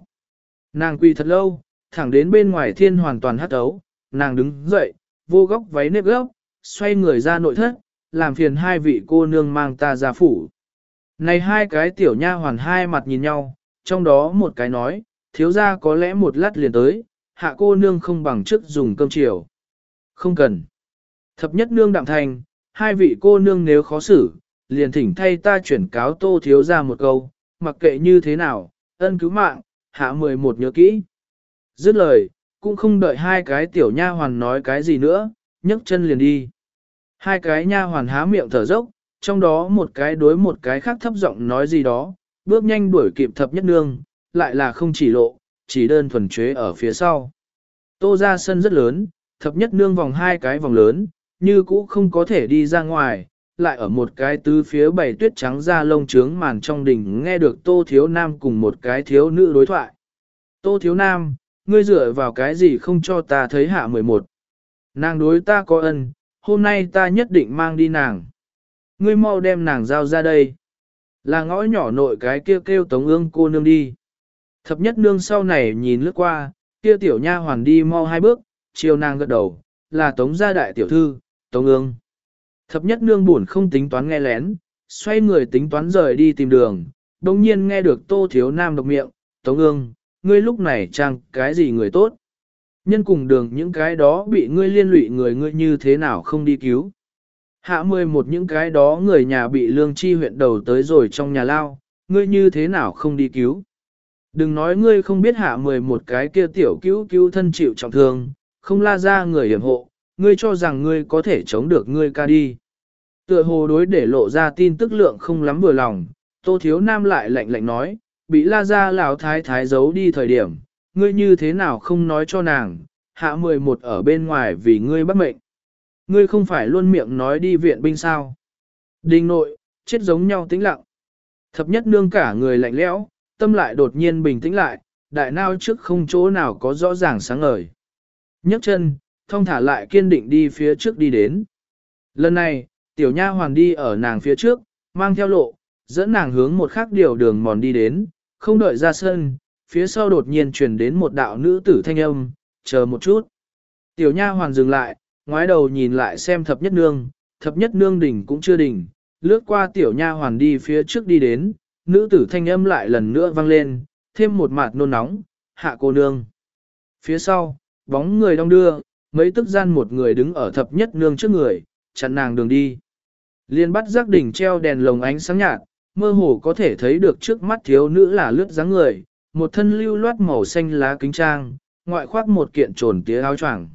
Nàng quỳ thật lâu, thẳng đến bên ngoài thiên hoàn toàn hát ấu, nàng đứng dậy, vô góc váy nếp gốc, xoay người ra nội thất, làm phiền hai vị cô nương mang ta ra phủ. Này hai cái tiểu nha hoàn hai mặt nhìn nhau, trong đó một cái nói, thiếu ra có lẽ một lát liền tới, hạ cô nương không bằng trước dùng cơm chiều. Không cần. Thập nhất nương đạm thành, hai vị cô nương nếu khó xử, liền thỉnh thay ta chuyển cáo tô thiếu ra một câu, mặc kệ như thế nào, ân cứu mạng, hạ 11 nhớ kỹ. Dứt lời, cũng không đợi hai cái tiểu nha hoàn nói cái gì nữa, nhấc chân liền đi. Hai cái nha hoàn há miệng thở dốc, trong đó một cái đối một cái khác thấp giọng nói gì đó, bước nhanh đuổi kịp thập nhất nương, lại là không chỉ lộ, chỉ đơn thuần chế ở phía sau. Tô ra sân rất lớn, thập nhất nương vòng hai cái vòng lớn, như cũ không có thể đi ra ngoài, lại ở một cái tứ phía bảy tuyết trắng ra lông trướng màn trong đỉnh nghe được tô thiếu nam cùng một cái thiếu nữ đối thoại. Tô thiếu nam, ngươi dựa vào cái gì không cho ta thấy hạ 11. Nàng đối ta có ân, hôm nay ta nhất định mang đi nàng. Ngươi mau đem nàng giao ra đây. Là ngõ nhỏ nội cái kia kêu, kêu tống ương cô nương đi. Thập nhất nương sau này nhìn lướt qua, kia tiểu nha hoàn đi mau hai bước, chiều nàng gật đầu, là tống gia đại tiểu thư, tống ương. Thập nhất nương buồn không tính toán nghe lén, xoay người tính toán rời đi tìm đường, đồng nhiên nghe được tô thiếu nam độc miệng, tống ương, ngươi lúc này trang cái gì người tốt. Nhân cùng đường những cái đó bị ngươi liên lụy người ngươi như thế nào không đi cứu. Hạ mười một những cái đó người nhà bị lương chi huyện đầu tới rồi trong nhà lao, ngươi như thế nào không đi cứu. Đừng nói ngươi không biết hạ mười một cái kia tiểu cứu cứu thân chịu trọng thương, không la ra người hiểm hộ, ngươi cho rằng ngươi có thể chống được ngươi ca đi. Tựa hồ đối để lộ ra tin tức lượng không lắm vừa lòng, tô thiếu nam lại lạnh lạnh nói, bị la ra lão thái thái giấu đi thời điểm, ngươi như thế nào không nói cho nàng, hạ 11 ở bên ngoài vì ngươi bắt mệnh. Ngươi không phải luôn miệng nói đi viện binh sao. Đình nội, chết giống nhau tĩnh lặng. Thập nhất nương cả người lạnh lẽo, tâm lại đột nhiên bình tĩnh lại, đại nao trước không chỗ nào có rõ ràng sáng ngời. nhấc chân, thông thả lại kiên định đi phía trước đi đến. Lần này, tiểu nha hoàn đi ở nàng phía trước, mang theo lộ, dẫn nàng hướng một khác điều đường mòn đi đến, không đợi ra sân, phía sau đột nhiên truyền đến một đạo nữ tử thanh âm, chờ một chút. Tiểu nha hoàn dừng lại, ngoái đầu nhìn lại xem thập nhất nương, thập nhất nương đỉnh cũng chưa đỉnh, lướt qua tiểu nha hoàn đi phía trước đi đến, nữ tử thanh âm lại lần nữa vang lên, thêm một mạt nôn nóng, hạ cô nương. Phía sau, bóng người đông đưa, mấy tức gian một người đứng ở thập nhất nương trước người, chặn nàng đường đi. Liên bắt giác đỉnh treo đèn lồng ánh sáng nhạt, mơ hồ có thể thấy được trước mắt thiếu nữ là lướt dáng người, một thân lưu loát màu xanh lá kính trang, ngoại khoác một kiện trồn tía áo choàng.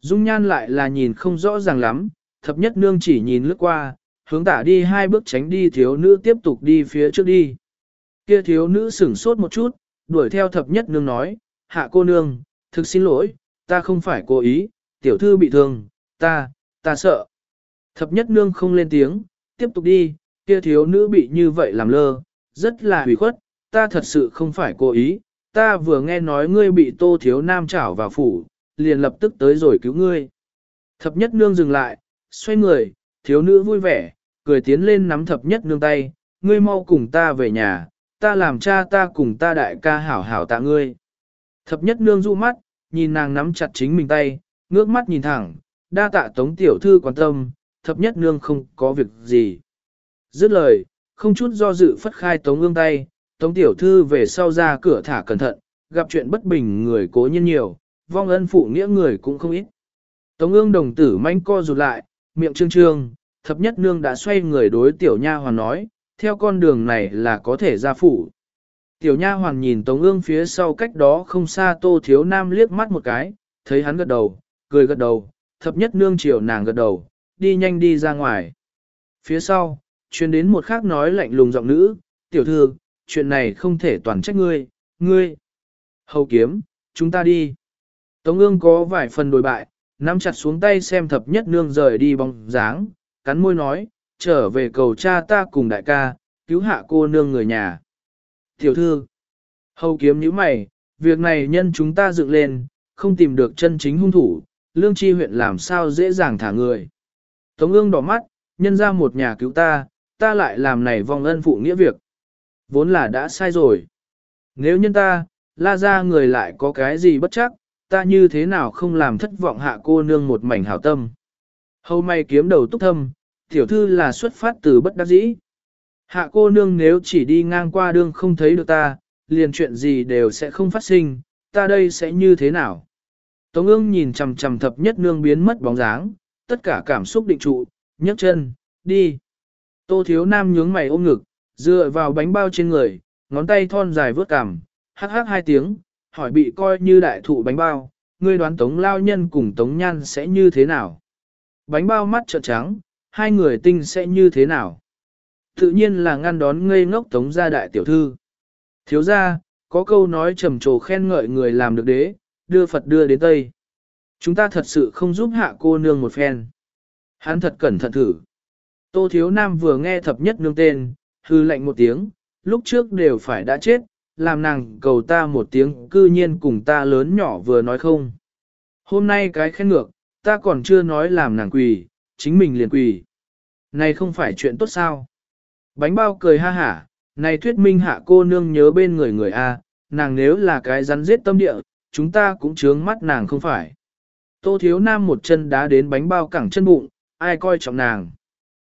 Dung nhan lại là nhìn không rõ ràng lắm, thập nhất nương chỉ nhìn lướt qua, hướng tả đi hai bước tránh đi thiếu nữ tiếp tục đi phía trước đi. Kia thiếu nữ sửng sốt một chút, đuổi theo thập nhất nương nói, hạ cô nương, thực xin lỗi, ta không phải cố ý, tiểu thư bị thương, ta, ta sợ. Thập nhất nương không lên tiếng, tiếp tục đi, kia thiếu nữ bị như vậy làm lơ, rất là hủy khuất, ta thật sự không phải cố ý, ta vừa nghe nói ngươi bị tô thiếu nam chảo vào phủ, liền lập tức tới rồi cứu ngươi. Thập nhất nương dừng lại, xoay người, thiếu nữ vui vẻ, cười tiến lên nắm thập nhất nương tay, ngươi mau cùng ta về nhà, ta làm cha ta cùng ta đại ca hảo hảo tạ ngươi. Thập nhất nương du mắt, nhìn nàng nắm chặt chính mình tay, ngước mắt nhìn thẳng, đa tạ tống tiểu thư quan tâm, thập nhất nương không có việc gì. Dứt lời, không chút do dự phất khai tống ương tay, tống tiểu thư về sau ra cửa thả cẩn thận, gặp chuyện bất bình người cố nhiên nhiều, vong ân phụ nghĩa người cũng không ít. Tống ương đồng tử manh co rụt lại, miệng trương trương, thập nhất nương đã xoay người đối tiểu nha hoàn nói, theo con đường này là có thể ra phủ. Tiểu nha hoàn nhìn Tống ương phía sau cách đó không xa tô thiếu nam liếc mắt một cái, thấy hắn gật đầu, cười gật đầu, thập nhất nương chiều nàng gật đầu, đi nhanh đi ra ngoài. Phía sau, truyền đến một khác nói lạnh lùng giọng nữ, tiểu thư, chuyện này không thể toàn trách ngươi, ngươi. Hầu kiếm, chúng ta đi. Tống ương có vài phần đổi bại, nắm chặt xuống tay xem thập nhất nương rời đi bóng dáng, cắn môi nói, trở về cầu cha ta cùng đại ca, cứu hạ cô nương người nhà. Tiểu thư, hầu kiếm như mày, việc này nhân chúng ta dựng lên, không tìm được chân chính hung thủ, lương chi huyện làm sao dễ dàng thả người. Tống ương đỏ mắt, nhân ra một nhà cứu ta, ta lại làm này vong ân phụ nghĩa việc. Vốn là đã sai rồi. Nếu nhân ta, la ra người lại có cái gì bất chắc, ta như thế nào không làm thất vọng hạ cô nương một mảnh hảo tâm. Hầu may kiếm đầu túc thâm, tiểu thư là xuất phát từ bất đắc dĩ. Hạ cô nương nếu chỉ đi ngang qua đường không thấy được ta, liền chuyện gì đều sẽ không phát sinh, ta đây sẽ như thế nào? Tống ương nhìn chằm chằm thập nhất nương biến mất bóng dáng, tất cả cảm xúc định trụ, nhấc chân, đi. Tô thiếu nam nhướng mày ôm ngực, dựa vào bánh bao trên người, ngón tay thon dài vớt cằm, hắc hắc hai tiếng, hỏi bị coi như đại thụ bánh bao, ngươi đoán tống lao nhân cùng tống nhan sẽ như thế nào? Bánh bao mắt trợn trắng, hai người tinh sẽ như thế nào? Tự nhiên là ngăn đón ngây ngốc tống gia đại tiểu thư. Thiếu gia, có câu nói trầm trồ khen ngợi người làm được đế, đưa Phật đưa đến Tây. Chúng ta thật sự không giúp hạ cô nương một phen. Hắn thật cẩn thận thử. Tô Thiếu Nam vừa nghe thập nhất nương tên, hư lạnh một tiếng, lúc trước đều phải đã chết, làm nàng cầu ta một tiếng cư nhiên cùng ta lớn nhỏ vừa nói không. Hôm nay cái khen ngược, ta còn chưa nói làm nàng quỳ, chính mình liền quỳ. Này không phải chuyện tốt sao? Bánh bao cười ha hả, này thuyết minh hạ cô nương nhớ bên người người A, nàng nếu là cái rắn giết tâm địa, chúng ta cũng chướng mắt nàng không phải. Tô thiếu nam một chân đá đến bánh bao cẳng chân bụng, ai coi trọng nàng.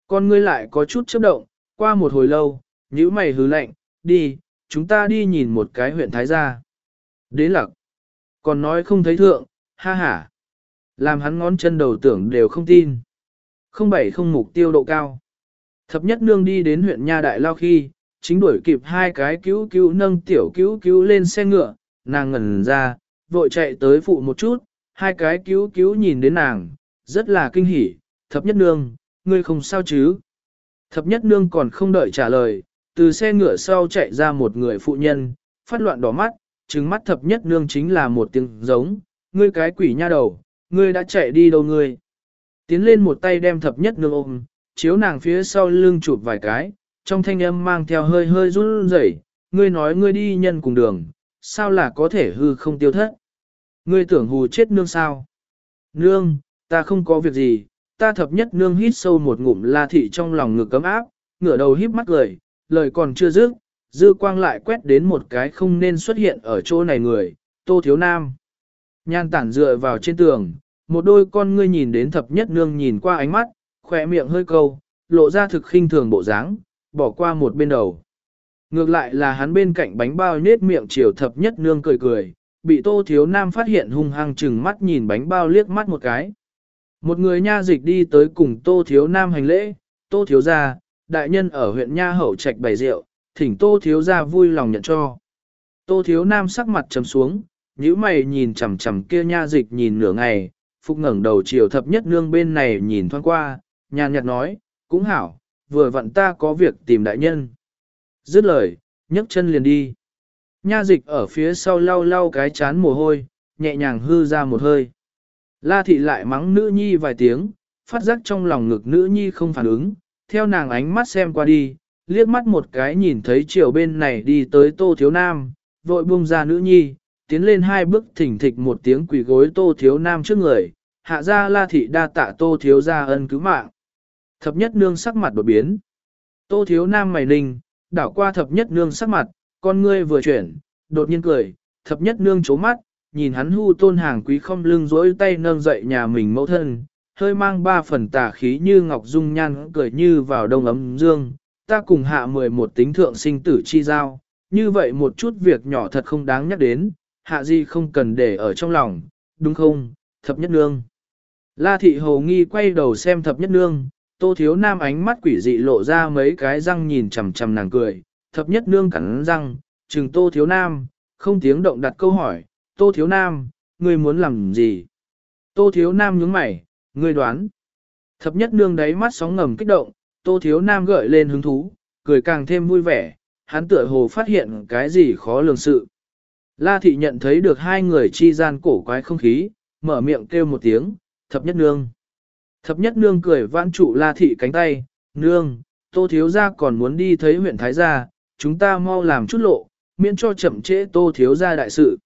Con ngươi lại có chút chấp động, qua một hồi lâu, nhíu mày hứ lạnh, đi, chúng ta đi nhìn một cái huyện Thái Gia. Đế lặc, còn nói không thấy thượng, ha ha. Làm hắn ngón chân đầu tưởng đều không tin. Không bảy không mục tiêu độ cao. Thập nhất nương đi đến huyện Nha Đại Lao khi, chính đuổi kịp hai cái cứu cứu nâng tiểu cứu cứu lên xe ngựa, nàng ngẩn ra, vội chạy tới phụ một chút, hai cái cứu cứu nhìn đến nàng, rất là kinh hỉ, thập nhất nương, ngươi không sao chứ? Thập nhất nương còn không đợi trả lời, từ xe ngựa sau chạy ra một người phụ nhân, phát loạn đỏ mắt, trừng mắt thập nhất nương chính là một tiếng giống, ngươi cái quỷ nha đầu, ngươi đã chạy đi đâu ngươi? Tiến lên một tay đem thập nhất nương ôm, chiếu nàng phía sau lưng chụp vài cái, trong thanh âm mang theo hơi hơi run rẩy, ngươi nói ngươi đi nhân cùng đường, sao là có thể hư không tiêu thất? Ngươi tưởng hù chết nương sao? Nương, ta không có việc gì, ta thập nhất nương hít sâu một ngụm la thị trong lòng ngực cấm áp, ngửa đầu híp mắt cười, lời còn chưa dứt, dư quang lại quét đến một cái không nên xuất hiện ở chỗ này người, tô thiếu nam. Nhan tản dựa vào trên tường, một đôi con ngươi nhìn đến thập nhất nương nhìn qua ánh mắt, khỏe miệng hơi câu, lộ ra thực khinh thường bộ dáng, bỏ qua một bên đầu. Ngược lại là hắn bên cạnh bánh bao nết miệng chiều thập nhất nương cười cười, bị tô thiếu nam phát hiện hung hăng chừng mắt nhìn bánh bao liếc mắt một cái. Một người nha dịch đi tới cùng tô thiếu nam hành lễ, tô thiếu gia, đại nhân ở huyện nha hậu trạch bày rượu, thỉnh tô thiếu gia vui lòng nhận cho. Tô thiếu nam sắc mặt trầm xuống, nhíu mày nhìn chằm chằm kia nha dịch nhìn nửa ngày, phục ngẩng đầu chiều thập nhất nương bên này nhìn thoáng qua, nhàn nhạt nói, cũng hảo, vừa vặn ta có việc tìm đại nhân. Dứt lời, nhấc chân liền đi. Nha dịch ở phía sau lau lau cái chán mồ hôi, nhẹ nhàng hư ra một hơi. La thị lại mắng nữ nhi vài tiếng, phát giác trong lòng ngực nữ nhi không phản ứng, theo nàng ánh mắt xem qua đi, liếc mắt một cái nhìn thấy chiều bên này đi tới tô thiếu nam, vội buông ra nữ nhi, tiến lên hai bước thỉnh thịch một tiếng quỳ gối tô thiếu nam trước người, hạ ra la thị đa tạ tô thiếu ra ân cứu mạng. Thập nhất nương sắc mặt đột biến. Tô thiếu nam mày ninh, đảo qua thập nhất nương sắc mặt, con ngươi vừa chuyển, đột nhiên cười, thập nhất nương chố mắt, nhìn hắn hưu tôn hàng quý không lưng dối tay nâng dậy nhà mình mẫu thân, hơi mang ba phần tà khí như ngọc dung nhan cười như vào đông ấm dương, ta cùng hạ mười một tính thượng sinh tử chi giao, như vậy một chút việc nhỏ thật không đáng nhắc đến, hạ gì không cần để ở trong lòng, đúng không, thập nhất nương. La thị hầu nghi quay đầu xem thập nhất nương, tô thiếu nam ánh mắt quỷ dị lộ ra mấy cái răng nhìn chằm chằm nàng cười, thập nhất nương cắn răng, chừng tô thiếu nam, không tiếng động đặt câu hỏi, tô thiếu nam, ngươi muốn làm gì? Tô thiếu nam nhướng mày, ngươi đoán. Thập nhất nương đáy mắt sóng ngầm kích động, tô thiếu nam gợi lên hứng thú, cười càng thêm vui vẻ, hắn tựa hồ phát hiện cái gì khó lường sự. La thị nhận thấy được hai người chi gian cổ quái không khí, mở miệng kêu một tiếng, thập nhất nương. Thập nhất nương cười vãn trụ la thị cánh tay, nương, tô thiếu gia còn muốn đi thấy huyện Thái gia, chúng ta mau làm chút lộ, miễn cho chậm trễ tô thiếu gia đại sự.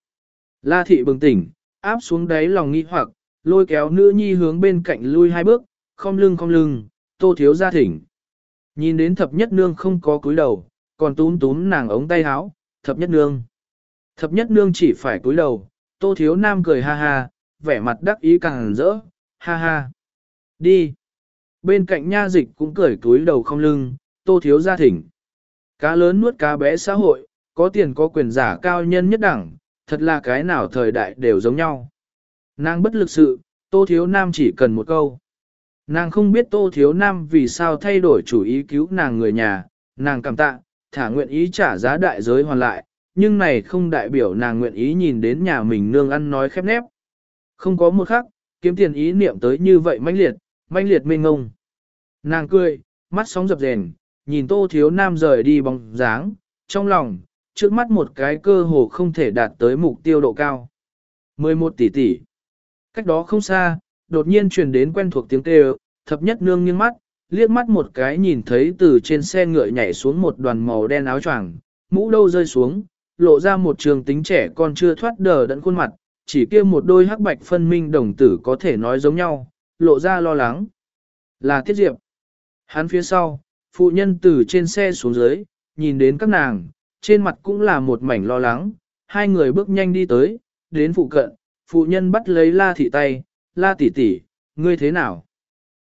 La thị bừng tỉnh, áp xuống đáy lòng nghi hoặc, lôi kéo nữ nhi hướng bên cạnh lui hai bước, không lưng không lưng, tô thiếu gia thỉnh. Nhìn đến thập nhất nương không có cúi đầu, còn túm túm nàng ống tay áo, thập nhất nương. Thập nhất nương chỉ phải cúi đầu, tô thiếu nam cười ha ha, vẻ mặt đắc ý càng rỡ, ha ha. Đi. Bên cạnh nha dịch cũng cười cúi đầu không lưng, tô thiếu gia thỉnh. Cá lớn nuốt cá bé xã hội, có tiền có quyền giả cao nhân nhất đẳng, thật là cái nào thời đại đều giống nhau. Nàng bất lực sự, tô thiếu nam chỉ cần một câu. Nàng không biết tô thiếu nam vì sao thay đổi chủ ý cứu nàng người nhà, nàng cảm tạ, thả nguyện ý trả giá đại giới hoàn lại, nhưng này không đại biểu nàng nguyện ý nhìn đến nhà mình nương ăn nói khép nép. Không có một khắc, kiếm tiền ý niệm tới như vậy mãnh liệt, mãnh liệt mênh ngông. Nàng cười, mắt sóng dập rèn, nhìn tô thiếu nam rời đi bóng dáng, trong lòng, trước mắt một cái cơ hồ không thể đạt tới mục tiêu độ cao. 11 tỷ tỷ. Cách đó không xa, đột nhiên truyền đến quen thuộc tiếng kêu, thập nhất nương nghiêng mắt, liếc mắt một cái nhìn thấy từ trên xe ngựa nhảy xuống một đoàn màu đen áo choàng, mũ đâu rơi xuống, lộ ra một trường tính trẻ con chưa thoát đờ đẫn khuôn mặt, chỉ kia một đôi hắc bạch phân minh đồng tử có thể nói giống nhau, lộ ra lo lắng. Là Tiết Diệp. Hắn phía sau, phụ nhân từ trên xe xuống dưới, nhìn đến các nàng, trên mặt cũng là một mảnh lo lắng, hai người bước nhanh đi tới, đến phụ cận, phụ nhân bắt lấy la thị tay, la tỷ tỷ, ngươi thế nào?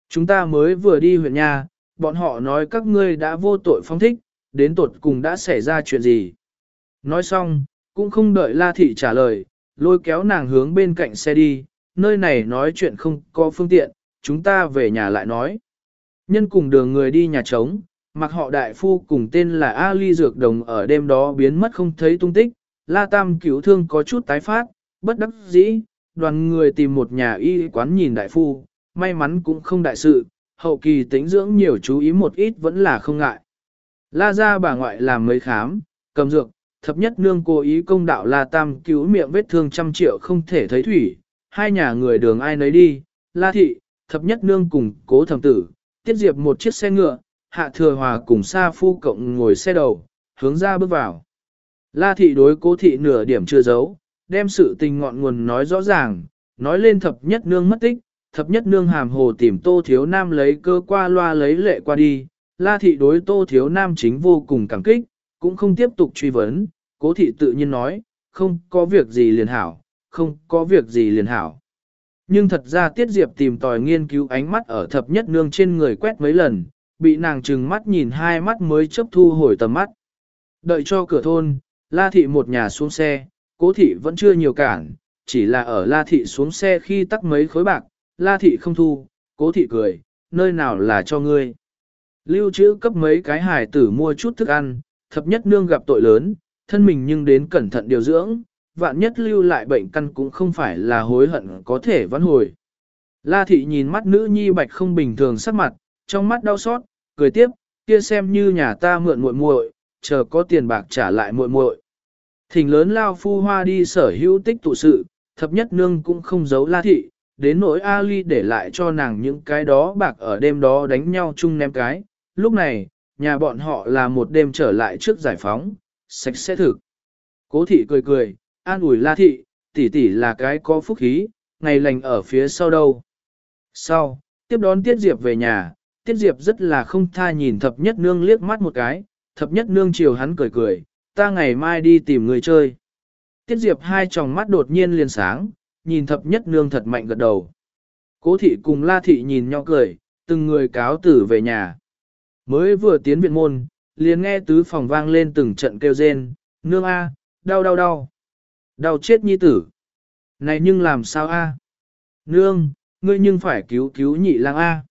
Chúng ta mới vừa đi huyện nhà, bọn họ nói các ngươi đã vô tội phong thích, đến tột cùng đã xảy ra chuyện gì? Nói xong, cũng không đợi la thị trả lời, lôi kéo nàng hướng bên cạnh xe đi, nơi này nói chuyện không có phương tiện, chúng ta về nhà lại nói. Nhân cùng đường người đi nhà trống, mặc họ đại phu cùng tên là Ali Dược Đồng ở đêm đó biến mất không thấy tung tích, La Tam cứu thương có chút tái phát, bất đắc dĩ, đoàn người tìm một nhà y quán nhìn đại phu, may mắn cũng không đại sự, hậu kỳ tính dưỡng nhiều chú ý một ít vẫn là không ngại. La ra bà ngoại làm mấy khám, cầm dược, thập nhất nương cố ý công đạo La Tam cứu miệng vết thương trăm triệu không thể thấy thủy, hai nhà người đường ai nấy đi, La Thị, thập nhất nương cùng cố thẩm tử, tiết diệp một chiếc xe ngựa, hạ thừa hòa cùng sa phu cộng ngồi xe đầu, hướng ra bước vào. La Thị đối cố thị nửa điểm chưa giấu, đem sự tình ngọn nguồn nói rõ ràng, nói lên thập nhất nương mất tích, thập nhất nương hàm hồ tìm tô thiếu nam lấy cơ qua loa lấy lệ qua đi, la thị đối tô thiếu nam chính vô cùng cảm kích, cũng không tiếp tục truy vấn, cố thị tự nhiên nói, không có việc gì liền hảo, không có việc gì liền hảo. Nhưng thật ra Tiết Diệp tìm tòi nghiên cứu ánh mắt ở thập nhất nương trên người quét mấy lần, bị nàng trừng mắt nhìn hai mắt mới chấp thu hồi tầm mắt. Đợi cho cửa thôn, La Thị một nhà xuống xe, cố thị vẫn chưa nhiều cản, chỉ là ở La Thị xuống xe khi tắc mấy khối bạc, La Thị không thu, cố thị cười, nơi nào là cho ngươi. Lưu trữ cấp mấy cái hải tử mua chút thức ăn, thập nhất nương gặp tội lớn, thân mình nhưng đến cẩn thận điều dưỡng, vạn nhất lưu lại bệnh căn cũng không phải là hối hận có thể vãn hồi. La thị nhìn mắt nữ nhi bạch không bình thường sắc mặt, trong mắt đau xót, cười tiếp, kia xem như nhà ta mượn muội muội, chờ có tiền bạc trả lại muội muội. Thỉnh lớn lao phu hoa đi sở hữu tích tụ sự, thập nhất nương cũng không giấu la thị, đến nỗi Ali để lại cho nàng những cái đó bạc ở đêm đó đánh nhau chung ném cái. Lúc này, nhà bọn họ là một đêm trở lại trước giải phóng, sạch sẽ thực. Cố thị cười cười, an ủi la thị, tỷ tỷ là cái có phúc khí, ngày lành ở phía sau đâu. Sau, tiếp đón Tiết Diệp về nhà, Tiết Diệp rất là không tha nhìn thập nhất nương liếc mắt một cái, thập nhất nương chiều hắn cười cười, ta ngày mai đi tìm người chơi. Tiết Diệp hai tròng mắt đột nhiên liền sáng, nhìn thập nhất nương thật mạnh gật đầu. Cố thị cùng la thị nhìn nhau cười, từng người cáo tử về nhà. Mới vừa tiến viện môn, liền nghe tứ phòng vang lên từng trận kêu rên, nương a, đau đau đau. Đau chết nhi tử. Này nhưng làm sao a? Nương, ngươi nhưng phải cứu cứu nhị lang a.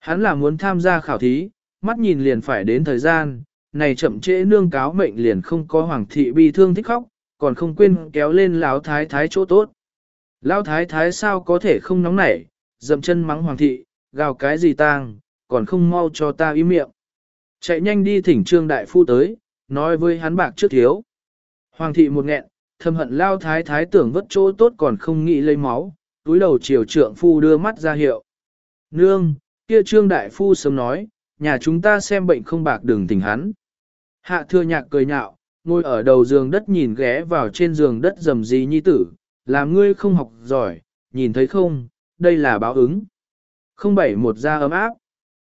Hắn là muốn tham gia khảo thí, mắt nhìn liền phải đến thời gian, này chậm trễ nương cáo mệnh liền không có hoàng thị bi thương thích khóc, còn không quên kéo lên lão thái thái chỗ tốt. Lão thái thái sao có thể không nóng nảy, dậm chân mắng hoàng thị, gào cái gì tang, còn không mau cho ta im miệng. Chạy nhanh đi thỉnh trương đại phu tới, nói với hắn bạc trước thiếu. Hoàng thị một nghẹn, thầm hận lao thái thái tưởng vất chỗ tốt còn không nghĩ lấy máu, túi đầu chiều trượng phu đưa mắt ra hiệu. Nương, kia trương đại phu sớm nói, nhà chúng ta xem bệnh không bạc đừng tỉnh hắn. Hạ thừa nhạc cười nhạo, ngồi ở đầu giường đất nhìn ghé vào trên giường đất dầm gì nhi tử, làm ngươi không học giỏi, nhìn thấy không, đây là báo ứng. Không bảy một da ấm áp.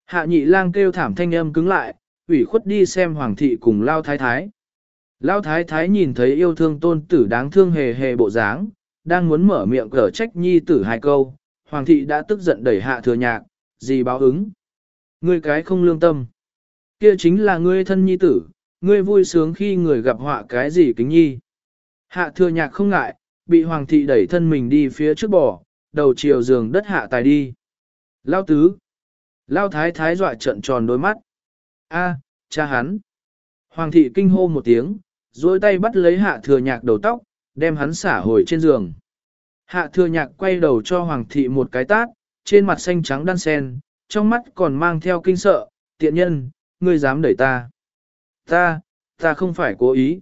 Hạ nhị lang kêu thảm thanh âm cứng lại, ủy khuất đi xem hoàng thị cùng lao thái thái. Lao thái thái nhìn thấy yêu thương tôn tử đáng thương hề hề bộ dáng, đang muốn mở miệng cở trách nhi tử hai câu, hoàng thị đã tức giận đẩy hạ thừa nhạc, gì báo ứng. Ngươi cái không lương tâm. Kia chính là ngươi thân nhi tử, ngươi vui sướng khi người gặp họa cái gì kính nhi. Hạ thừa nhạc không ngại, bị hoàng thị đẩy thân mình đi phía trước bò, đầu chiều giường đất hạ tài đi. Lao tứ. Lao thái thái dọa trận tròn đôi mắt. A, cha hắn. Hoàng thị kinh hô một tiếng, duỗi tay bắt lấy hạ thừa nhạc đầu tóc, đem hắn xả hồi trên giường. Hạ thừa nhạc quay đầu cho hoàng thị một cái tát, trên mặt xanh trắng đan sen, trong mắt còn mang theo kinh sợ, tiện nhân, ngươi dám đẩy ta. Ta, ta không phải cố ý.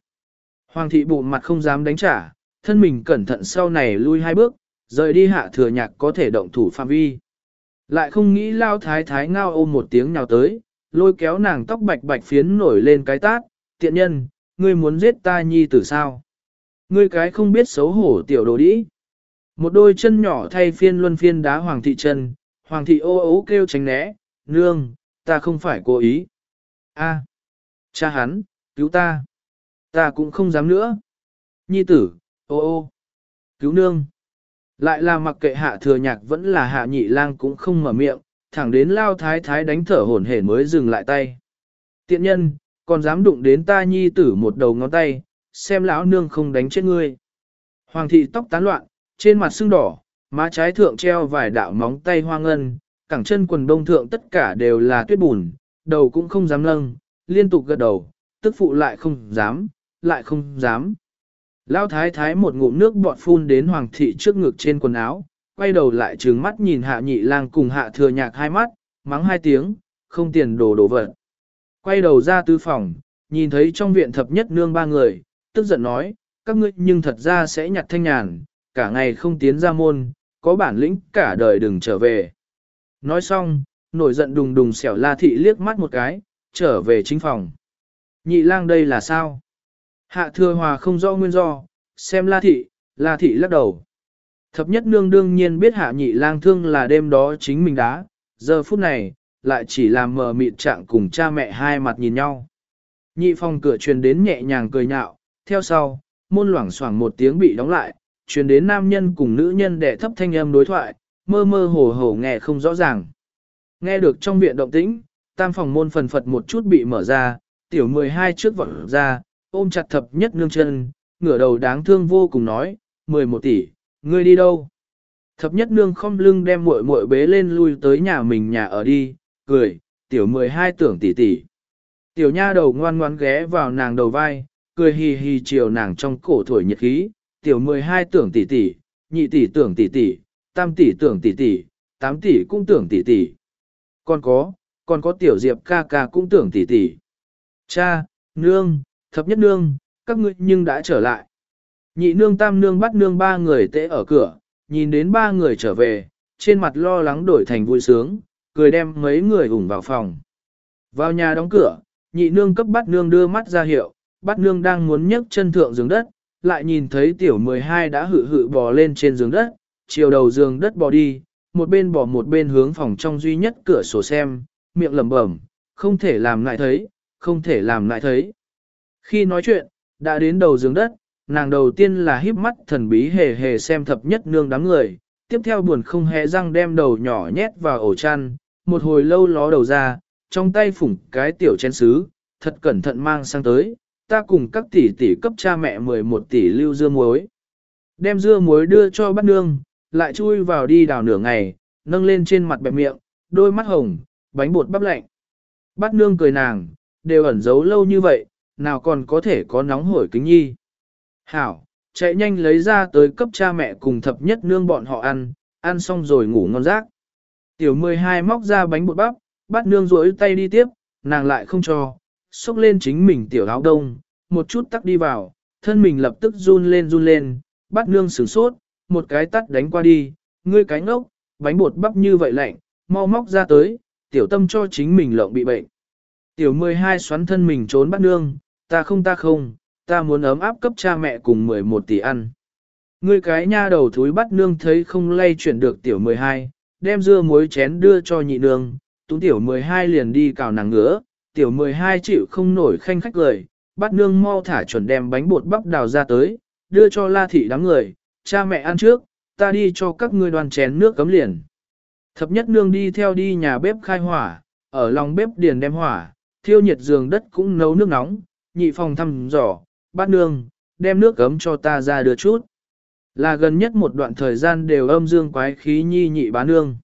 Hoàng thị bụng mặt không dám đánh trả, thân mình cẩn thận sau này lui hai bước, rời đi hạ thừa nhạc có thể động thủ phạm vi. Lại không nghĩ lao thái thái ngao ôm một tiếng nhào tới, lôi kéo nàng tóc bạch bạch phiến nổi lên cái tát, tiện nhân, ngươi muốn giết ta nhi tử sao? Ngươi cái không biết xấu hổ tiểu đồ đĩ. Một đôi chân nhỏ thay phiên luân phiên đá hoàng thị chân, hoàng thị ô ô kêu tránh né, nương, ta không phải cố ý. A, cha hắn, cứu ta. Ta cũng không dám nữa. Nhi tử, ô ô, cứu nương. Lại là mặc kệ hạ thừa nhạc vẫn là hạ nhị lang cũng không mở miệng, thẳng đến lao thái thái đánh thở hổn hển mới dừng lại tay. Tiện nhân, còn dám đụng đến ta nhi tử một đầu ngón tay, xem lão nương không đánh chết ngươi. Hoàng thị tóc tán loạn, trên mặt sưng đỏ, má trái thượng treo vài đạo móng tay hoa ngân, cẳng chân quần đông thượng tất cả đều là tuyết bùn, đầu cũng không dám lâng, liên tục gật đầu, tức phụ lại không dám, lại không dám. Lao thái thái một ngụm nước bọt phun đến hoàng thị trước ngực trên quần áo, quay đầu lại trừng mắt nhìn hạ nhị lang cùng hạ thừa nhạc hai mắt, mắng hai tiếng, không tiền đồ đồ vật. Quay đầu ra tư phòng, nhìn thấy trong viện thập nhất nương ba người, tức giận nói, các ngươi nhưng thật ra sẽ nhặt thanh nhàn, cả ngày không tiến ra môn, có bản lĩnh cả đời đừng trở về. Nói xong, nổi giận đùng đùng xẻo la thị liếc mắt một cái, trở về chính phòng. Nhị lang đây là sao? Hạ thừa hòa không rõ nguyên do, xem la thị, la thị lắc đầu. Thập nhất nương đương nhiên biết hạ nhị lang thương là đêm đó chính mình đã giờ phút này, lại chỉ làm mờ mịt trạng cùng cha mẹ hai mặt nhìn nhau. Nhị phòng cửa truyền đến nhẹ nhàng cười nhạo, theo sau, môn loảng xoảng một tiếng bị đóng lại, truyền đến nam nhân cùng nữ nhân để thấp thanh âm đối thoại, mơ mơ hồ hồ nghe không rõ ràng. Nghe được trong viện động tĩnh, tam phòng môn phần phật một chút bị mở ra, tiểu 12 trước vọt ra, ôm chặt thập nhất nương chân, ngửa đầu đáng thương vô cùng nói, 11 tỷ, ngươi đi đâu? Thập nhất nương không lưng đem muội muội bế lên lui tới nhà mình nhà ở đi, cười, tiểu 12 tưởng tỷ tỷ. Tiểu nha đầu ngoan ngoan ghé vào nàng đầu vai, cười hì hì chiều nàng trong cổ thổi nhiệt khí, tiểu 12 tưởng tỷ tỷ, nhị tỷ tưởng tỷ tỷ, tam tỷ tưởng tỷ tỷ, tám tỷ cũng tưởng tỷ tỷ. Còn có, còn có tiểu diệp ca ca cũng tưởng tỷ tỷ. Cha, nương, thập nhất nương, các ngươi nhưng đã trở lại. Nhị nương tam nương bắt nương ba người tễ ở cửa, nhìn đến ba người trở về, trên mặt lo lắng đổi thành vui sướng, cười đem mấy người ủng vào phòng. Vào nhà đóng cửa, nhị nương cấp bắt nương đưa mắt ra hiệu, bắt nương đang muốn nhấc chân thượng giường đất, lại nhìn thấy tiểu 12 đã hự hự bò lên trên giường đất, chiều đầu giường đất bò đi, một bên bò một bên hướng phòng trong duy nhất cửa sổ xem, miệng lẩm bẩm, không thể làm lại thấy, không thể làm lại thấy. Khi nói chuyện, đã đến đầu giường đất, nàng đầu tiên là híp mắt thần bí hề hề xem thập nhất nương đám người, tiếp theo buồn không hề răng đem đầu nhỏ nhét vào ổ chăn, một hồi lâu ló đầu ra, trong tay phủng cái tiểu chén sứ, thật cẩn thận mang sang tới, ta cùng các tỷ tỷ cấp cha mẹ 11 tỷ lưu dưa muối. Đem dưa muối đưa cho bát nương, lại chui vào đi đào nửa ngày, nâng lên trên mặt bẹp miệng, đôi mắt hồng, bánh bột bắp lạnh. Bát nương cười nàng, đều ẩn giấu lâu như vậy, nào còn có thể có nóng hổi kính nhi. Hảo, chạy nhanh lấy ra tới cấp cha mẹ cùng thập nhất nương bọn họ ăn, ăn xong rồi ngủ ngon giấc. Tiểu 12 móc ra bánh bột bắp, Bát nương rối tay đi tiếp, nàng lại không cho, xốc lên chính mình tiểu áo đông, một chút tắc đi vào, thân mình lập tức run lên run lên, Bát nương sửng sốt, một cái tắt đánh qua đi, ngươi cái ngốc, bánh bột bắp như vậy lạnh, mau móc ra tới, tiểu tâm cho chính mình lộng bị bệnh. Tiểu 12 xoắn thân mình trốn bắt nương, ta không ta không, ta muốn ấm áp cấp cha mẹ cùng 11 tỷ ăn. Ngươi cái nha đầu thúi bắt nương thấy không lay chuyển được tiểu 12, đem dưa muối chén đưa cho nhị nương, tú tiểu 12 liền đi cào nàng ngứa, tiểu 12 chịu không nổi khanh khách lời, bắt nương mau thả chuẩn đem bánh bột bắp đào ra tới, đưa cho la thị đám người, cha mẹ ăn trước, ta đi cho các ngươi đoàn chén nước cấm liền. Thập nhất nương đi theo đi nhà bếp khai hỏa, ở lòng bếp điền đem hỏa, thiêu nhiệt giường đất cũng nấu nước nóng, nhị phòng thăm dò, bát nương, đem nước cấm cho ta ra đưa chút. Là gần nhất một đoạn thời gian đều âm dương quái khí nhi nhị bá nương.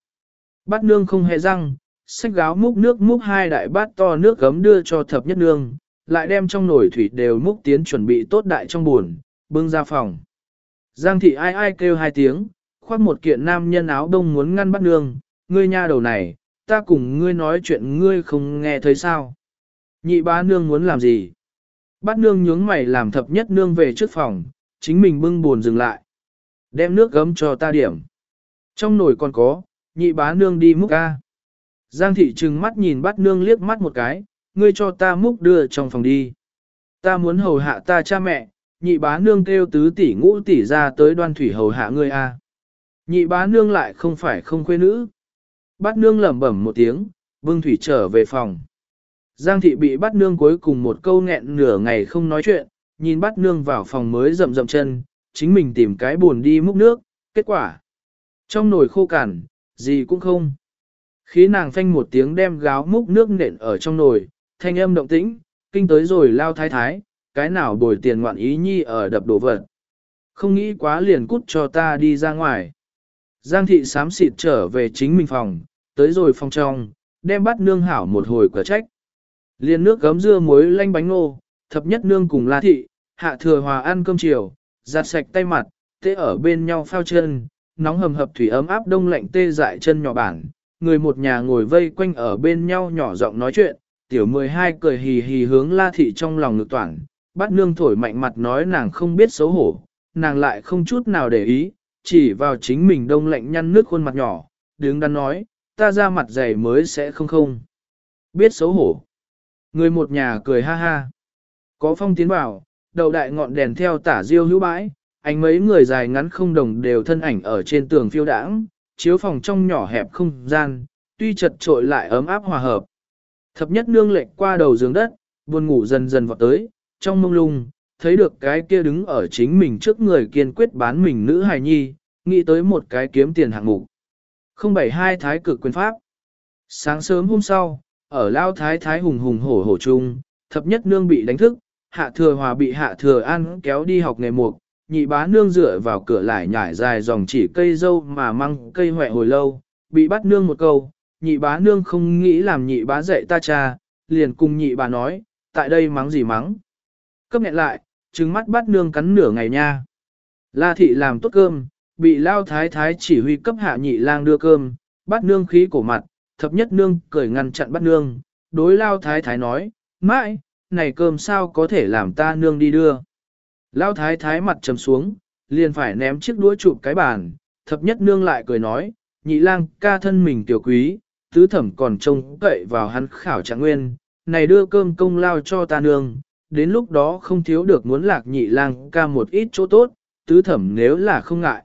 Bát nương không hề răng, xách gáo múc nước múc hai đại bát to nước gấm đưa cho thập nhất nương, lại đem trong nồi thủy đều múc tiến chuẩn bị tốt đại trong buồn, bưng ra phòng. Giang thị ai ai kêu hai tiếng, khoác một kiện nam nhân áo đông muốn ngăn bắt nương, ngươi nha đầu này, ta cùng ngươi nói chuyện ngươi không nghe thấy sao. Nhị bá nương muốn làm gì? Bắt nương nhướng mày làm thập nhất nương về trước phòng, chính mình bưng buồn dừng lại. Đem nước gấm cho ta điểm. Trong nồi còn có, nhị bá nương đi múc ca. Giang thị trừng mắt nhìn bắt nương liếc mắt một cái, ngươi cho ta múc đưa trong phòng đi. Ta muốn hầu hạ ta cha mẹ, nhị bá nương kêu tứ tỷ ngũ tỷ ra tới đoan thủy hầu hạ ngươi a. Nhị bá nương lại không phải không quê nữ. bát nương lẩm bẩm một tiếng, vương thủy trở về phòng. Giang thị bị bắt nương cuối cùng một câu nghẹn nửa ngày không nói chuyện, nhìn bắt nương vào phòng mới rậm rậm chân, chính mình tìm cái buồn đi múc nước, kết quả. Trong nồi khô cằn, gì cũng không. Khí nàng phanh một tiếng đem gáo múc nước nện ở trong nồi, thanh âm động tĩnh, kinh tới rồi lao thái thái, cái nào bồi tiền ngoạn ý nhi ở đập đổ vật. Không nghĩ quá liền cút cho ta đi ra ngoài. Giang thị sám xịt trở về chính mình phòng, tới rồi phòng trong, đem bắt nương hảo một hồi quả trách. Liên nước gấm dưa muối lanh bánh nô, thập nhất nương cùng la thị, hạ thừa hòa ăn cơm chiều, giặt sạch tay mặt, tê ở bên nhau phao chân, nóng hầm hập thủy ấm áp đông lạnh tê dại chân nhỏ bản. Người một nhà ngồi vây quanh ở bên nhau nhỏ giọng nói chuyện, tiểu 12 cười hì hì hướng la thị trong lòng ngực toảng, bắt nương thổi mạnh mặt nói nàng không biết xấu hổ, nàng lại không chút nào để ý, chỉ vào chính mình đông lạnh nhăn nước khuôn mặt nhỏ, đứng đắn nói, ta ra mặt dày mới sẽ không không. Biết xấu hổ. Người một nhà cười ha ha. Có phong tiến vào, đầu đại ngọn đèn theo tả diêu hữu bãi, ánh mấy người dài ngắn không đồng đều thân ảnh ở trên tường phiêu đãng, chiếu phòng trong nhỏ hẹp không gian, tuy chật trội lại ấm áp hòa hợp. Thập nhất nương lệnh qua đầu giường đất, buồn ngủ dần dần vọt tới, trong mông lung, thấy được cái kia đứng ở chính mình trước người kiên quyết bán mình nữ hài nhi, nghĩ tới một cái kiếm tiền hạng mục. 072 Thái cực quyền pháp. Sáng sớm hôm sau, ở Lao Thái Thái hùng hùng hổ hổ chung, thập nhất nương bị đánh thức, hạ thừa hòa bị hạ thừa an kéo đi học nghề mục, nhị bá nương dựa vào cửa lại nhảy dài dòng chỉ cây dâu mà măng cây hoẹ hồi lâu, bị bắt nương một câu, nhị bá nương không nghĩ làm nhị bá dạy ta cha, liền cùng nhị bà nói, tại đây mắng gì mắng. Cấp nghẹn lại, trừng mắt bắt nương cắn nửa ngày nha. La thị làm tốt cơm, bị lao thái thái chỉ huy cấp hạ nhị lang đưa cơm, bắt nương khí cổ mặt, thập nhất nương cười ngăn chặn bắt nương, đối lao thái thái nói, mãi, này cơm sao có thể làm ta nương đi đưa. Lao thái thái mặt trầm xuống, liền phải ném chiếc đũa chụp cái bàn, thập nhất nương lại cười nói, nhị lang ca thân mình tiểu quý, tứ thẩm còn trông cậy vào hắn khảo trạng nguyên, này đưa cơm công lao cho ta nương, đến lúc đó không thiếu được muốn lạc nhị lang ca một ít chỗ tốt, tứ thẩm nếu là không ngại.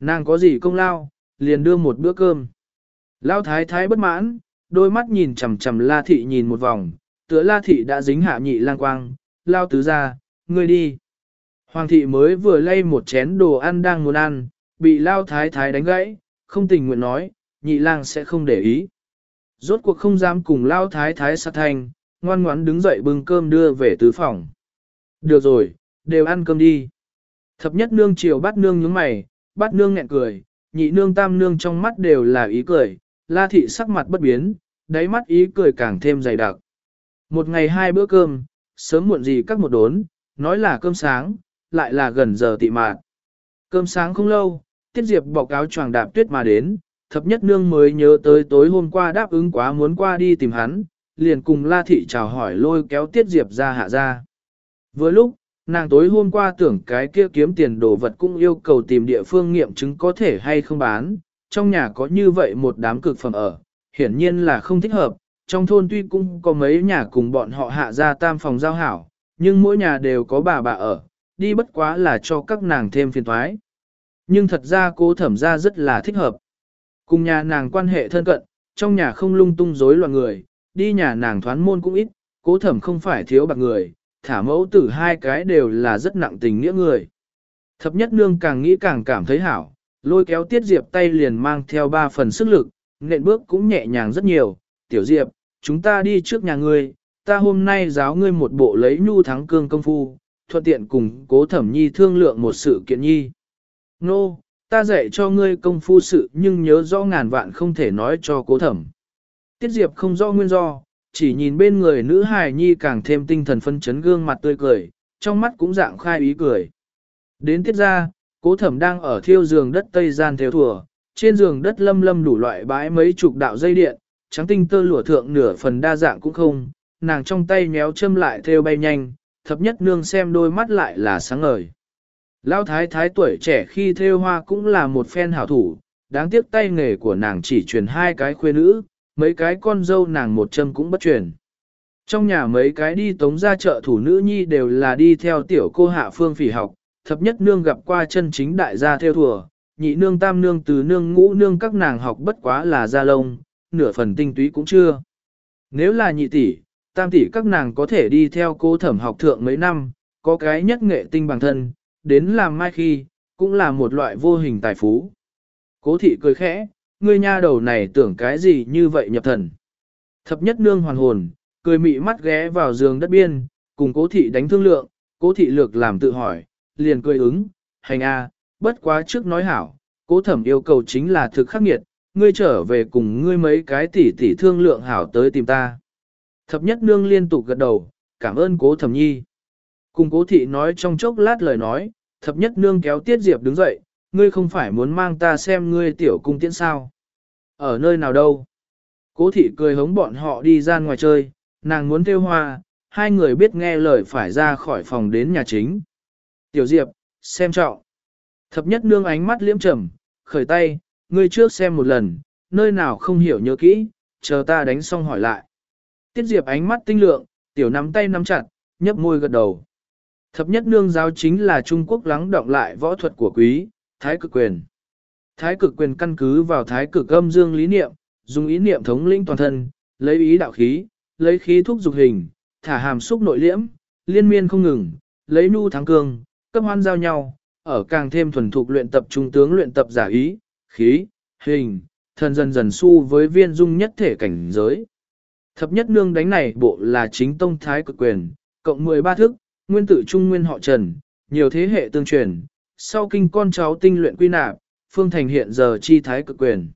Nàng có gì công lao, liền đưa một bữa cơm. Lao thái thái bất mãn, đôi mắt nhìn chằm chằm la thị nhìn một vòng, tựa la thị đã dính hạ nhị lang quang, lao tứ ra, ngươi đi. Hoàng thị mới vừa lay một chén đồ ăn đang muốn ăn, bị lao thái thái đánh gãy, không tình nguyện nói, nhị lang sẽ không để ý. Rốt cuộc không dám cùng lao thái thái sát thành ngoan ngoãn đứng dậy bưng cơm đưa về tứ phòng. Được rồi, đều ăn cơm đi. Thập nhất nương chiều bắt nương nhướng mày, bắt nương nghẹn cười, nhị nương tam nương trong mắt đều là ý cười, la thị sắc mặt bất biến, đáy mắt ý cười càng thêm dày đặc. Một ngày hai bữa cơm, sớm muộn gì các một đốn, nói là cơm sáng, lại là gần giờ tị mạt. Cơm sáng không lâu, Tiết Diệp bọc áo choàng đạp tuyết mà đến, thập nhất nương mới nhớ tới tối hôm qua đáp ứng quá muốn qua đi tìm hắn, liền cùng La Thị chào hỏi lôi kéo Tiết Diệp ra hạ ra. Vừa lúc, nàng tối hôm qua tưởng cái kia kiếm tiền đồ vật cũng yêu cầu tìm địa phương nghiệm chứng có thể hay không bán, trong nhà có như vậy một đám cực phẩm ở, hiển nhiên là không thích hợp, trong thôn tuy cũng có mấy nhà cùng bọn họ hạ ra tam phòng giao hảo, nhưng mỗi nhà đều có bà bà ở, đi bất quá là cho các nàng thêm phiền thoái. Nhưng thật ra cô thẩm ra rất là thích hợp. Cùng nhà nàng quan hệ thân cận, trong nhà không lung tung rối loạn người, đi nhà nàng thoán môn cũng ít, cố thẩm không phải thiếu bạc người, thả mẫu tử hai cái đều là rất nặng tình nghĩa người. Thập nhất nương càng nghĩ càng cảm thấy hảo, lôi kéo tiết diệp tay liền mang theo ba phần sức lực, nện bước cũng nhẹ nhàng rất nhiều, tiểu diệp, chúng ta đi trước nhà ngươi, ta hôm nay giáo ngươi một bộ lấy nhu thắng cương công phu, thuận tiện cùng cố thẩm nhi thương lượng một sự kiện nhi. Nô, ta dạy cho ngươi công phu sự nhưng nhớ rõ ngàn vạn không thể nói cho cố thẩm. Tiết Diệp không rõ nguyên do, chỉ nhìn bên người nữ hài nhi càng thêm tinh thần phân chấn gương mặt tươi cười, trong mắt cũng dạng khai ý cười. Đến tiết ra, cố thẩm đang ở thiêu giường đất tây gian theo thùa, trên giường đất lâm lâm đủ loại bãi mấy chục đạo dây điện, trắng tinh tơ lụa thượng nửa phần đa dạng cũng không, nàng trong tay nhéo châm lại theo bay nhanh, thập nhất nương xem đôi mắt lại là sáng ngời. Lão thái thái tuổi trẻ khi theo hoa cũng là một phen hảo thủ, đáng tiếc tay nghề của nàng chỉ truyền hai cái khuê nữ, mấy cái con dâu nàng một châm cũng bất truyền. Trong nhà mấy cái đi tống ra chợ thủ nữ nhi đều là đi theo tiểu cô hạ phương phỉ học, thập nhất nương gặp qua chân chính đại gia theo thùa, nhị nương tam nương từ nương ngũ nương các nàng học bất quá là gia lông, nửa phần tinh túy cũng chưa. Nếu là nhị tỷ, tam tỷ các nàng có thể đi theo cô thẩm học thượng mấy năm, có cái nhất nghệ tinh bằng thân, đến làm mai khi, cũng là một loại vô hình tài phú. Cố thị cười khẽ, ngươi nha đầu này tưởng cái gì như vậy nhập thần. Thập nhất nương hoàn hồn, cười mị mắt ghé vào giường đất biên, cùng cố thị đánh thương lượng, cố thị lược làm tự hỏi, liền cười ứng, hành a, bất quá trước nói hảo, cố thẩm yêu cầu chính là thực khắc nghiệt, ngươi trở về cùng ngươi mấy cái tỷ tỷ thương lượng hảo tới tìm ta. Thập nhất nương liên tục gật đầu, cảm ơn cố thẩm nhi. Cùng cố thị nói trong chốc lát lời nói, thập nhất nương kéo tiết diệp đứng dậy, ngươi không phải muốn mang ta xem ngươi tiểu cung tiễn sao. Ở nơi nào đâu? Cố thị cười hống bọn họ đi ra ngoài chơi, nàng muốn theo hoa, hai người biết nghe lời phải ra khỏi phòng đến nhà chính. Tiểu diệp, xem trọng. Thập nhất nương ánh mắt liễm trầm, khởi tay, ngươi trước xem một lần, nơi nào không hiểu nhớ kỹ, chờ ta đánh xong hỏi lại. Tiết diệp ánh mắt tinh lượng, tiểu nắm tay nắm chặt, nhấp môi gật đầu. Thập nhất nương giáo chính là Trung Quốc lắng động lại võ thuật của quý, thái cực quyền. Thái cực quyền căn cứ vào thái cực âm dương lý niệm, dùng ý niệm thống lĩnh toàn thân, lấy ý đạo khí, lấy khí thúc dục hình, thả hàm xúc nội liễm, liên miên không ngừng, lấy nu thắng cương, cấp hoan giao nhau, ở càng thêm thuần thục luyện tập trung tướng luyện tập giả ý, khí, hình, thần dần dần su với viên dung nhất thể cảnh giới. Thập nhất nương đánh này bộ là chính tông thái cực quyền, cộng 13 thức, nguyên tử trung nguyên họ Trần, nhiều thế hệ tương truyền, sau kinh con cháu tinh luyện quy nạp, phương thành hiện giờ chi thái cực quyền.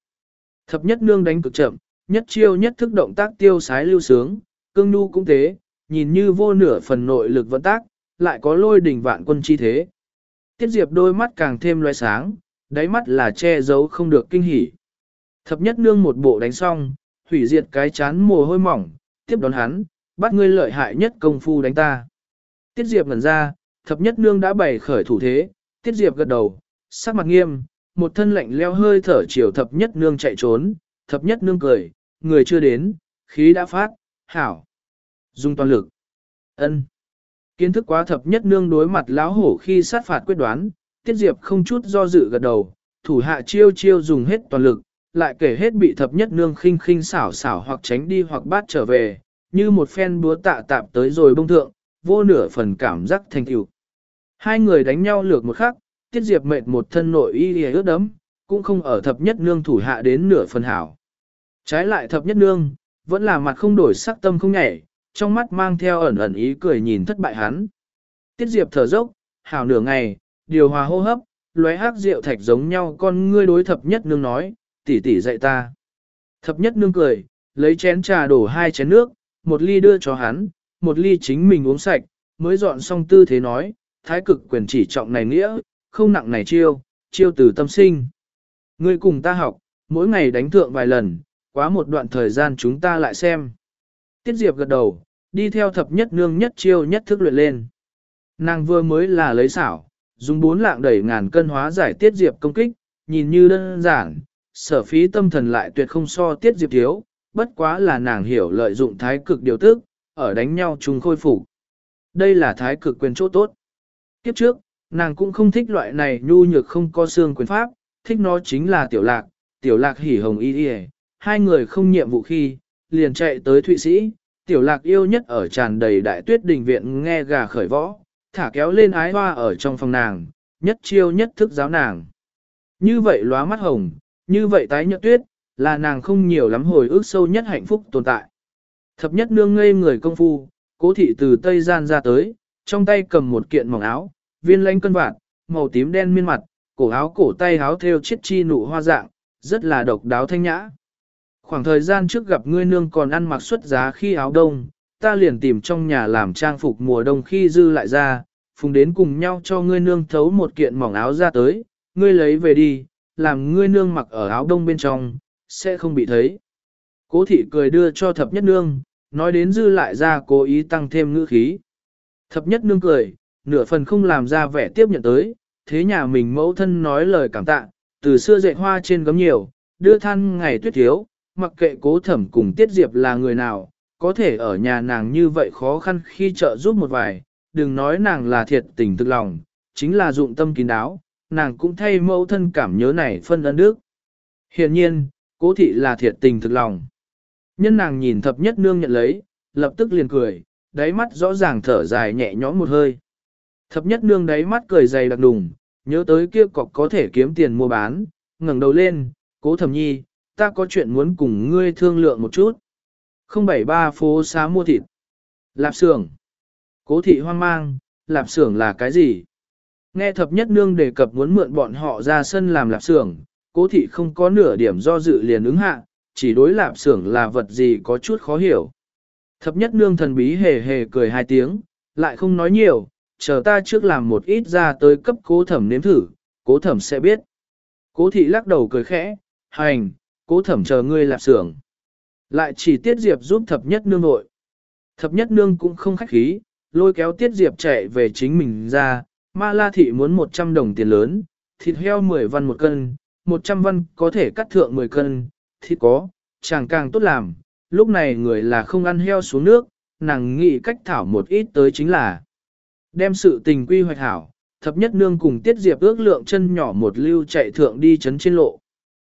Thập nhất nương đánh cực chậm, nhất chiêu nhất thức động tác tiêu sái lưu sướng, cương nu cũng thế, nhìn như vô nửa phần nội lực vận tác, lại có lôi đỉnh vạn quân chi thế. Tiết Diệp đôi mắt càng thêm loe sáng, đáy mắt là che giấu không được kinh hỉ. Thập nhất nương một bộ đánh xong, hủy diệt cái chán mồ hôi mỏng, tiếp đón hắn, bắt ngươi lợi hại nhất công phu đánh ta. Tiết Diệp ngẩn ra, thập nhất nương đã bày khởi thủ thế, Tiết Diệp gật đầu, sắc mặt nghiêm, một thân lạnh leo hơi thở chiều thập nhất nương chạy trốn, thập nhất nương cười, người chưa đến, khí đã phát, hảo. Dùng toàn lực. ân Kiến thức quá thập nhất nương đối mặt lão hổ khi sát phạt quyết đoán, Tiết Diệp không chút do dự gật đầu, thủ hạ chiêu chiêu dùng hết toàn lực, lại kể hết bị thập nhất nương khinh khinh xảo xảo hoặc tránh đi hoặc bát trở về, như một phen búa tạ tạp tới rồi bông thượng, vô nửa phần cảm giác thành tựu. Hai người đánh nhau lược một khắc, Tiết Diệp mệt một thân nội y y ướt đấm, cũng không ở thập nhất nương thủ hạ đến nửa phần hảo. Trái lại thập nhất nương, vẫn là mặt không đổi sắc tâm không nhảy, trong mắt mang theo ẩn ẩn ý cười nhìn thất bại hắn. Tiết Diệp thở dốc, hảo nửa ngày, điều hòa hô hấp, lóe hắc rượu thạch giống nhau con ngươi đối thập nhất nương nói, tỷ tỷ dạy ta. Thập nhất nương cười, lấy chén trà đổ hai chén nước, một ly đưa cho hắn, một ly chính mình uống sạch, mới dọn xong tư thế nói, thái cực quyền chỉ trọng này nghĩa, không nặng này chiêu, chiêu từ tâm sinh. Ngươi cùng ta học, mỗi ngày đánh thượng vài lần, quá một đoạn thời gian chúng ta lại xem. Tiết Diệp gật đầu, đi theo thập nhất nương nhất chiêu nhất thức luyện lên. Nàng vừa mới là lấy xảo, dùng bốn lạng đẩy ngàn cân hóa giải Tiết Diệp công kích, nhìn như đơn giản, sở phí tâm thần lại tuyệt không so Tiết Diệp thiếu, bất quá là nàng hiểu lợi dụng thái cực điều tức, ở đánh nhau chung khôi phục. Đây là thái cực quyền chỗ tốt. Kiếp trước, nàng cũng không thích loại này nhu nhược không có xương quyền pháp, thích nó chính là tiểu lạc, tiểu lạc hỉ hồng y y, hai người không nhiệm vụ khi, liền chạy tới Thụy Sĩ, tiểu lạc yêu nhất ở tràn đầy đại tuyết đình viện nghe gà khởi võ, thả kéo lên ái hoa ở trong phòng nàng, nhất chiêu nhất thức giáo nàng. Như vậy lóa mắt hồng, như vậy tái nhợt tuyết, là nàng không nhiều lắm hồi ước sâu nhất hạnh phúc tồn tại. Thập nhất nương ngây người công phu, cố thị từ Tây Gian ra tới, trong tay cầm một kiện mỏng áo, viên lánh cân vạt, màu tím đen miên mặt, cổ áo cổ tay áo theo chiếc chi nụ hoa dạng, rất là độc đáo thanh nhã. Khoảng thời gian trước gặp ngươi nương còn ăn mặc xuất giá khi áo đông, ta liền tìm trong nhà làm trang phục mùa đông khi dư lại ra, phùng đến cùng nhau cho ngươi nương thấu một kiện mỏng áo ra tới, ngươi lấy về đi, làm ngươi nương mặc ở áo đông bên trong, sẽ không bị thấy. Cố thị cười đưa cho thập nhất nương, nói đến dư lại ra cố ý tăng thêm ngữ khí. Thập nhất nương cười, nửa phần không làm ra vẻ tiếp nhận tới, thế nhà mình mẫu thân nói lời cảm tạ, từ xưa dạy hoa trên gấm nhiều, đưa than ngày tuyết thiếu, mặc kệ cố thẩm cùng tiết diệp là người nào, có thể ở nhà nàng như vậy khó khăn khi trợ giúp một vài, đừng nói nàng là thiệt tình thực lòng, chính là dụng tâm kín đáo, nàng cũng thay mẫu thân cảm nhớ này phân ân đức. Hiện nhiên, cố thị là thiệt tình thực lòng. Nhân nàng nhìn thập nhất nương nhận lấy, lập tức liền cười, đáy mắt rõ ràng thở dài nhẹ nhõm một hơi. Thập nhất nương đáy mắt cười dày đặc đùng, nhớ tới kia cọc có thể kiếm tiền mua bán, ngẩng đầu lên, cố thẩm nhi, ta có chuyện muốn cùng ngươi thương lượng một chút. 073 phố xá mua thịt. Lạp xưởng. Cố thị hoang mang, lạp xưởng là cái gì? Nghe thập nhất nương đề cập muốn mượn bọn họ ra sân làm lạp xưởng, cố thị không có nửa điểm do dự liền ứng hạ, chỉ đối lạp xưởng là vật gì có chút khó hiểu. Thập nhất nương thần bí hề hề cười hai tiếng, lại không nói nhiều, chờ ta trước làm một ít ra tới cấp cố thẩm nếm thử, cố thẩm sẽ biết. Cố thị lắc đầu cười khẽ, hành, cố thẩm chờ ngươi lạp xưởng. Lại chỉ tiết diệp giúp thập nhất nương nội. Thập nhất nương cũng không khách khí, lôi kéo tiết diệp chạy về chính mình ra, ma la thị muốn 100 đồng tiền lớn, thịt heo 10 văn một cân, 100 văn có thể cắt thượng 10 cân, thịt có, chàng càng tốt làm, lúc này người là không ăn heo xuống nước, nàng nghĩ cách thảo một ít tới chính là đem sự tình quy hoạch hảo, thập nhất nương cùng tiết diệp ước lượng chân nhỏ một lưu chạy thượng đi chấn trên lộ.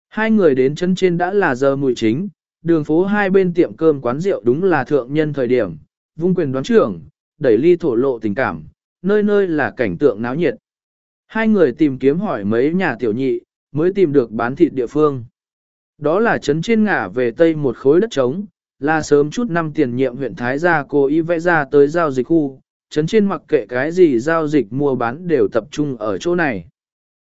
Hai người đến chấn trên đã là giờ mùi chính, đường phố hai bên tiệm cơm quán rượu đúng là thượng nhân thời điểm, vung quyền đoán trưởng, đẩy ly thổ lộ tình cảm, nơi nơi là cảnh tượng náo nhiệt. Hai người tìm kiếm hỏi mấy nhà tiểu nhị, mới tìm được bán thịt địa phương. Đó là trấn trên ngả về tây một khối đất trống, là sớm chút năm tiền nhiệm huyện Thái Gia cố ý vẽ ra tới giao dịch khu, trấn trên mặc kệ cái gì giao dịch mua bán đều tập trung ở chỗ này.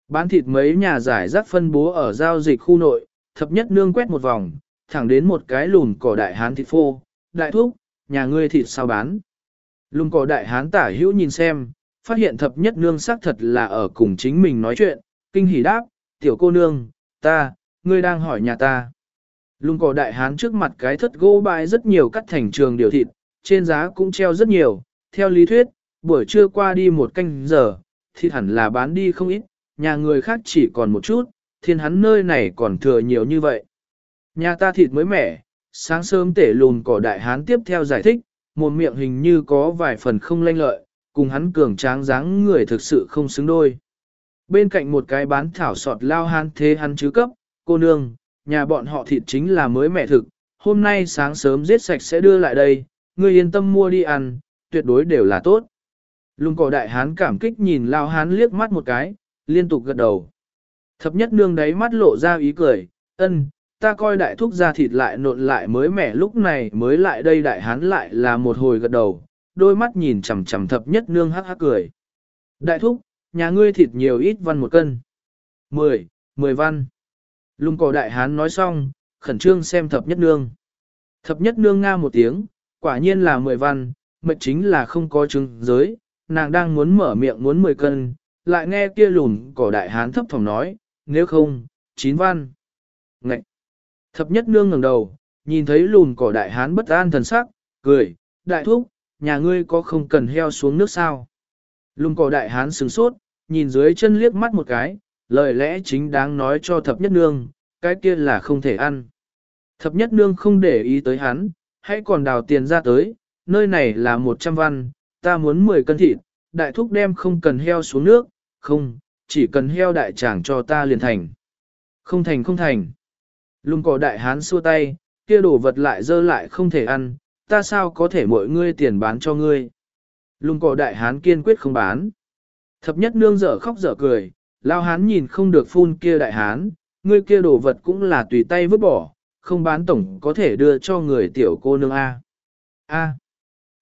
Bán thịt mấy nhà giải rác phân bố ở giao dịch khu nội, thập nhất nương quét một vòng, thẳng đến một cái lùn cỏ đại hán thịt phô, đại thúc, nhà ngươi thịt sao bán. Lùn cỏ đại hán tả hữu nhìn xem, phát hiện thập nhất nương xác thật là ở cùng chính mình nói chuyện, kinh hỉ đáp, tiểu cô nương, ta, ngươi đang hỏi nhà ta. Lung cỏ đại hán trước mặt cái thất gỗ bãi rất nhiều cắt thành trường điều thịt, trên giá cũng treo rất nhiều, theo lý thuyết, buổi trưa qua đi một canh giờ, thịt hẳn là bán đi không ít, nhà người khác chỉ còn một chút, thiên hắn nơi này còn thừa nhiều như vậy. Nhà ta thịt mới mẻ, sáng sớm tể lùn cỏ đại hán tiếp theo giải thích, một miệng hình như có vài phần không lanh lợi, cùng hắn cường tráng dáng người thực sự không xứng đôi. Bên cạnh một cái bán thảo sọt lao hán thế hắn chứ cấp, cô nương, nhà bọn họ thịt chính là mới mẻ thực, hôm nay sáng sớm giết sạch sẽ đưa lại đây, ngươi yên tâm mua đi ăn, tuyệt đối đều là tốt. Lùng cỏ đại hán cảm kích nhìn lao hán liếc mắt một cái, liên tục gật đầu. Thập nhất nương đấy mắt lộ ra ý cười, ân, ta coi đại thúc ra thịt lại nộn lại mới mẻ lúc này mới lại đây đại hán lại là một hồi gật đầu, đôi mắt nhìn chằm chằm thập nhất nương hắc hắc cười. Đại thúc, nhà ngươi thịt nhiều ít văn một cân. Mười, mười văn. Lung cỏ đại hán nói xong, khẩn trương xem thập nhất nương. Thập nhất nương nga một tiếng, quả nhiên là mười văn, mệnh chính là không có chứng giới, nàng đang muốn mở miệng muốn mười cân, lại nghe kia lùn cỏ đại hán thấp phòng nói, nếu không, chín văn. Ngậy! Thập nhất nương ngẩng đầu, nhìn thấy lùn cỏ đại hán bất an thần sắc, cười, đại thúc, nhà ngươi có không cần heo xuống nước sao? Lùn cỏ đại hán sừng sốt, nhìn dưới chân liếc mắt một cái, lời lẽ chính đáng nói cho thập nhất nương, cái kia là không thể ăn. Thập nhất nương không để ý tới hắn, hãy còn đào tiền ra tới, nơi này là 100 văn, ta muốn 10 cân thịt, đại thúc đem không cần heo xuống nước, không, chỉ cần heo đại tràng cho ta liền thành. Không thành không thành. Lung cỏ đại hán xua tay, kia đồ vật lại dơ lại không thể ăn, ta sao có thể mọi ngươi tiền bán cho ngươi. Lung cỏ đại hán kiên quyết không bán. Thập nhất nương dở khóc dở cười, lao hán nhìn không được phun kia đại hán, ngươi kia đồ vật cũng là tùy tay vứt bỏ, không bán tổng có thể đưa cho người tiểu cô nương A. A.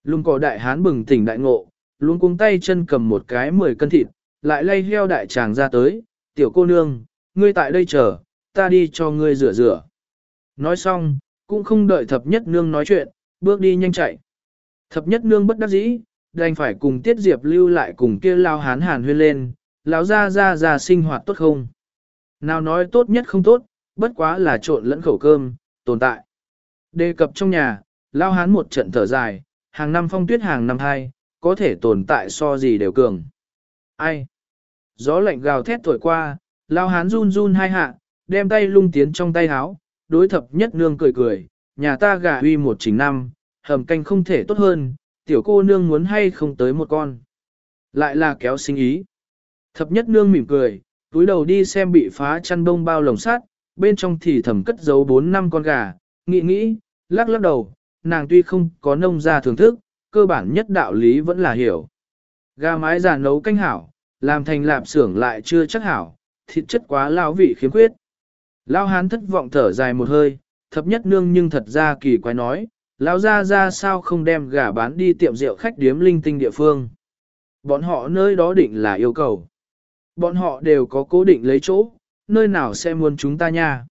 Lùng cỏ đại hán bừng tỉnh đại ngộ, luôn cuống tay chân cầm một cái 10 cân thịt, lại lay heo đại tràng ra tới, tiểu cô nương, ngươi tại đây chờ, ta đi cho ngươi rửa rửa. Nói xong, cũng không đợi thập nhất nương nói chuyện, bước đi nhanh chạy. Thập nhất nương bất đắc dĩ, đành phải cùng tiết diệp lưu lại cùng kia lao hán hàn huyên lên, lão ra ra ra sinh hoạt tốt không. Nào nói tốt nhất không tốt, bất quá là trộn lẫn khẩu cơm, tồn tại. Đề cập trong nhà, lao hán một trận thở dài, hàng năm phong tuyết hàng năm hai, có thể tồn tại so gì đều cường. Ai? Gió lạnh gào thét thổi qua, lao hán run run hai hạ, đem tay lung tiến trong tay háo, đối thập nhất nương cười cười, nhà ta gà uy một chính năm, hầm canh không thể tốt hơn, tiểu cô nương muốn hay không tới một con. Lại là kéo sinh ý. Thập nhất nương mỉm cười, túi đầu đi xem bị phá chăn bông bao lồng sắt, bên trong thì thầm cất giấu 4 năm con gà, nghĩ nghĩ, lắc lắc đầu, nàng tuy không có nông gia thưởng thức, cơ bản nhất đạo lý vẫn là hiểu. Gà mái già nấu canh hảo, làm thành lạp xưởng lại chưa chắc hảo, thịt chất quá lao vị khiếm khuyết. Lao hán thất vọng thở dài một hơi, thập nhất nương nhưng thật ra kỳ quái nói, lão ra ra sao không đem gà bán đi tiệm rượu khách điếm linh tinh địa phương. Bọn họ nơi đó định là yêu cầu. Bọn họ đều có cố định lấy chỗ, nơi nào sẽ muốn chúng ta nha.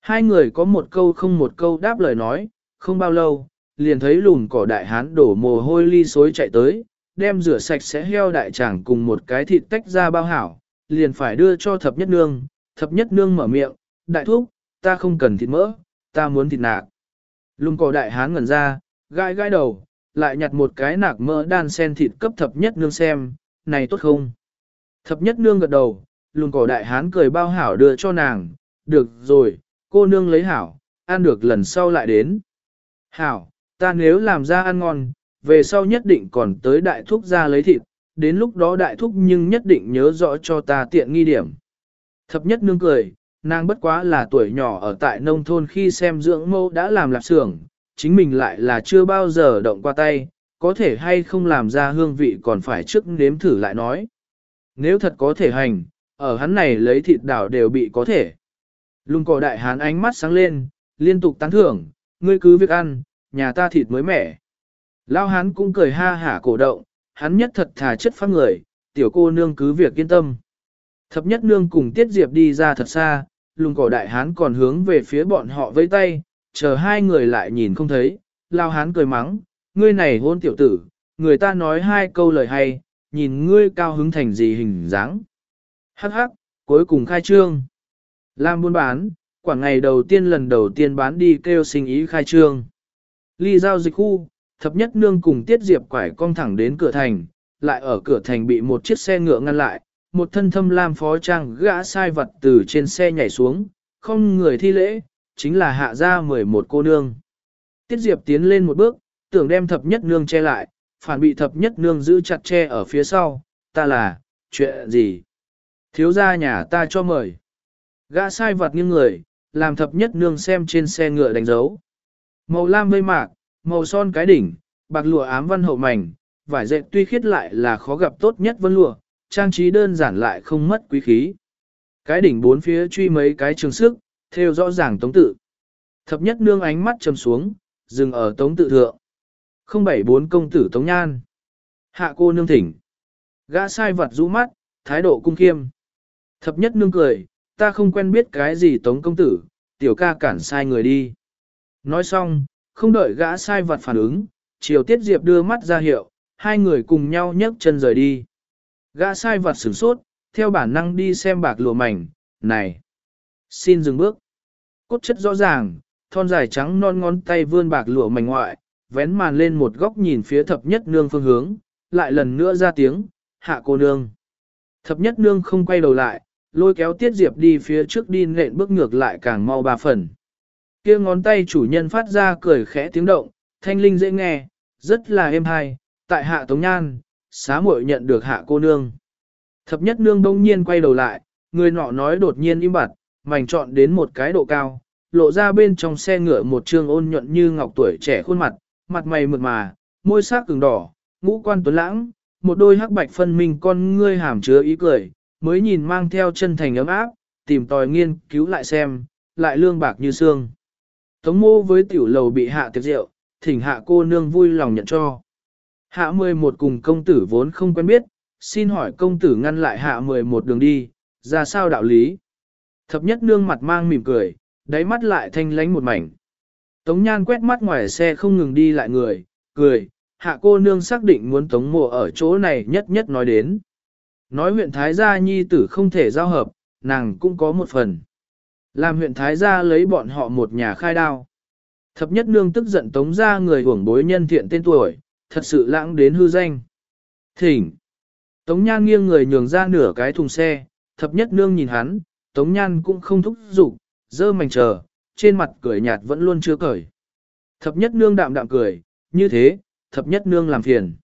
Hai người có một câu không một câu đáp lời nói, không bao lâu, liền thấy lùn cỏ đại hán đổ mồ hôi ly xối chạy tới, đem rửa sạch sẽ heo đại tràng cùng một cái thịt tách ra bao hảo, liền phải đưa cho thập nhất nương, thập nhất nương mở miệng, đại thúc, ta không cần thịt mỡ, ta muốn thịt nạc. Lùn cỏ đại hán ngẩn ra, gai gai đầu, lại nhặt một cái nạc mỡ đan sen thịt cấp thập nhất nương xem, này tốt không? Thập nhất nương gật đầu, lùn cỏ đại hán cười bao hảo đưa cho nàng, được rồi, cô nương lấy hảo, ăn được lần sau lại đến. Hảo, ta nếu làm ra ăn ngon, về sau nhất định còn tới đại thúc ra lấy thịt, đến lúc đó đại thúc nhưng nhất định nhớ rõ cho ta tiện nghi điểm. Thập nhất nương cười, nàng bất quá là tuổi nhỏ ở tại nông thôn khi xem dưỡng mâu đã làm lạp xưởng, chính mình lại là chưa bao giờ động qua tay, có thể hay không làm ra hương vị còn phải trước nếm thử lại nói. Nếu thật có thể hành, ở hắn này lấy thịt đảo đều bị có thể. Lung cỏ đại hán ánh mắt sáng lên, liên tục tán thưởng, ngươi cứ việc ăn, nhà ta thịt mới mẻ. Lao hán cũng cười ha hả cổ động, hắn nhất thật thà chất phát người, tiểu cô nương cứ việc yên tâm. Thập nhất nương cùng tiết diệp đi ra thật xa, lùng cỏ đại hán còn hướng về phía bọn họ vây tay, chờ hai người lại nhìn không thấy, lao hán cười mắng, ngươi này hôn tiểu tử, người ta nói hai câu lời hay, nhìn ngươi cao hứng thành gì hình dáng. Hắc hắc, cuối cùng khai trương. Làm buôn bán, quả ngày đầu tiên lần đầu tiên bán đi kêu sinh ý khai trương. Ly giao dịch khu, thập nhất nương cùng tiết diệp quải cong thẳng đến cửa thành, lại ở cửa thành bị một chiếc xe ngựa ngăn lại, một thân thâm lam phó trang gã sai vật từ trên xe nhảy xuống, không người thi lễ, chính là hạ ra 11 cô nương. Tiết diệp tiến lên một bước, tưởng đem thập nhất nương che lại, phản bị thập nhất nương giữ chặt che ở phía sau, ta là, chuyện gì? Thiếu gia nhà ta cho mời. Gã sai vật nghiêng người, làm thập nhất nương xem trên xe ngựa đánh dấu. Màu lam vây mạc, màu son cái đỉnh, bạc lụa ám văn hậu mảnh, vải dệt tuy khiết lại là khó gặp tốt nhất vân lụa, trang trí đơn giản lại không mất quý khí. Cái đỉnh bốn phía truy mấy cái trường sức, theo rõ ràng tống tự. Thập nhất nương ánh mắt trầm xuống, dừng ở tống tự thượng. 074 công tử tống nhan. Hạ cô nương thỉnh. Gã sai vật rũ mắt, thái độ cung khiêm. Thập nhất nương cười, ta không quen biết cái gì tống công tử, tiểu ca cản sai người đi. Nói xong, không đợi gã sai vật phản ứng, chiều tiết diệp đưa mắt ra hiệu, hai người cùng nhau nhấc chân rời đi. Gã sai vật sửng sốt, theo bản năng đi xem bạc lụa mảnh, này. Xin dừng bước. Cốt chất rõ ràng, thon dài trắng non ngón tay vươn bạc lụa mảnh ngoại, vén màn lên một góc nhìn phía thập nhất nương phương hướng, lại lần nữa ra tiếng, hạ cô nương. Thập nhất nương không quay đầu lại, lôi kéo tiết diệp đi phía trước đi nện bước ngược lại càng mau ba phần. kia ngón tay chủ nhân phát ra cười khẽ tiếng động, thanh linh dễ nghe, rất là êm hay, tại hạ tống nhan, xá muội nhận được hạ cô nương. Thập nhất nương đông nhiên quay đầu lại, người nọ nói đột nhiên im bặt, mảnh chọn đến một cái độ cao, lộ ra bên trong xe ngựa một trương ôn nhuận như ngọc tuổi trẻ khuôn mặt, mặt mày mượt mà, môi sắc cứng đỏ, ngũ quan tuấn lãng, một đôi hắc bạch phân minh con ngươi hàm chứa ý cười, mới nhìn mang theo chân thành ấm áp, tìm tòi nghiên cứu lại xem, lại lương bạc như xương. Tống mô với tiểu lầu bị hạ tiệc rượu, thỉnh hạ cô nương vui lòng nhận cho. Hạ 11 cùng công tử vốn không quen biết, xin hỏi công tử ngăn lại hạ 11 đường đi, ra sao đạo lý. Thập nhất nương mặt mang mỉm cười, đáy mắt lại thanh lánh một mảnh. Tống nhan quét mắt ngoài xe không ngừng đi lại người, cười, hạ cô nương xác định muốn tống mộ ở chỗ này nhất nhất nói đến. Nói huyện Thái Gia nhi tử không thể giao hợp, nàng cũng có một phần. Làm huyện Thái Gia lấy bọn họ một nhà khai đao. Thập nhất nương tức giận tống ra người hưởng bối nhân thiện tên tuổi, thật sự lãng đến hư danh. Thỉnh. Tống nhan nghiêng người nhường ra nửa cái thùng xe, thập nhất nương nhìn hắn, tống nhan cũng không thúc giục, dơ mảnh chờ, trên mặt cười nhạt vẫn luôn chưa cởi. Thập nhất nương đạm đạm cười, như thế, thập nhất nương làm phiền.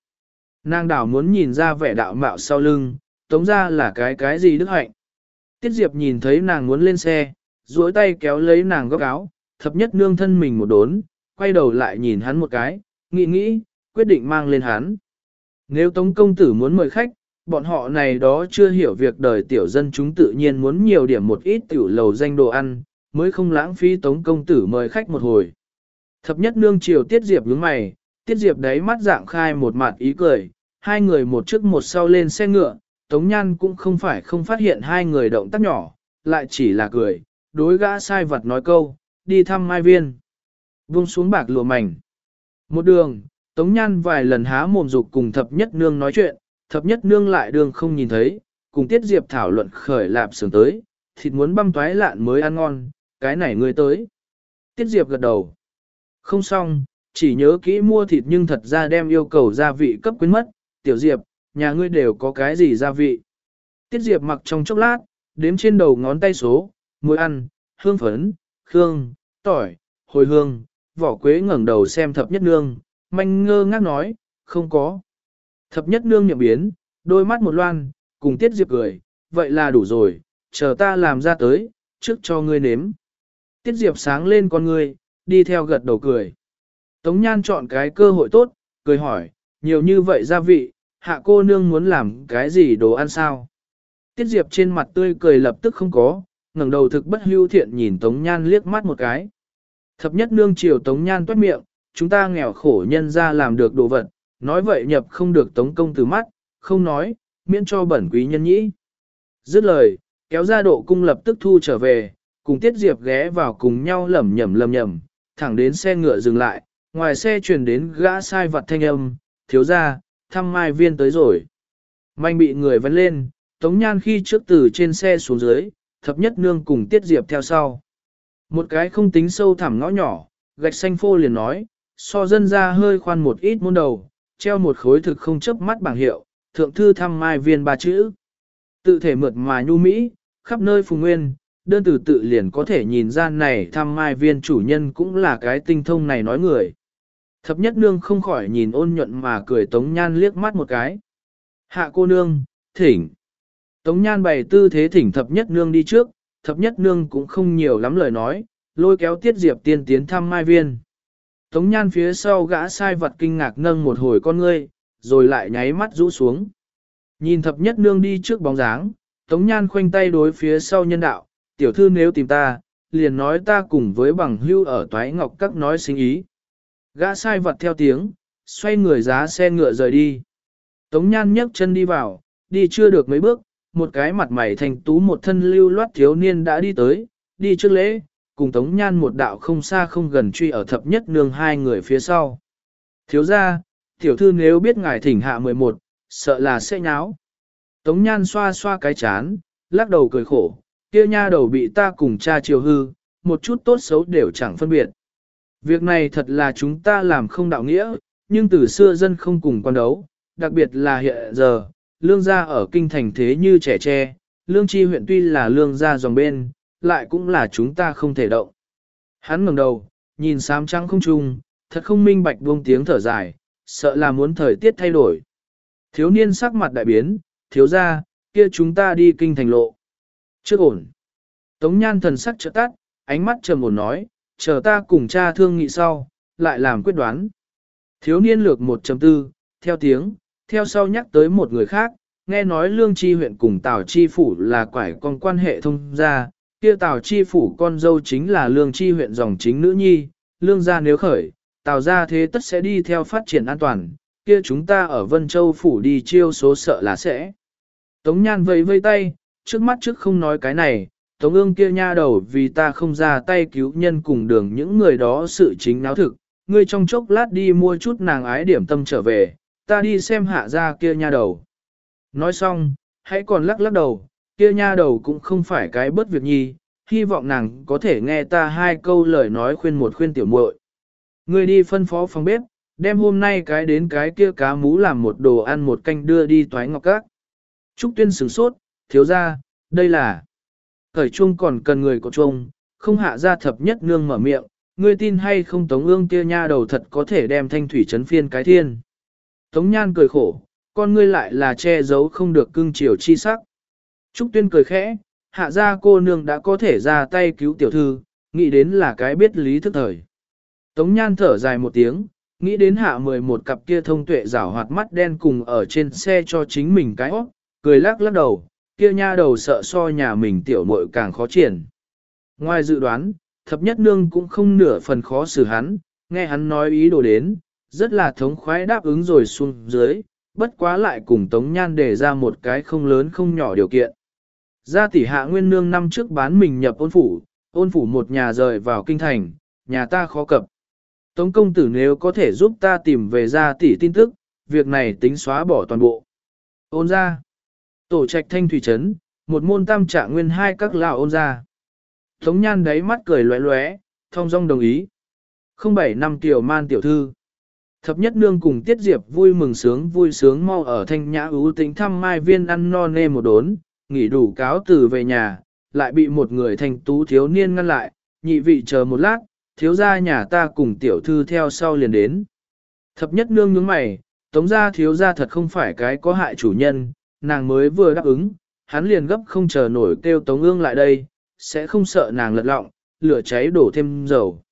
Nàng đảo muốn nhìn ra vẻ đạo mạo sau lưng, tống ra là cái cái gì đức hạnh. Tiết Diệp nhìn thấy nàng muốn lên xe, duỗi tay kéo lấy nàng góc áo, thập nhất nương thân mình một đốn, quay đầu lại nhìn hắn một cái, nghĩ nghĩ, quyết định mang lên hắn. Nếu Tống công tử muốn mời khách, bọn họ này đó chưa hiểu việc đời tiểu dân chúng tự nhiên muốn nhiều điểm một ít tiểu lầu danh đồ ăn, mới không lãng phí Tống công tử mời khách một hồi. Thập nhất nương chiều Tiết Diệp nhướng mày, Tiết Diệp đáy mắt dạng khai một mặt ý cười, hai người một trước một sau lên xe ngựa, Tống Nhan cũng không phải không phát hiện hai người động tác nhỏ, lại chỉ là cười, đối gã sai vật nói câu, đi thăm Mai Viên. Vung xuống bạc lùa mảnh. Một đường, Tống Nhan vài lần há mồm dục cùng thập nhất nương nói chuyện, thập nhất nương lại đường không nhìn thấy, cùng Tiết Diệp thảo luận khởi lạp sườn tới, thịt muốn băm toái lạn mới ăn ngon, cái này ngươi tới. Tiết Diệp gật đầu. Không xong, chỉ nhớ kỹ mua thịt nhưng thật ra đem yêu cầu gia vị cấp quyến mất, tiểu Diệp, nhà ngươi đều có cái gì gia vị. Tiết Diệp mặc trong chốc lát, đếm trên đầu ngón tay số, muối ăn, hương phấn, khương, tỏi, hồi hương, vỏ quế ngẩng đầu xem thập nhất nương, manh ngơ ngác nói, không có. Thập nhất nương nhậm biến, đôi mắt một loan, cùng Tiết Diệp cười, vậy là đủ rồi, chờ ta làm ra tới, trước cho ngươi nếm. Tiết Diệp sáng lên con người, đi theo gật đầu cười. Tống Nhan chọn cái cơ hội tốt, cười hỏi, nhiều như vậy gia vị, hạ cô nương muốn làm cái gì đồ ăn sao? Tiết Diệp trên mặt tươi cười lập tức không có, ngẩng đầu thực bất hưu thiện nhìn Tống Nhan liếc mắt một cái. Thập nhất nương chiều Tống Nhan toát miệng, chúng ta nghèo khổ nhân ra làm được đồ vật, nói vậy nhập không được Tống công từ mắt, không nói, miễn cho bẩn quý nhân nhĩ. Dứt lời, kéo ra độ cung lập tức thu trở về, cùng Tiết Diệp ghé vào cùng nhau lẩm nhẩm lẩm nhẩm, thẳng đến xe ngựa dừng lại, ngoài xe truyền đến gã sai vật thanh âm, thiếu ra, thăm mai viên tới rồi. Manh bị người vấn lên, Tống Nhan khi trước từ trên xe xuống dưới, thập nhất nương cùng Tiết Diệp theo sau. Một cái không tính sâu thẳm ngõ nhỏ, gạch xanh phô liền nói, so dân ra hơi khoan một ít môn đầu, treo một khối thực không chấp mắt bảng hiệu, thượng thư thăm mai viên ba chữ. Tự thể mượt mà nhu mỹ, khắp nơi phùng nguyên, đơn từ tự liền có thể nhìn ra này thăm mai viên chủ nhân cũng là cái tinh thông này nói người. Thập nhất nương không khỏi nhìn ôn nhuận mà cười tống nhan liếc mắt một cái. Hạ cô nương, thỉnh. Tống nhan bày tư thế thỉnh thập nhất nương đi trước, thập nhất nương cũng không nhiều lắm lời nói, lôi kéo tiết diệp tiên tiến thăm mai viên. Tống nhan phía sau gã sai vật kinh ngạc nâng một hồi con ngươi, rồi lại nháy mắt rũ xuống. Nhìn thập nhất nương đi trước bóng dáng, Tống nhan khoanh tay đối phía sau nhân đạo, tiểu thư nếu tìm ta, liền nói ta cùng với bằng hưu ở toái ngọc các nói sinh ý. Gã sai vật theo tiếng, xoay người giá xe ngựa rời đi. Tống nhan nhấc chân đi vào, đi chưa được mấy bước, một cái mặt mày thành tú một thân lưu loát thiếu niên đã đi tới, đi trước lễ, cùng Tống Nhan một đạo không xa không gần truy ở thập nhất nương hai người phía sau. Thiếu ra, tiểu thư nếu biết ngài thỉnh hạ 11, sợ là sẽ nháo. Tống Nhan xoa xoa cái chán, lắc đầu cười khổ, kia nha đầu bị ta cùng cha chiều hư, một chút tốt xấu đều chẳng phân biệt. Việc này thật là chúng ta làm không đạo nghĩa, nhưng từ xưa dân không cùng quan đấu, đặc biệt là hiện giờ, lương gia ở kinh thành thế như trẻ tre, lương chi huyện tuy là lương gia dòng bên, lại cũng là chúng ta không thể động. Hắn ngẩng đầu, nhìn sám trắng không trung, thật không minh bạch buông tiếng thở dài, sợ là muốn thời tiết thay đổi. Thiếu niên sắc mặt đại biến, thiếu gia, kia chúng ta đi kinh thành lộ. Trước ổn. Tống nhan thần sắc trợ tắt, ánh mắt trầm ổn nói, chờ ta cùng cha thương nghị sau, lại làm quyết đoán. Thiếu niên lược 1.4, theo tiếng, theo sau nhắc tới một người khác, nghe nói lương Tri huyện cùng tào chi phủ là quải con quan hệ thông gia, kia tào chi phủ con dâu chính là lương Tri huyện dòng chính nữ nhi, lương gia nếu khởi, tào gia thế tất sẽ đi theo phát triển an toàn, kia chúng ta ở Vân Châu phủ đi chiêu số sợ là sẽ. Tống nhan vẫy vây tay, trước mắt trước không nói cái này, tống ương kia nha đầu vì ta không ra tay cứu nhân cùng đường những người đó sự chính náo thực, ngươi trong chốc lát đi mua chút nàng ái điểm tâm trở về, ta đi xem hạ ra kia nha đầu. Nói xong, hãy còn lắc lắc đầu, kia nha đầu cũng không phải cái bất việc nhi, hy vọng nàng có thể nghe ta hai câu lời nói khuyên một khuyên tiểu muội. Ngươi đi phân phó phòng bếp, đem hôm nay cái đến cái kia cá mú làm một đồ ăn một canh đưa đi toái ngọc các. Trúc tuyên sửng sốt, thiếu ra, đây là... cởi chuông còn cần người có chuông, không hạ ra thập nhất nương mở miệng, ngươi tin hay không tống ương kia nha đầu thật có thể đem thanh thủy chấn phiên cái thiên. Tống nhan cười khổ, con ngươi lại là che giấu không được cưng chiều chi sắc. Trúc tuyên cười khẽ, hạ ra cô nương đã có thể ra tay cứu tiểu thư, nghĩ đến là cái biết lý thức thời. Tống nhan thở dài một tiếng, nghĩ đến hạ 11 cặp kia thông tuệ rảo hoạt mắt đen cùng ở trên xe cho chính mình cái óc, cười lắc lắc đầu, kia nha đầu sợ so nhà mình tiểu muội càng khó triển. Ngoài dự đoán, thập nhất nương cũng không nửa phần khó xử hắn, nghe hắn nói ý đồ đến, rất là thống khoái đáp ứng rồi xuống dưới, bất quá lại cùng Tống Nhan đề ra một cái không lớn không nhỏ điều kiện. Gia tỷ hạ nguyên nương năm trước bán mình nhập ôn phủ, ôn phủ một nhà rời vào kinh thành, nhà ta khó cập. Tống công tử nếu có thể giúp ta tìm về gia tỷ tin tức, việc này tính xóa bỏ toàn bộ. Ôn ra. Tổ trạch thanh thủy trấn, một môn tam trạng nguyên hai các lão ôn ra. Tống nhan đáy mắt cười lóe lóe, thông dong đồng ý. Không bảy năm tiểu man tiểu thư. Thập nhất nương cùng tiết diệp vui mừng sướng vui sướng mau ở thanh nhã ưu tính thăm mai viên ăn no nê một đốn, nghỉ đủ cáo từ về nhà, lại bị một người thành tú thiếu niên ngăn lại, nhị vị chờ một lát, thiếu gia nhà ta cùng tiểu thư theo sau liền đến. Thập nhất nương nhướng mày, tống gia thiếu gia thật không phải cái có hại chủ nhân, nàng mới vừa đáp ứng, hắn liền gấp không chờ nổi kêu tống ương lại đây, sẽ không sợ nàng lật lọng, lửa cháy đổ thêm dầu.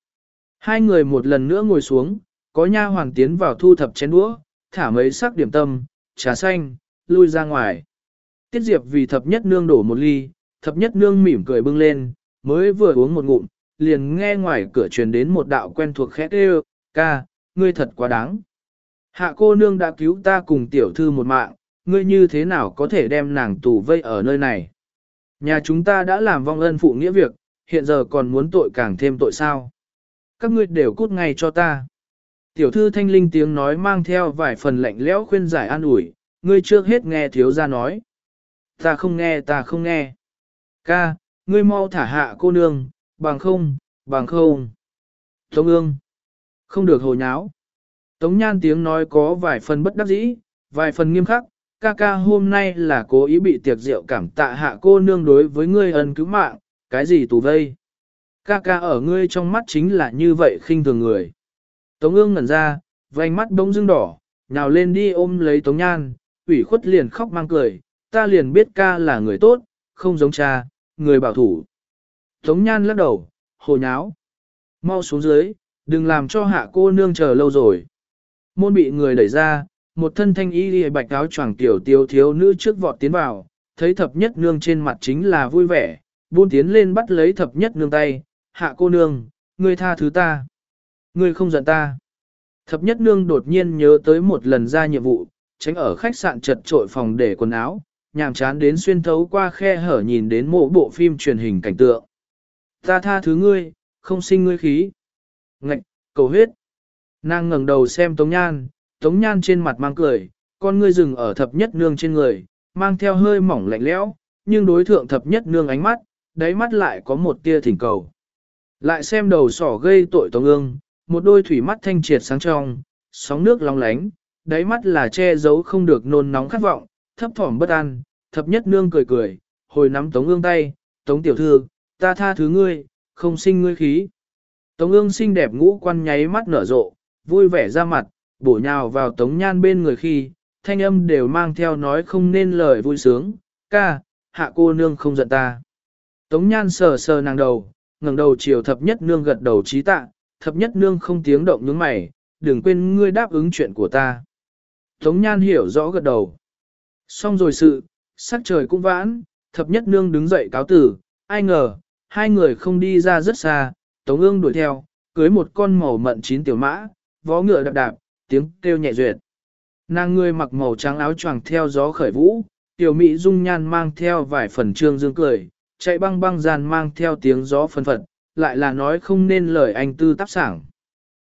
Hai người một lần nữa ngồi xuống, có nha hoàng tiến vào thu thập chén đũa, thả mấy sắc điểm tâm, trà xanh, lui ra ngoài. Tiết Diệp vì thập nhất nương đổ một ly, thập nhất nương mỉm cười bưng lên, mới vừa uống một ngụm, liền nghe ngoài cửa truyền đến một đạo quen thuộc khét kêu, ca, ngươi thật quá đáng. Hạ cô nương đã cứu ta cùng tiểu thư một mạng, ngươi như thế nào có thể đem nàng tù vây ở nơi này. Nhà chúng ta đã làm vong ân phụ nghĩa việc, hiện giờ còn muốn tội càng thêm tội sao. Các ngươi đều cút ngay cho ta. Tiểu thư thanh linh tiếng nói mang theo vài phần lạnh lẽo khuyên giải an ủi, ngươi trước hết nghe thiếu gia nói. Ta không nghe, ta không nghe. Ca, ngươi mau thả hạ cô nương, bằng không, bằng không. Tống ương, không được hồ nháo. Tống nhan tiếng nói có vài phần bất đắc dĩ, vài phần nghiêm khắc, ca ca hôm nay là cố ý bị tiệc rượu cảm tạ hạ cô nương đối với ngươi ân cứu mạng, cái gì tù vây. Ca ca ở ngươi trong mắt chính là như vậy khinh thường người. Tống ương ngẩn ra, vành mắt bỗng dưng đỏ, nhào lên đi ôm lấy Tống Nhan, ủy khuất liền khóc mang cười, ta liền biết ca là người tốt, không giống cha, người bảo thủ. Tống Nhan lắc đầu, hồ nháo. Mau xuống dưới, đừng làm cho hạ cô nương chờ lâu rồi. Môn bị người đẩy ra, một thân thanh y lìa bạch áo choàng tiểu tiêu thiếu nữ trước vọt tiến vào, thấy thập nhất nương trên mặt chính là vui vẻ, buôn tiến lên bắt lấy thập nhất nương tay, hạ cô nương, ngươi tha thứ ta. Ngươi không giận ta. Thập nhất nương đột nhiên nhớ tới một lần ra nhiệm vụ, tránh ở khách sạn chật trội phòng để quần áo, nhàm chán đến xuyên thấu qua khe hở nhìn đến mộ bộ phim truyền hình cảnh tượng. Ta tha thứ ngươi, không sinh ngươi khí. Ngạch, cầu huyết. Nàng ngẩng đầu xem Tống Nhan, Tống Nhan trên mặt mang cười, con ngươi dừng ở thập nhất nương trên người, mang theo hơi mỏng lạnh lẽo, nhưng đối thượng thập nhất nương ánh mắt, đáy mắt lại có một tia thỉnh cầu. Lại xem đầu sỏ gây tội Tống ương, một đôi thủy mắt thanh triệt sáng trong, sóng nước long lánh, đáy mắt là che giấu không được nôn nóng khát vọng, thấp thỏm bất an, thập nhất nương cười cười, hồi nắm Tống ương tay, Tống tiểu thư, ta tha thứ ngươi, không sinh ngươi khí. Tống ương xinh đẹp ngũ quan nháy mắt nở rộ, vui vẻ ra mặt, bổ nhào vào Tống nhan bên người khi, thanh âm đều mang theo nói không nên lời vui sướng, ca, hạ cô nương không giận ta. Tống nhan sờ sờ nàng đầu, ngẩng đầu chiều thập nhất nương gật đầu trí tạ, thập nhất nương không tiếng động nhướng mày, đừng quên ngươi đáp ứng chuyện của ta. Tống nhan hiểu rõ gật đầu. Xong rồi sự, sắc trời cũng vãn, thập nhất nương đứng dậy cáo tử, ai ngờ, hai người không đi ra rất xa, tống ương đuổi theo, cưới một con màu mận chín tiểu mã, vó ngựa đạp đạp, tiếng kêu nhẹ duyệt. Nàng người mặc màu trắng áo choàng theo gió khởi vũ, tiểu mỹ dung nhan mang theo vài phần trương dương cười, chạy băng băng gian mang theo tiếng gió phân phật, lại là nói không nên lời anh tư tác sảng.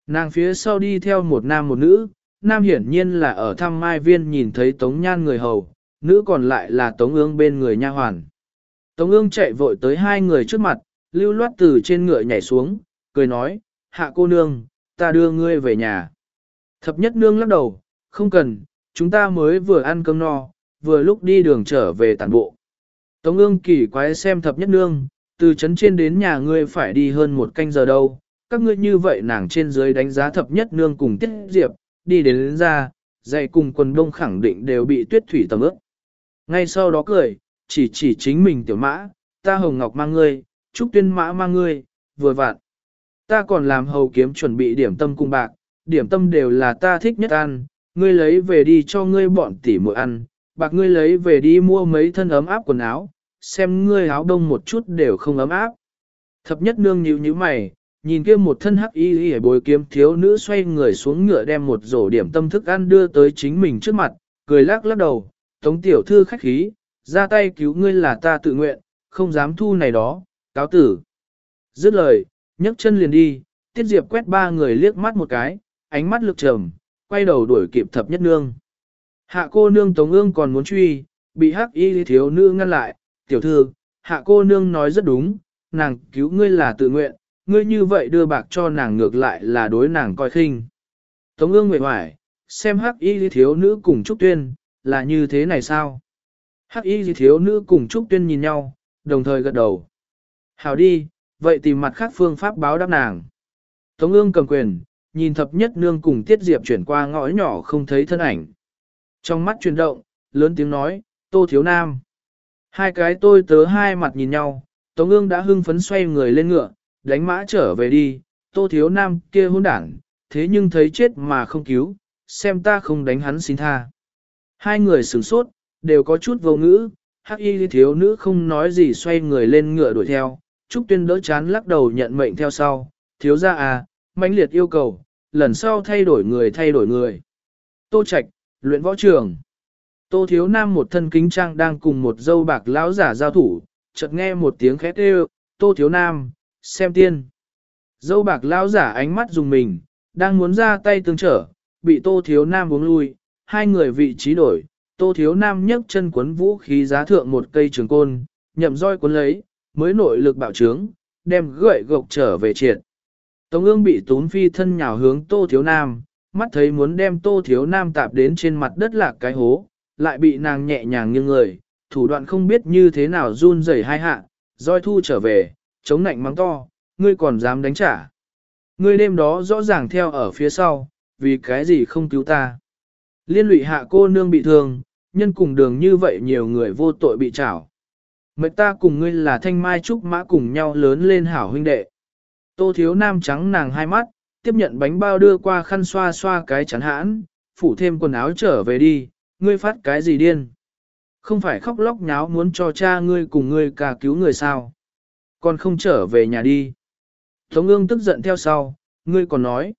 Nàng phía sau đi theo một nam một nữ, nam hiển nhiên là ở thăm mai viên nhìn thấy tống nhan người hầu, nữ còn lại là tống ương bên người nha hoàn. Tống ương chạy vội tới hai người trước mặt, lưu loát từ trên ngựa nhảy xuống, cười nói, hạ cô nương, ta đưa ngươi về nhà. Thập nhất nương lắc đầu, không cần, chúng ta mới vừa ăn cơm no, vừa lúc đi đường trở về tản bộ. Tống ương kỳ quái xem thập nhất nương, từ trấn trên đến nhà ngươi phải đi hơn một canh giờ đâu, các ngươi như vậy nàng trên dưới đánh giá thập nhất nương cùng tiết diệp, đi đến, đến ra, dạy cùng quần đông khẳng định đều bị tuyết thủy tầm ướt. Ngay sau đó cười, chỉ chỉ chính mình tiểu mã, ta hồng ngọc mang ngươi, trúc tuyên mã mang ngươi, vừa vặn. Ta còn làm hầu kiếm chuẩn bị điểm tâm cung bạc, điểm tâm đều là ta thích nhất ăn, ngươi lấy về đi cho ngươi bọn tỉ muội ăn, bạc ngươi lấy về đi mua mấy thân ấm áp quần áo, xem ngươi áo đông một chút đều không ấm áp. Thập nhất nương nhíu nhíu mày, nhìn kia một thân hắc y y bồi kiếm thiếu nữ xoay người xuống ngựa đem một rổ điểm tâm thức ăn đưa tới chính mình trước mặt, cười lắc lắc đầu, tống tiểu thư khách khí, ra tay cứu ngươi là ta tự nguyện, không dám thu này đó, cáo tử. Dứt lời, nhấc chân liền đi, tiết diệp quét ba người liếc mắt một cái, ánh mắt lực trầm, quay đầu đuổi kịp thập nhất nương. Hạ cô nương tống ương còn muốn truy, bị hắc y thiếu nữ ngăn lại, tiểu thư, hạ cô nương nói rất đúng, nàng cứu ngươi là tự nguyện, ngươi như vậy đưa bạc cho nàng ngược lại là đối nàng coi khinh. Tống ương nguyện hoài, xem hắc y thiếu nữ cùng Trúc Tuyên, là như thế này sao? Hắc y thiếu nữ cùng Trúc Tuyên nhìn nhau, đồng thời gật đầu. Hảo đi, vậy tìm mặt khác phương pháp báo đáp nàng. Tống ương cầm quyền, nhìn thập nhất nương cùng tiết diệp chuyển qua ngõ nhỏ không thấy thân ảnh. Trong mắt chuyển động, lớn tiếng nói, tô thiếu nam. Hai cái tôi tớ hai mặt nhìn nhau, Tống ương đã hưng phấn xoay người lên ngựa, đánh mã trở về đi, tô thiếu nam kia hôn đảng, thế nhưng thấy chết mà không cứu, xem ta không đánh hắn xin tha. Hai người sửng sốt, đều có chút vô ngữ, hắc y thiếu nữ không nói gì xoay người lên ngựa đuổi theo, Trúc Tuyên đỡ chán lắc đầu nhận mệnh theo sau, thiếu ra à, mãnh liệt yêu cầu, lần sau thay đổi người thay đổi người. Tô Trạch, luyện võ trường. Tô Thiếu Nam một thân kính trang đang cùng một dâu bạc lão giả giao thủ, chợt nghe một tiếng khét kêu, Tô Thiếu Nam, xem tiên. Dâu bạc lão giả ánh mắt dùng mình, đang muốn ra tay tương trở, bị Tô Thiếu Nam uống lui, hai người vị trí đổi, Tô Thiếu Nam nhấc chân quấn vũ khí giá thượng một cây trường côn, nhậm roi cuốn lấy, mới nội lực bạo trướng, đem gậy gộc trở về triệt. Tống ương bị tún phi thân nhào hướng Tô Thiếu Nam, mắt thấy muốn đem Tô Thiếu Nam tạp đến trên mặt đất lạc cái hố, lại bị nàng nhẹ nhàng nghiêng người, thủ đoạn không biết như thế nào run rẩy hai hạ, roi thu trở về, chống nạnh mắng to, ngươi còn dám đánh trả. Ngươi đêm đó rõ ràng theo ở phía sau, vì cái gì không cứu ta. Liên lụy hạ cô nương bị thương, nhân cùng đường như vậy nhiều người vô tội bị trảo. Mệnh ta cùng ngươi là thanh mai trúc mã cùng nhau lớn lên hảo huynh đệ. Tô thiếu nam trắng nàng hai mắt, tiếp nhận bánh bao đưa qua khăn xoa xoa cái chắn hãn, phủ thêm quần áo trở về đi, ngươi phát cái gì điên. Không phải khóc lóc nháo muốn cho cha ngươi cùng ngươi cả cứu người sao. Còn không trở về nhà đi. Tống ương tức giận theo sau, ngươi còn nói.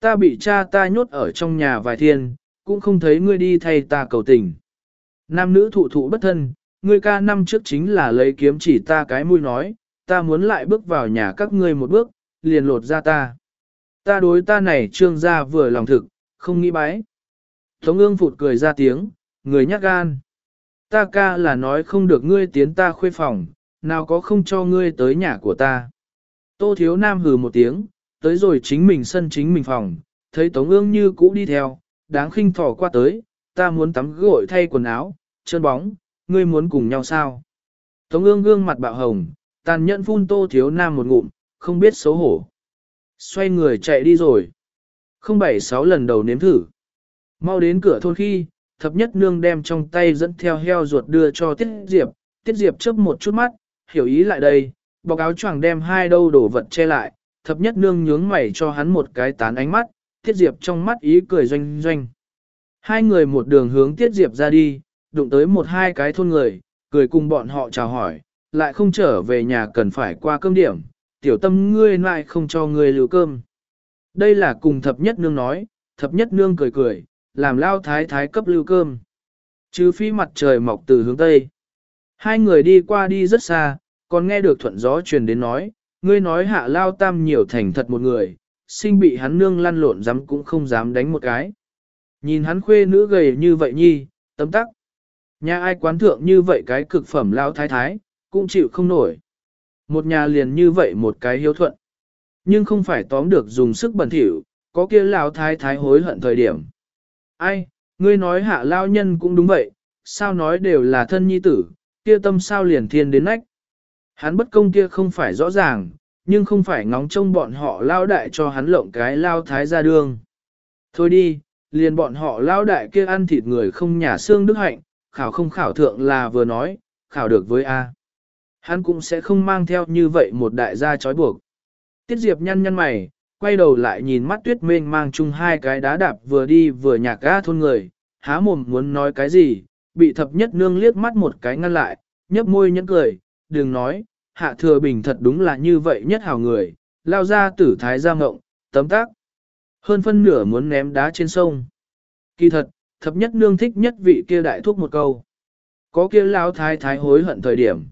Ta bị cha ta nhốt ở trong nhà vài thiên, cũng không thấy ngươi đi thay ta cầu tình. Nam nữ thụ thụ bất thân, ngươi ca năm trước chính là lấy kiếm chỉ ta cái mũi nói, ta muốn lại bước vào nhà các ngươi một bước, liền lột ra ta. Ta đối ta này trương gia vừa lòng thực, không nghĩ bái. Tống ương phụt cười ra tiếng, người nhát gan. Ta ca là nói không được ngươi tiến ta khuê phòng, nào có không cho ngươi tới nhà của ta. Tô thiếu nam hừ một tiếng, tới rồi chính mình sân chính mình phòng, thấy Tống ương như cũ đi theo, đáng khinh thỏ qua tới, ta muốn tắm gội thay quần áo, chân bóng, ngươi muốn cùng nhau sao? Tống ương gương mặt bạo hồng, tàn nhẫn phun tô thiếu nam một ngụm, không biết xấu hổ. Xoay người chạy đi rồi. Không bảy sáu lần đầu nếm thử. Mau đến cửa thôn khi, thập nhất nương đem trong tay dẫn theo heo ruột đưa cho Tiết Diệp. Tiết Diệp chớp một chút mắt, hiểu ý lại đây, bọc áo choàng đem hai đâu đổ vật che lại. Thập nhất nương nhướng mày cho hắn một cái tán ánh mắt, Tiết Diệp trong mắt ý cười doanh doanh. Hai người một đường hướng Tiết Diệp ra đi, đụng tới một hai cái thôn người, cười cùng bọn họ chào hỏi, lại không trở về nhà cần phải qua cơm điểm, tiểu tâm ngươi lại không cho ngươi lưu cơm. Đây là cùng thập nhất nương nói, thập nhất nương cười cười, làm lao thái thái cấp lưu cơm. Chứ phi mặt trời mọc từ hướng tây. Hai người đi qua đi rất xa, còn nghe được thuận gió truyền đến nói, ngươi nói hạ lao tam nhiều thành thật một người, sinh bị hắn nương lăn lộn dám cũng không dám đánh một cái. Nhìn hắn khuê nữ gầy như vậy nhi, tấm tắc. Nhà ai quán thượng như vậy cái cực phẩm lao thái thái, cũng chịu không nổi. Một nhà liền như vậy một cái hiếu thuận. Nhưng không phải tóm được dùng sức bẩn thỉu, có kia lao thái thái hối hận thời điểm. Ai, ngươi nói hạ lao nhân cũng đúng vậy, sao nói đều là thân nhi tử, kia tâm sao liền thiên đến nách. Hắn bất công kia không phải rõ ràng, nhưng không phải ngóng trông bọn họ lao đại cho hắn lộng cái lao thái ra đường. Thôi đi, liền bọn họ lao đại kia ăn thịt người không nhà xương đức hạnh, khảo không khảo thượng là vừa nói, khảo được với A. Hắn cũng sẽ không mang theo như vậy một đại gia trói buộc. Tiết Diệp nhăn nhăn mày, quay đầu lại nhìn mắt tuyết mênh mang chung hai cái đá đạp vừa đi vừa nhạc ga thôn người, há mồm muốn nói cái gì, bị thập nhất nương liếc mắt một cái ngăn lại, nhấp môi nhẫn cười, đừng nói, hạ thừa bình thật đúng là như vậy nhất hào người, lao ra tử thái ra ngộng, tấm tác. Hơn phân nửa muốn ném đá trên sông. Kỳ thật, thập nhất nương thích nhất vị kia đại thuốc một câu. Có kia lao thái thái hối hận thời điểm.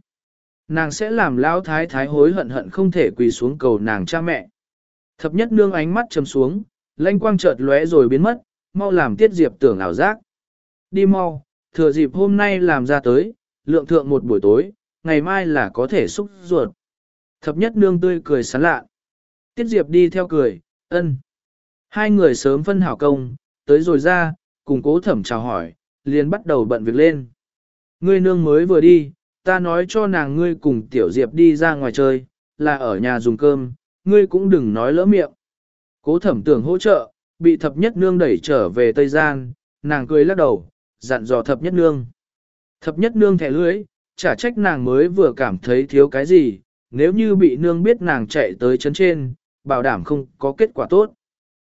Nàng sẽ làm lão thái thái hối hận hận không thể quỳ xuống cầu nàng cha mẹ. Thập nhất nương ánh mắt chầm xuống, lanh quang chợt lóe rồi biến mất, mau làm tiết diệp tưởng ảo giác. Đi mau, thừa dịp hôm nay làm ra tới, lượng thượng một buổi tối, ngày mai là có thể xúc ruột. Thập nhất nương tươi cười sán lạ. Tiết diệp đi theo cười, ân. Hai người sớm phân hảo công, tới rồi ra, cùng cố thẩm chào hỏi, liền bắt đầu bận việc lên. Ngươi nương mới vừa đi, ta nói cho nàng ngươi cùng tiểu diệp đi ra ngoài chơi, là ở nhà dùng cơm, ngươi cũng đừng nói lỡ miệng. Cố thẩm tưởng hỗ trợ, bị thập nhất nương đẩy trở về Tây Gian, nàng cười lắc đầu, dặn dò thập nhất nương. Thập nhất nương thẻ lưới, chả trách nàng mới vừa cảm thấy thiếu cái gì, nếu như bị nương biết nàng chạy tới chấn trên, bảo đảm không có kết quả tốt.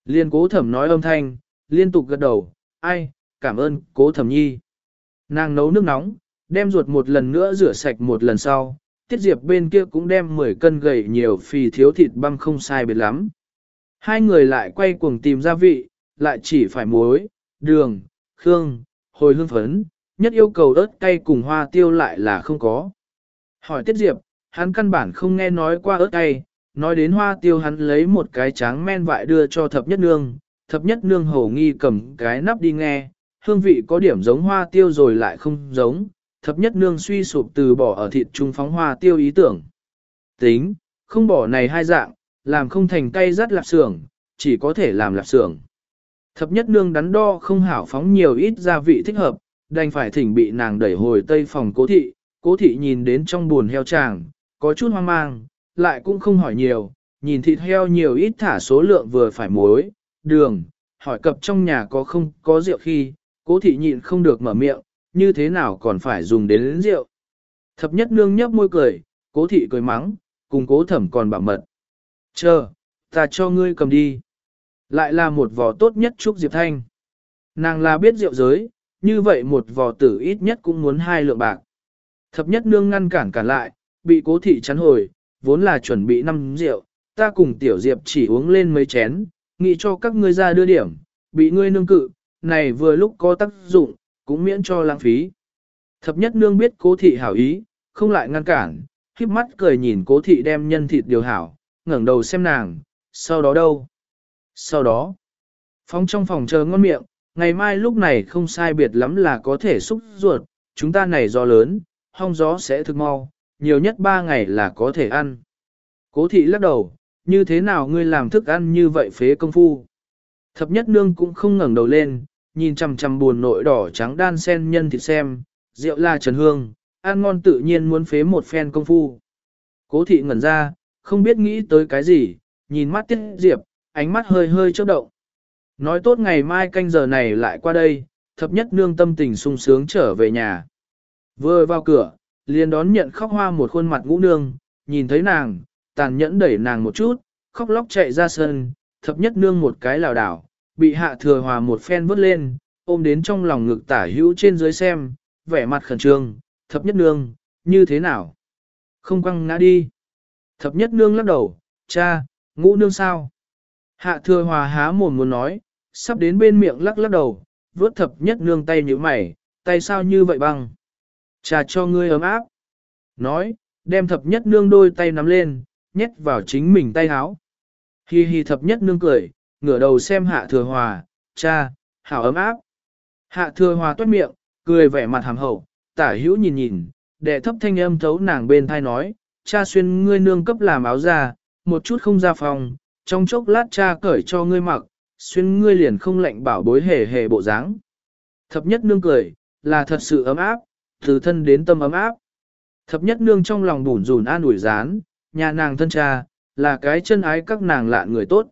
Liên cố thẩm nói âm thanh, liên tục gật đầu, ai, cảm ơn cố thẩm nhi. Nàng nấu nước nóng, đem ruột một lần nữa rửa sạch một lần sau, tiết diệp bên kia cũng đem 10 cân gầy nhiều phì thiếu thịt băm không sai biệt lắm. Hai người lại quay cuồng tìm gia vị, lại chỉ phải muối, đường, khương, hồi hương phấn, nhất yêu cầu ớt cay cùng hoa tiêu lại là không có. Hỏi tiết diệp, hắn căn bản không nghe nói qua ớt cay, nói đến hoa tiêu hắn lấy một cái tráng men vại đưa cho thập nhất nương, thập nhất nương hổ nghi cầm cái nắp đi nghe, hương vị có điểm giống hoa tiêu rồi lại không giống, thập nhất nương suy sụp từ bỏ ở thịt trung phóng hoa tiêu ý tưởng. Tính, không bỏ này hai dạng, làm không thành cây rắt lạp xưởng, chỉ có thể làm lạp xưởng. Thập nhất nương đắn đo không hảo phóng nhiều ít gia vị thích hợp, đành phải thỉnh bị nàng đẩy hồi tây phòng cố thị, cố thị nhìn đến trong buồn heo tràng, có chút hoang mang, lại cũng không hỏi nhiều, nhìn thịt heo nhiều ít thả số lượng vừa phải muối, đường, hỏi cập trong nhà có không có rượu khi, cố thị nhịn không được mở miệng, như thế nào còn phải dùng đến, đến rượu. Thập nhất nương nhấp môi cười, cố thị cười mắng, cùng cố thẩm còn bảo mật. Chờ, ta cho ngươi cầm đi. Lại là một vò tốt nhất Trúc Diệp Thanh. Nàng là biết rượu giới, như vậy một vò tử ít nhất cũng muốn hai lượng bạc. Thập nhất nương ngăn cản cản lại, bị cố thị chắn hồi, vốn là chuẩn bị năm rượu, ta cùng tiểu diệp chỉ uống lên mấy chén, nghĩ cho các ngươi ra đưa điểm, bị ngươi nương cự, này vừa lúc có tác dụng, cũng miễn cho lãng phí. Thập nhất nương biết cố thị hảo ý, không lại ngăn cản, khiếp mắt cười nhìn cố thị đem nhân thịt điều hảo, ngẩng đầu xem nàng, sau đó đâu? Sau đó, phóng trong phòng chờ ngon miệng, ngày mai lúc này không sai biệt lắm là có thể xúc ruột, chúng ta này gió lớn, hong gió sẽ thực mau, nhiều nhất ba ngày là có thể ăn. Cố thị lắc đầu, như thế nào ngươi làm thức ăn như vậy phế công phu? Thập nhất nương cũng không ngẩng đầu lên, nhìn chằm chằm buồn nội đỏ trắng đan sen nhân thịt xem, rượu la trần hương, ăn ngon tự nhiên muốn phế một phen công phu. Cố thị ngẩn ra, không biết nghĩ tới cái gì, nhìn mắt tiết diệp, ánh mắt hơi hơi chớp động. Nói tốt ngày mai canh giờ này lại qua đây, thập nhất nương tâm tình sung sướng trở về nhà. Vừa vào cửa, liền đón nhận khóc hoa một khuôn mặt ngũ nương, nhìn thấy nàng, tàn nhẫn đẩy nàng một chút, khóc lóc chạy ra sân, thập nhất nương một cái lào đảo, bị hạ thừa hòa một phen vớt lên, ôm đến trong lòng ngực tả hữu trên dưới xem, vẻ mặt khẩn trương, thập nhất nương, như thế nào? Không quăng ngã đi. Thập nhất nương lắc đầu, cha, ngũ nương sao? Hạ thừa hòa há mồm muốn nói, sắp đến bên miệng lắc lắc đầu, vớt thập nhất nương tay như mày, tay sao như vậy băng? Cha cho ngươi ấm áp. Nói, đem thập nhất nương đôi tay nắm lên, nhét vào chính mình tay háo. Hi hi thập nhất nương cười, ngửa đầu xem hạ thừa hòa, cha, hảo ấm áp. Hạ thừa hòa toát miệng, cười vẻ mặt hàm hậu, tả hữu nhìn nhìn, đệ thấp thanh âm thấu nàng bên thai nói, cha xuyên ngươi nương cấp làm áo ra, một chút không ra phòng, trong chốc lát cha cởi cho ngươi mặc, xuyên ngươi liền không lạnh bảo bối hề hề bộ dáng. Thập nhất nương cười, là thật sự ấm áp, từ thân đến tâm ấm áp. Thập nhất nương trong lòng bủn rủn an ủi rán, nhà nàng thân cha, là cái chân ái các nàng lạ người tốt.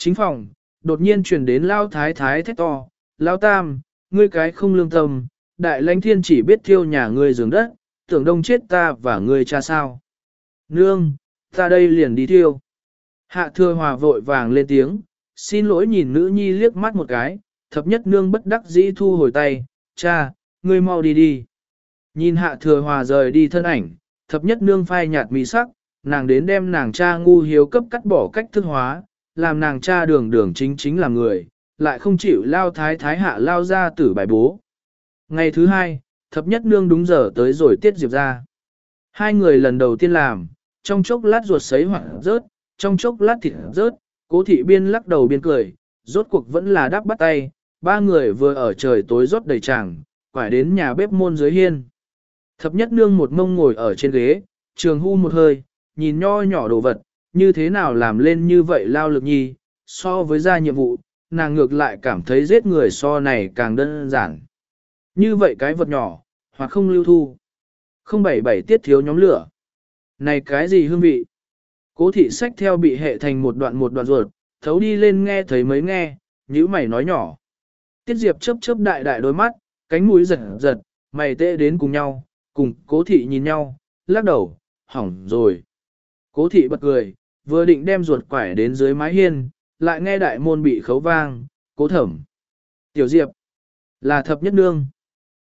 Chính phòng, đột nhiên truyền đến lao thái thái thét to, lao tam, ngươi cái không lương tâm, đại lãnh thiên chỉ biết thiêu nhà ngươi giường đất, tưởng đông chết ta và ngươi cha sao. Nương, ta đây liền đi thiêu. Hạ thừa hòa vội vàng lên tiếng, xin lỗi nhìn nữ nhi liếc mắt một cái, thập nhất nương bất đắc dĩ thu hồi tay, cha, ngươi mau đi đi. Nhìn hạ thừa hòa rời đi thân ảnh, thập nhất nương phai nhạt mì sắc, nàng đến đem nàng cha ngu hiếu cấp cắt bỏ cách thức hóa, làm nàng cha đường đường chính chính là người, lại không chịu lao thái thái hạ lao ra tử bài bố. Ngày thứ hai, thập nhất nương đúng giờ tới rồi tiết diệp ra. Hai người lần đầu tiên làm, trong chốc lát ruột sấy hoặc rớt, trong chốc lát thịt rớt, cố thị biên lắc đầu biên cười, rốt cuộc vẫn là đắp bắt tay, ba người vừa ở trời tối rót đầy tràng, quải đến nhà bếp môn dưới hiên. Thập nhất nương một mông ngồi ở trên ghế, trường hu một hơi, nhìn nho nhỏ đồ vật, như thế nào làm lên như vậy lao lực nhi, so với ra nhiệm vụ, nàng ngược lại cảm thấy giết người so này càng đơn giản. Như vậy cái vật nhỏ, hoặc không lưu thu. Không bảy bảy tiết thiếu nhóm lửa. Này cái gì hương vị? Cố thị sách theo bị hệ thành một đoạn một đoạn ruột, thấu đi lên nghe thấy mới nghe, nhữ mày nói nhỏ. Tiết Diệp chớp chớp đại đại đôi mắt, cánh mũi giật giật, mày tê đến cùng nhau, cùng cố thị nhìn nhau, lắc đầu, hỏng rồi. Cố thị bật cười, vừa định đem ruột quải đến dưới mái hiên, lại nghe đại môn bị khấu vang, cố thẩm. Tiểu Diệp, là thập nhất nương.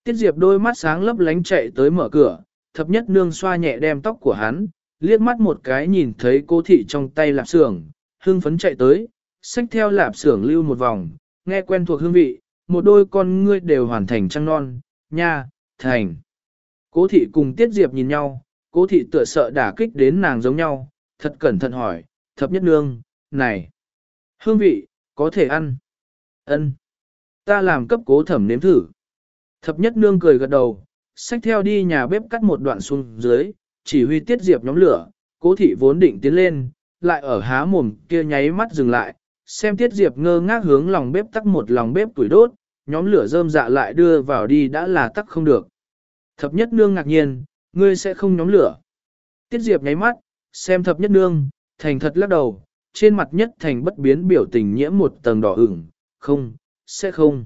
Tiết Diệp đôi mắt sáng lấp lánh chạy tới mở cửa, thập nhất nương xoa nhẹ đem tóc của hắn, liếc mắt một cái nhìn thấy cố thị trong tay lạp xưởng, hưng phấn chạy tới, xách theo lạp xưởng lưu một vòng, nghe quen thuộc hương vị, một đôi con ngươi đều hoàn thành trăng non, nha, thành. Cố thị cùng Tiết Diệp nhìn nhau, cố thị tựa sợ đả kích đến nàng giống nhau, thật cẩn thận hỏi, thập nhất nương, này, hương vị, có thể ăn. ân Ta làm cấp cố thẩm nếm thử. Thập nhất nương cười gật đầu, xách theo đi nhà bếp cắt một đoạn xuống dưới, chỉ huy tiết diệp nhóm lửa, cố thị vốn định tiến lên, lại ở há mồm kia nháy mắt dừng lại, xem tiết diệp ngơ ngác hướng lòng bếp tắt một lòng bếp tuổi đốt, nhóm lửa rơm dạ lại đưa vào đi đã là tắt không được. Thập nhất nương ngạc nhiên, ngươi sẽ không nhóm lửa. Tiết diệp nháy mắt, xem thập nhất nương, thành thật lắc đầu, trên mặt nhất thành bất biến biểu tình nhiễm một tầng đỏ ửng, không, sẽ không.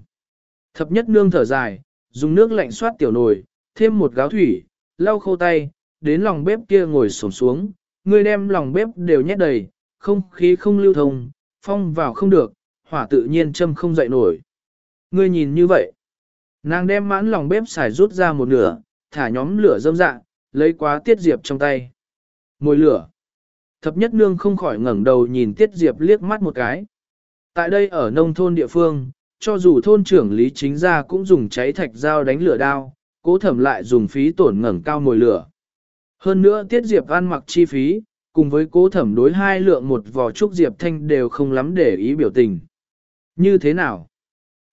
Thập nhất nương thở dài, dùng nước lạnh xoát tiểu nồi, thêm một gáo thủy, lau khô tay, đến lòng bếp kia ngồi xổm xuống, người đem lòng bếp đều nhét đầy, không khí không lưu thông, phong vào không được, hỏa tự nhiên châm không dậy nổi. Ngươi nhìn như vậy, nàng đem mãn lòng bếp xài rút ra một nửa, thả nhóm lửa dâm dạ, lấy quá tiết diệp trong tay. Mồi lửa. Thập nhất nương không khỏi ngẩng đầu nhìn tiết diệp liếc mắt một cái. Tại đây ở nông thôn địa phương, cho dù thôn trưởng lý chính gia cũng dùng cháy thạch dao đánh lửa đao, cố thẩm lại dùng phí tổn ngẩng cao mồi lửa. Hơn nữa tiết diệp ăn mặc chi phí, cùng với cố thẩm đối hai lượng một vò trúc diệp thanh đều không lắm để ý biểu tình. Như thế nào?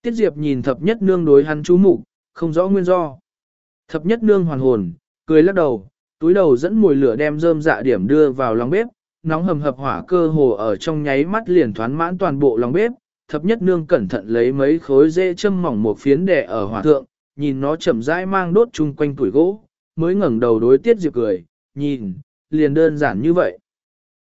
Tiết diệp nhìn thập nhất nương đối hắn chú mục không rõ nguyên do. Thập nhất nương hoàn hồn, cười lắc đầu, túi đầu dẫn mùi lửa đem rơm dạ điểm đưa vào lòng bếp, nóng hầm hập hỏa cơ hồ ở trong nháy mắt liền thoán mãn toàn bộ lòng bếp, thập nhất nương cẩn thận lấy mấy khối dễ châm mỏng một phiến đè ở hỏa thượng, nhìn nó chậm rãi mang đốt chung quanh tuổi gỗ, mới ngẩng đầu đối Tiết Diệp cười, nhìn, liền đơn giản như vậy.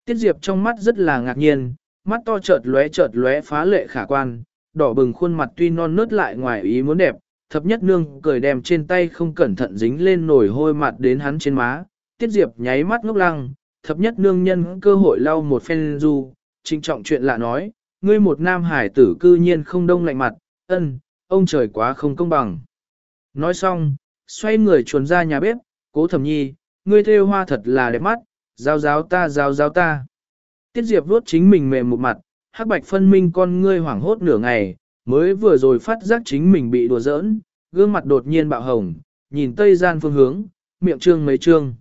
Tiết Diệp trong mắt rất là ngạc nhiên, mắt to chợt lóe chợt lóe phá lệ khả quan, đỏ bừng khuôn mặt tuy non nớt lại ngoài ý muốn đẹp, thập nhất nương cười đem trên tay không cẩn thận dính lên nổi hôi mặt đến hắn trên má, Tiết Diệp nháy mắt ngốc lăng, thập nhất nương nhân cơ hội lau một phen du, trinh trọng chuyện lạ nói, ngươi một nam hải tử cư nhiên không đông lạnh mặt, ân, ông trời quá không công bằng. Nói xong, xoay người chuồn ra nhà bếp, cố thẩm nhi, ngươi thêu hoa thật là đẹp mắt, giao giáo ta giao giáo ta. Tiết Diệp vuốt chính mình mềm một mặt, hắc bạch phân minh con ngươi hoảng hốt nửa ngày, mới vừa rồi phát giác chính mình bị đùa giỡn, gương mặt đột nhiên bạo hồng, nhìn tây gian phương hướng, miệng trương mấy trương.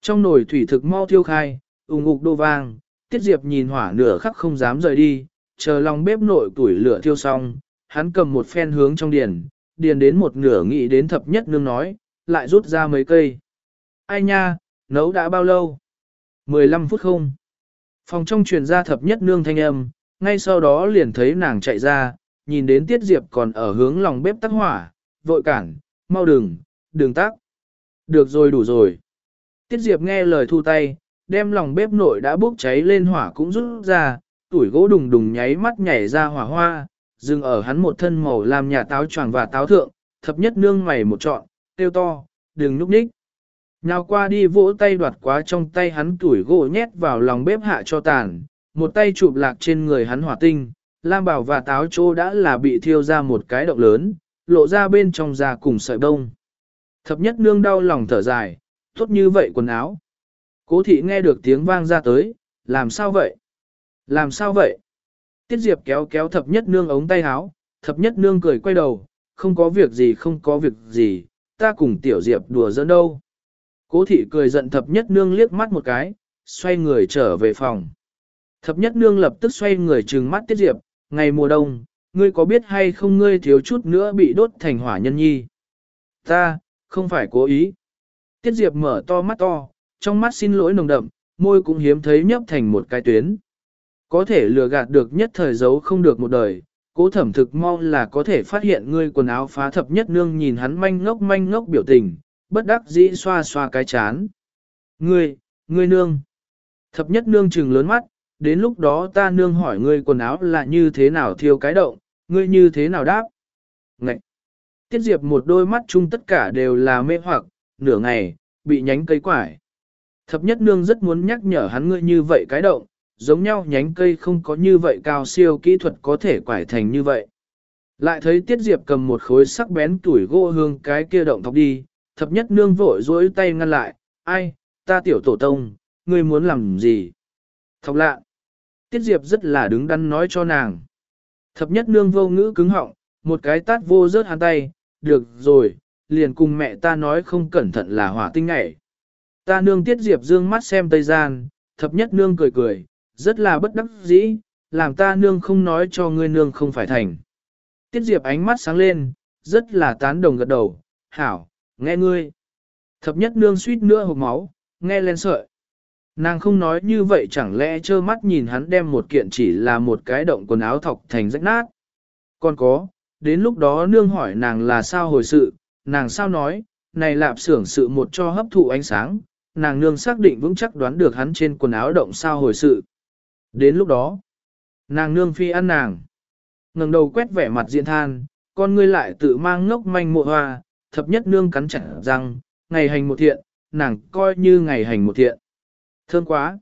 Trong nồi thủy thực mau thiêu khai, ủng ngục đô vang, Tiết Diệp nhìn hỏa nửa khắc không dám rời đi, chờ lòng bếp nội tuổi lửa thiêu xong, hắn cầm một phen hướng trong điền, điền đến một nửa nghĩ đến thập nhất nương nói, lại rút ra mấy cây. Ai nha, nấu đã bao lâu? 15 phút không? Phòng trong truyền ra thập nhất nương thanh âm, ngay sau đó liền thấy nàng chạy ra, nhìn đến Tiết Diệp còn ở hướng lòng bếp tắt hỏa, vội cản, mau đừng, đừng tắt. Được rồi đủ rồi. Tiết Diệp nghe lời thu tay, đem lòng bếp nội đã bốc cháy lên hỏa cũng rút ra, tuổi gỗ đùng đùng nháy mắt nhảy ra hỏa hoa, dừng ở hắn một thân màu làm nhà táo tròn và táo thượng, thập nhất nương mày một trọn, tiêu to, đừng núp ních. Nào qua đi vỗ tay đoạt quá trong tay hắn tuổi gỗ nhét vào lòng bếp hạ cho tàn, một tay chụp lạc trên người hắn hỏa tinh, lam bảo và táo trô đã là bị thiêu ra một cái động lớn, lộ ra bên trong da cùng sợi bông. Thập nhất nương đau lòng thở dài, tốt như vậy quần áo. Cố thị nghe được tiếng vang ra tới, làm sao vậy? Làm sao vậy? Tiết Diệp kéo kéo thập nhất nương ống tay áo, thập nhất nương cười quay đầu, không có việc gì không có việc gì, ta cùng tiểu Diệp đùa giỡn đâu. Cố thị cười giận thập nhất nương liếc mắt một cái, xoay người trở về phòng. Thập nhất nương lập tức xoay người trừng mắt Tiết Diệp, ngày mùa đông, ngươi có biết hay không ngươi thiếu chút nữa bị đốt thành hỏa nhân nhi. Ta, không phải cố ý. Tiết Diệp mở to mắt to, trong mắt xin lỗi nồng đậm, môi cũng hiếm thấy nhấp thành một cái tuyến. Có thể lừa gạt được nhất thời giấu không được một đời, cố thẩm thực mau là có thể phát hiện ngươi quần áo phá thập nhất nương nhìn hắn manh ngốc manh ngốc biểu tình, bất đắc dĩ xoa xoa cái chán. Ngươi, ngươi nương. Thập nhất nương trừng lớn mắt, đến lúc đó ta nương hỏi ngươi quần áo là như thế nào thiêu cái động, ngươi như thế nào đáp. Ngậy. Tiết Diệp một đôi mắt chung tất cả đều là mê hoặc, nửa ngày, bị nhánh cây quải. Thập nhất nương rất muốn nhắc nhở hắn ngươi như vậy cái động, giống nhau nhánh cây không có như vậy cao siêu kỹ thuật có thể quải thành như vậy. Lại thấy Tiết Diệp cầm một khối sắc bén tuổi gỗ hương cái kia động thọc đi, thập nhất nương vội dối tay ngăn lại, ai, ta tiểu tổ tông, ngươi muốn làm gì? Thọc lạ. Tiết Diệp rất là đứng đắn nói cho nàng. Thập nhất nương vô ngữ cứng họng, một cái tát vô rớt hắn tay, được rồi, liền cùng mẹ ta nói không cẩn thận là hỏa tinh ngảy. Ta nương Tiết Diệp dương mắt xem Tây Gian, thập nhất nương cười cười, rất là bất đắc dĩ, làm ta nương không nói cho ngươi nương không phải thành. Tiết Diệp ánh mắt sáng lên, rất là tán đồng gật đầu, hảo, nghe ngươi. Thập nhất nương suýt nữa hộp máu, nghe lên sợi. Nàng không nói như vậy chẳng lẽ trơ mắt nhìn hắn đem một kiện chỉ là một cái động quần áo thọc thành rách nát. Còn có, đến lúc đó nương hỏi nàng là sao hồi sự, nàng sao nói, này lạp xưởng sự một cho hấp thụ ánh sáng, nàng nương xác định vững chắc đoán được hắn trên quần áo động sao hồi sự. Đến lúc đó, nàng nương phi ăn nàng, ngẩng đầu quét vẻ mặt diện than, con ngươi lại tự mang ngốc manh mộ hoa, thập nhất nương cắn chặt răng, ngày hành một thiện, nàng coi như ngày hành một thiện. Thơm quá!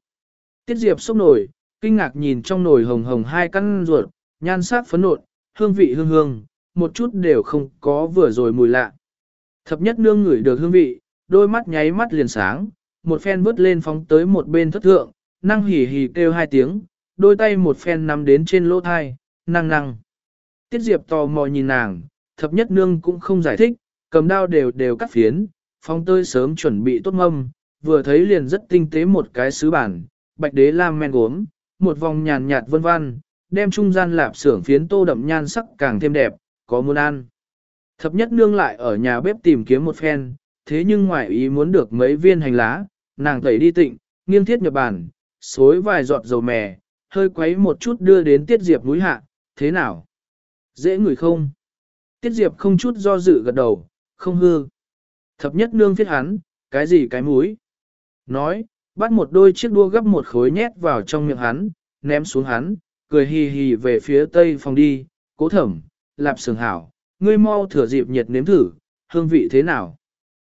Tiết Diệp sốc nổi, kinh ngạc nhìn trong nồi hồng hồng hai căn ruột, nhan sắc phấn nộn, hương vị hương hương, một chút đều không có vừa rồi mùi lạ. Thập nhất nương ngửi được hương vị, đôi mắt nháy mắt liền sáng, một phen vứt lên phóng tới một bên thất thượng, năng hỉ hỉ kêu hai tiếng, đôi tay một phen nắm đến trên lỗ thai, năng năng. Tiết Diệp tò mò nhìn nàng, thập nhất nương cũng không giải thích, cầm đao đều đều cắt phiến, phóng tơi sớm chuẩn bị tốt mâm, vừa thấy liền rất tinh tế một cái sứ bản, bạch đế lam men gốm, một vòng nhàn nhạt vân văn, đem trung gian lạp xưởng phiến tô đậm nhan sắc càng thêm đẹp, có muốn ăn. Thập nhất nương lại ở nhà bếp tìm kiếm một phen, thế nhưng ngoại ý muốn được mấy viên hành lá, nàng tẩy đi tịnh, nghiêng thiết nhập bản, xối vài giọt dầu mè, hơi quấy một chút đưa đến tiết diệp núi hạ, thế nào? Dễ ngửi không? Tiết diệp không chút do dự gật đầu, không hư. Thập nhất nương thiết hắn, cái gì cái múi? Nói, bắt một đôi chiếc đua gấp một khối nhét vào trong miệng hắn, ném xuống hắn, cười hì hì về phía tây phòng đi, cố thẩm, lạp sừng hảo, ngươi mau thừa dịp nhiệt nếm thử, hương vị thế nào?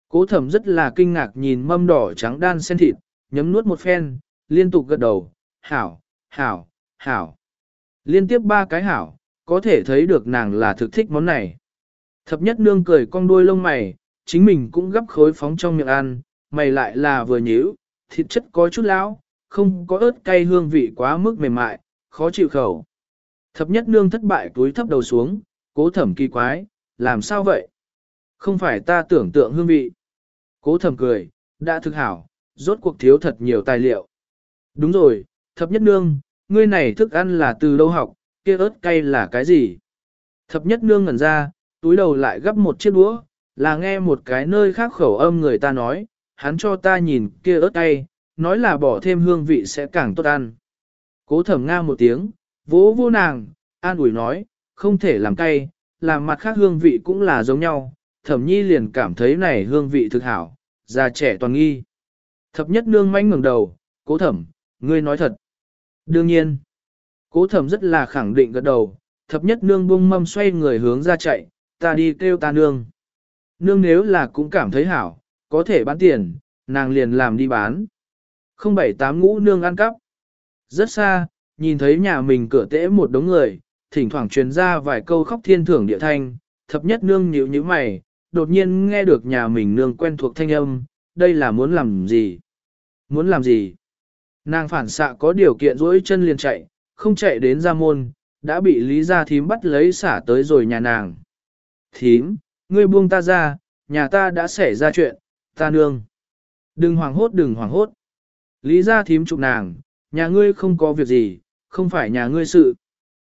Cố thẩm rất là kinh ngạc nhìn mâm đỏ trắng đan sen thịt, nhấm nuốt một phen, liên tục gật đầu, hảo, hảo, hảo. Liên tiếp ba cái hảo, có thể thấy được nàng là thực thích món này. Thập nhất nương cười cong đuôi lông mày, chính mình cũng gấp khối phóng trong miệng ăn, mày lại là vừa nhíu, thịt chất có chút lão, không có ớt cay hương vị quá mức mềm mại, khó chịu khẩu. Thập nhất nương thất bại túi thấp đầu xuống, cố thẩm kỳ quái, làm sao vậy? Không phải ta tưởng tượng hương vị. Cố thẩm cười, đã thực hảo, rốt cuộc thiếu thật nhiều tài liệu. Đúng rồi, thập nhất nương, ngươi này thức ăn là từ đâu học, kia ớt cay là cái gì? Thập nhất nương ngẩn ra, túi đầu lại gấp một chiếc đũa, là nghe một cái nơi khác khẩu âm người ta nói, hắn cho ta nhìn kia ớt cay, nói là bỏ thêm hương vị sẽ càng tốt ăn. Cố thẩm nga một tiếng, vỗ vô nàng, an ủi nói, không thể làm cay, làm mặt khác hương vị cũng là giống nhau, thẩm nhi liền cảm thấy này hương vị thực hảo, già trẻ toàn nghi. Thập nhất nương manh ngừng đầu, cố thẩm, ngươi nói thật. Đương nhiên, cố thẩm rất là khẳng định gật đầu, thập nhất nương bung mâm xoay người hướng ra chạy, ta đi kêu ta nương. Nương nếu là cũng cảm thấy hảo, có thể bán tiền, nàng liền làm đi bán. Không bảy tám ngũ nương ăn cắp. Rất xa, nhìn thấy nhà mình cửa tễ một đống người, thỉnh thoảng truyền ra vài câu khóc thiên thưởng địa thanh, thập nhất nương nhíu như mày, đột nhiên nghe được nhà mình nương quen thuộc thanh âm, đây là muốn làm gì? Muốn làm gì? Nàng phản xạ có điều kiện dỗi chân liền chạy, không chạy đến ra môn, đã bị Lý Gia Thím bắt lấy xả tới rồi nhà nàng. Thím, ngươi buông ta ra, nhà ta đã xảy ra chuyện, ta nương. Đừng hoảng hốt đừng hoảng hốt. Lý Gia Thím chụp nàng, nhà ngươi không có việc gì, không phải nhà ngươi sự.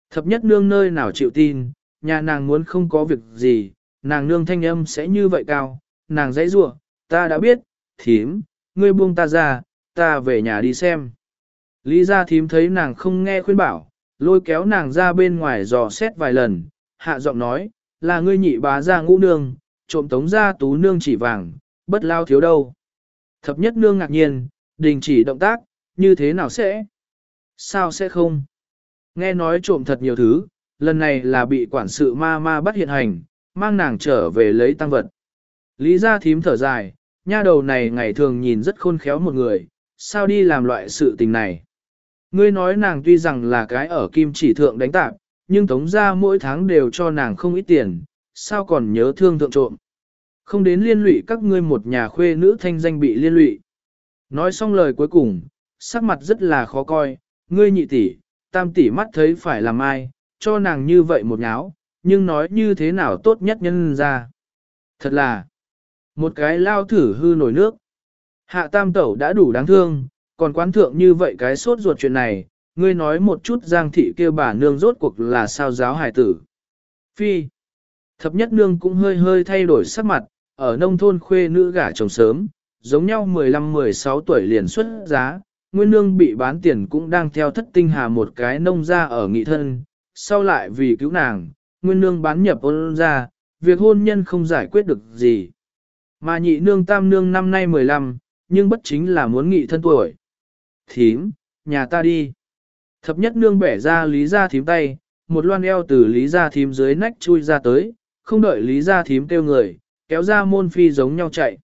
Thập nhất nương nơi nào chịu tin, nhà nàng muốn không có việc gì, nàng nương thanh âm sẽ như vậy cao, nàng dãy rủa, ta đã biết, thím, ngươi buông ta ra, ta về nhà đi xem. Lý gia thím thấy nàng không nghe khuyên bảo, lôi kéo nàng ra bên ngoài dò xét vài lần, hạ giọng nói, là ngươi nhị bá ra ngũ nương, trộm tống ra tú nương chỉ vàng, bất lao thiếu đâu. Thập nhất nương ngạc nhiên, đình chỉ động tác, như thế nào sẽ? Sao sẽ không? Nghe nói trộm thật nhiều thứ, lần này là bị quản sự ma ma bắt hiện hành, mang nàng trở về lấy tăng vật. Lý gia thím thở dài, nha đầu này ngày thường nhìn rất khôn khéo một người, sao đi làm loại sự tình này. Ngươi nói nàng tuy rằng là cái ở kim chỉ thượng đánh tạp, nhưng tống ra mỗi tháng đều cho nàng không ít tiền, sao còn nhớ thương thượng trộm. Không đến liên lụy các ngươi một nhà khuê nữ thanh danh bị liên lụy. Nói xong lời cuối cùng, sắc mặt rất là khó coi, ngươi nhị tỷ, tam tỷ mắt thấy phải làm ai, cho nàng như vậy một nháo, nhưng nói như thế nào tốt nhất nhân ra. Thật là, một cái lao thử hư nổi nước. Hạ tam tẩu đã đủ đáng thương, còn quán thượng như vậy cái sốt ruột chuyện này, ngươi nói một chút giang thị kêu bà nương rốt cuộc là sao giáo hài tử. Phi. Thập nhất nương cũng hơi hơi thay đổi sắc mặt, ở nông thôn khuê nữ gả chồng sớm, giống nhau 15-16 tuổi liền xuất giá, nguyên nương bị bán tiền cũng đang theo thất tinh hà một cái nông ra ở nghị thân, sau lại vì cứu nàng, nguyên nương bán nhập ôn ra, việc hôn nhân không giải quyết được gì. Mà nhị nương tam nương năm nay 15, nhưng bất chính là muốn nghị thân tuổi. Thím, nhà ta đi. Thập nhất nương bẻ ra lý ra thím tay, một loan eo từ lý ra thím dưới nách chui ra tới, không đợi lý ra thím kêu người, kéo ra môn phi giống nhau chạy.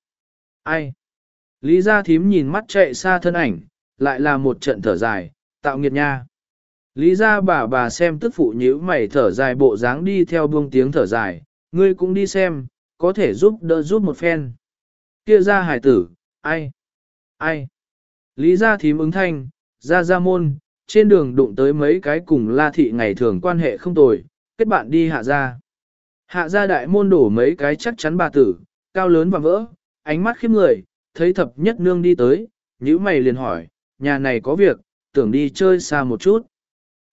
Ai? Lý gia thím nhìn mắt chạy xa thân ảnh, lại là một trận thở dài, tạo nghiệt nha. Lý gia bà bà xem tức phụ nhíu mày thở dài bộ dáng đi theo buông tiếng thở dài, ngươi cũng đi xem, có thể giúp đỡ giúp một phen. Kia ra hải tử, ai? Ai? Lý gia thím ứng thanh, ra ra môn, trên đường đụng tới mấy cái cùng la thị ngày thường quan hệ không tồi, kết bạn đi hạ ra. Hạ ra đại môn đổ mấy cái chắc chắn bà tử, cao lớn và vỡ, ánh mắt khiếp người, thấy thập nhất nương đi tới, nhữ mày liền hỏi, nhà này có việc, tưởng đi chơi xa một chút.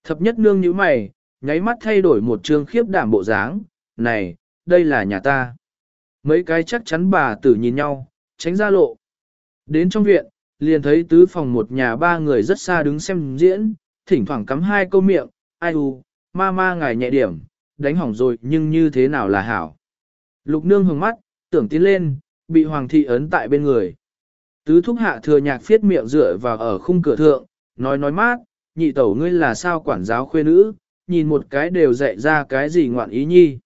Thập nhất nương nhữ mày, nháy mắt thay đổi một trương khiếp đảm bộ dáng, này, đây là nhà ta. Mấy cái chắc chắn bà tử nhìn nhau, tránh ra lộ. Đến trong viện, liền thấy tứ phòng một nhà ba người rất xa đứng xem diễn, thỉnh thoảng cắm hai câu miệng, ai u, ma ma ngài nhẹ điểm, đánh hỏng rồi nhưng như thế nào là hảo. Lục nương hướng mắt, tưởng tiến lên, bị hoàng thị ấn tại bên người. Tứ thúc hạ thừa nhạc phiết miệng dựa vào ở khung cửa thượng, nói nói mát, nhị tẩu ngươi là sao quản giáo khuê nữ, nhìn một cái đều dạy ra cái gì ngoạn ý nhi.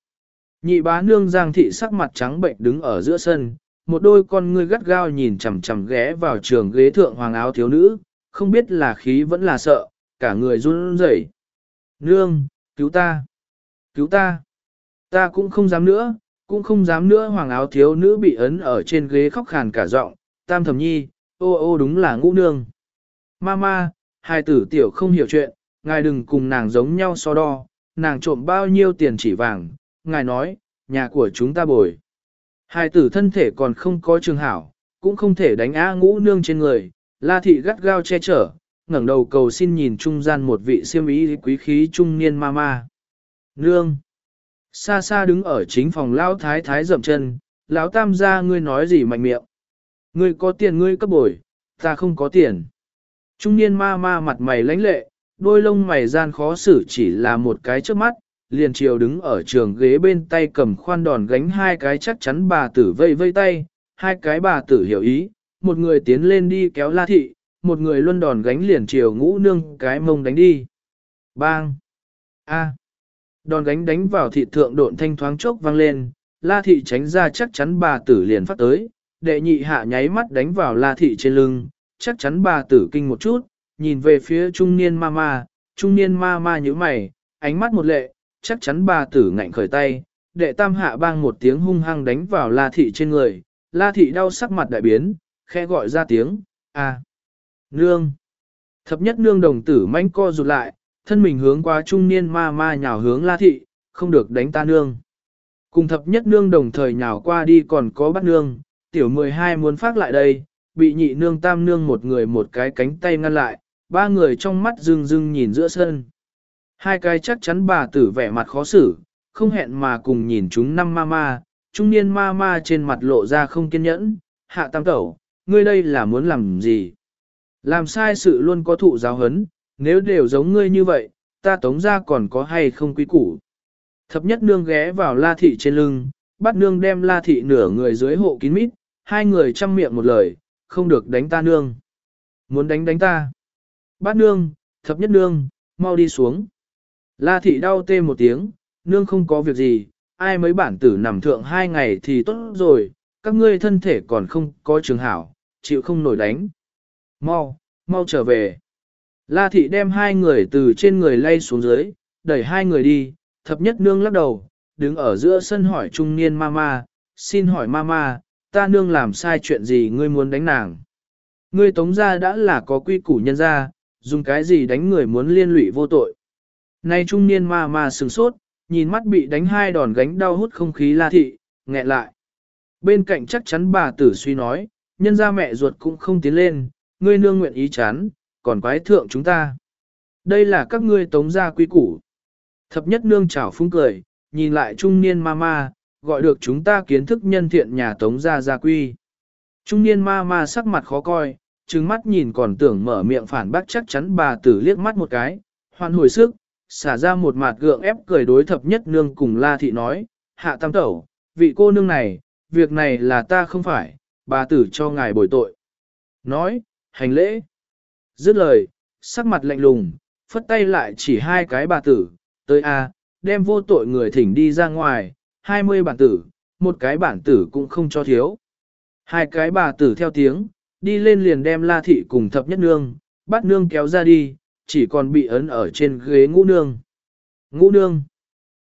Nhị bá nương giang thị sắc mặt trắng bệnh đứng ở giữa sân, một đôi con ngươi gắt gao nhìn chằm chằm ghé vào trường ghế thượng hoàng áo thiếu nữ, không biết là khí vẫn là sợ, cả người run rẩy. Nương, cứu ta, cứu ta, ta cũng không dám nữa, cũng không dám nữa hoàng áo thiếu nữ bị ấn ở trên ghế khóc khàn cả giọng, tam thẩm nhi, ô ô đúng là ngũ nương. Mama, hai tử tiểu không hiểu chuyện, ngài đừng cùng nàng giống nhau so đo, nàng trộm bao nhiêu tiền chỉ vàng, ngài nói, nhà của chúng ta bồi. Hai tử thân thể còn không có trường hảo, cũng không thể đánh á ngũ nương trên người, la thị gắt gao che chở, ngẩng đầu cầu xin nhìn trung gian một vị siêm ý quý khí trung niên mama ma. Nương! Xa xa đứng ở chính phòng lão thái thái dậm chân, lão tam gia ngươi nói gì mạnh miệng. Ngươi có tiền ngươi cấp bồi, ta không có tiền. Trung niên ma ma mặt mày lãnh lệ, đôi lông mày gian khó xử chỉ là một cái trước mắt, liền chiều đứng ở trường ghế bên tay cầm khoan đòn gánh hai cái chắc chắn bà tử vây vây tay, hai cái bà tử hiểu ý, một người tiến lên đi kéo la thị, một người luân đòn gánh liền chiều ngũ nương cái mông đánh đi. Bang! A! Đòn gánh đánh vào thị thượng độn thanh thoáng chốc vang lên, la thị tránh ra chắc chắn bà tử liền phát tới, đệ nhị hạ nháy mắt đánh vào la thị trên lưng, chắc chắn bà tử kinh một chút, nhìn về phía trung niên ma ma, trung niên ma ma như mày, ánh mắt một lệ, chắc chắn bà tử ngạnh khởi tay, đệ tam hạ bang một tiếng hung hăng đánh vào la thị trên người, la thị đau sắc mặt đại biến, khẽ gọi ra tiếng, a nương. Thập nhất nương đồng tử manh co rụt lại, thân mình hướng qua trung niên ma ma nhào hướng la thị, không được đánh ta nương. Cùng thập nhất nương đồng thời nhào qua đi còn có bắt nương, tiểu 12 muốn phát lại đây, bị nhị nương tam nương một người một cái cánh tay ngăn lại, ba người trong mắt rưng rưng nhìn giữa sân. Hai cái chắc chắn bà tử vẻ mặt khó xử, không hẹn mà cùng nhìn chúng năm ma ma, trung niên ma ma trên mặt lộ ra không kiên nhẫn, hạ tam tẩu, ngươi đây là muốn làm gì? Làm sai sự luôn có thụ giáo hấn, nếu đều giống ngươi như vậy, ta tống ra còn có hay không quý củ. Thập nhất nương ghé vào la thị trên lưng, bắt nương đem la thị nửa người dưới hộ kín mít, hai người chăm miệng một lời, không được đánh ta nương. Muốn đánh đánh ta. Bát nương, thập nhất nương, mau đi xuống. La thị đau tê một tiếng, nương không có việc gì, ai mấy bản tử nằm thượng hai ngày thì tốt rồi, các ngươi thân thể còn không có trường hảo, chịu không nổi đánh. Mau, mau trở về. La thị đem hai người từ trên người lay xuống dưới, đẩy hai người đi, thập nhất nương lắc đầu, đứng ở giữa sân hỏi trung niên mama, xin hỏi mama, ta nương làm sai chuyện gì ngươi muốn đánh nàng. Ngươi tống ra đã là có quy củ nhân ra, dùng cái gì đánh người muốn liên lụy vô tội. Nay trung niên ma ma sừng sốt, nhìn mắt bị đánh hai đòn gánh đau hút không khí la thị, nghẹn lại. Bên cạnh chắc chắn bà tử suy nói, nhân ra mẹ ruột cũng không tiến lên, ngươi nương nguyện ý chán, còn quái thượng chúng ta. Đây là các ngươi tống gia quý củ. Thập nhất nương chảo phúng cười, nhìn lại trung niên ma ma, gọi được chúng ta kiến thức nhân thiện nhà tống gia gia quy. Trung niên ma ma sắc mặt khó coi, trừng mắt nhìn còn tưởng mở miệng phản bác chắc chắn bà tử liếc mắt một cái, hoan hồi sức, xả ra một mặt gượng ép cười đối thập nhất nương cùng la thị nói, hạ tam tẩu, vị cô nương này, việc này là ta không phải, bà tử cho ngài bồi tội. Nói, hành lễ. Dứt lời, sắc mặt lạnh lùng, phất tay lại chỉ hai cái bà tử, tới a, đem vô tội người thỉnh đi ra ngoài, hai mươi bản tử, một cái bản tử cũng không cho thiếu. Hai cái bà tử theo tiếng, đi lên liền đem la thị cùng thập nhất nương, bắt nương kéo ra đi, chỉ còn bị ấn ở trên ghế ngũ nương. Ngũ nương.